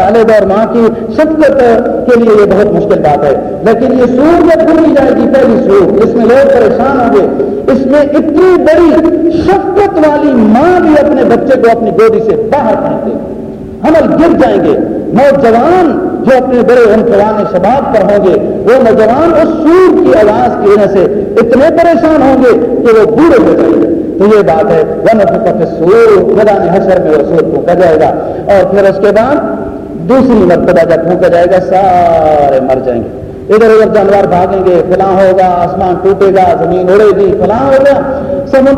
والد اور ماں کی شفقت کے لیے یہ بہت مشکل بات ہے۔ لیکن یہ سور جب کھلی جائے گی، پہلی سور اس میں لوگ پریشان ہوں گے۔ اس میں اتنی بڑی شفقت والی ماں بھی اپنے بچے کو اپنی گودی سے باہر پہنچے حمل گر جائیں گے۔ نوجوان جو اپنے بڑے انفوان شباب پر ہوں گے، وہ نوجوان اس سور کی آواز کی وجہ سے اتنے پریشان ہوں گے کہ وہ بوڑھے ہو جائیں گے۔ تو یہ بات ہے ون سور خدا نے حشر میں وہ سور پھونکا جائے گا۔ اور پھر اس کے بعد دوسری مرتبہ جب پھونکا جائے گا، سارے مر جائیں گے۔ ادھر ادھر جانور بھاگیں گے، فلاں ہوگا، آسمان ٹوٹے گا، زمین اڑے گی، فلاں ہوگا، سمندر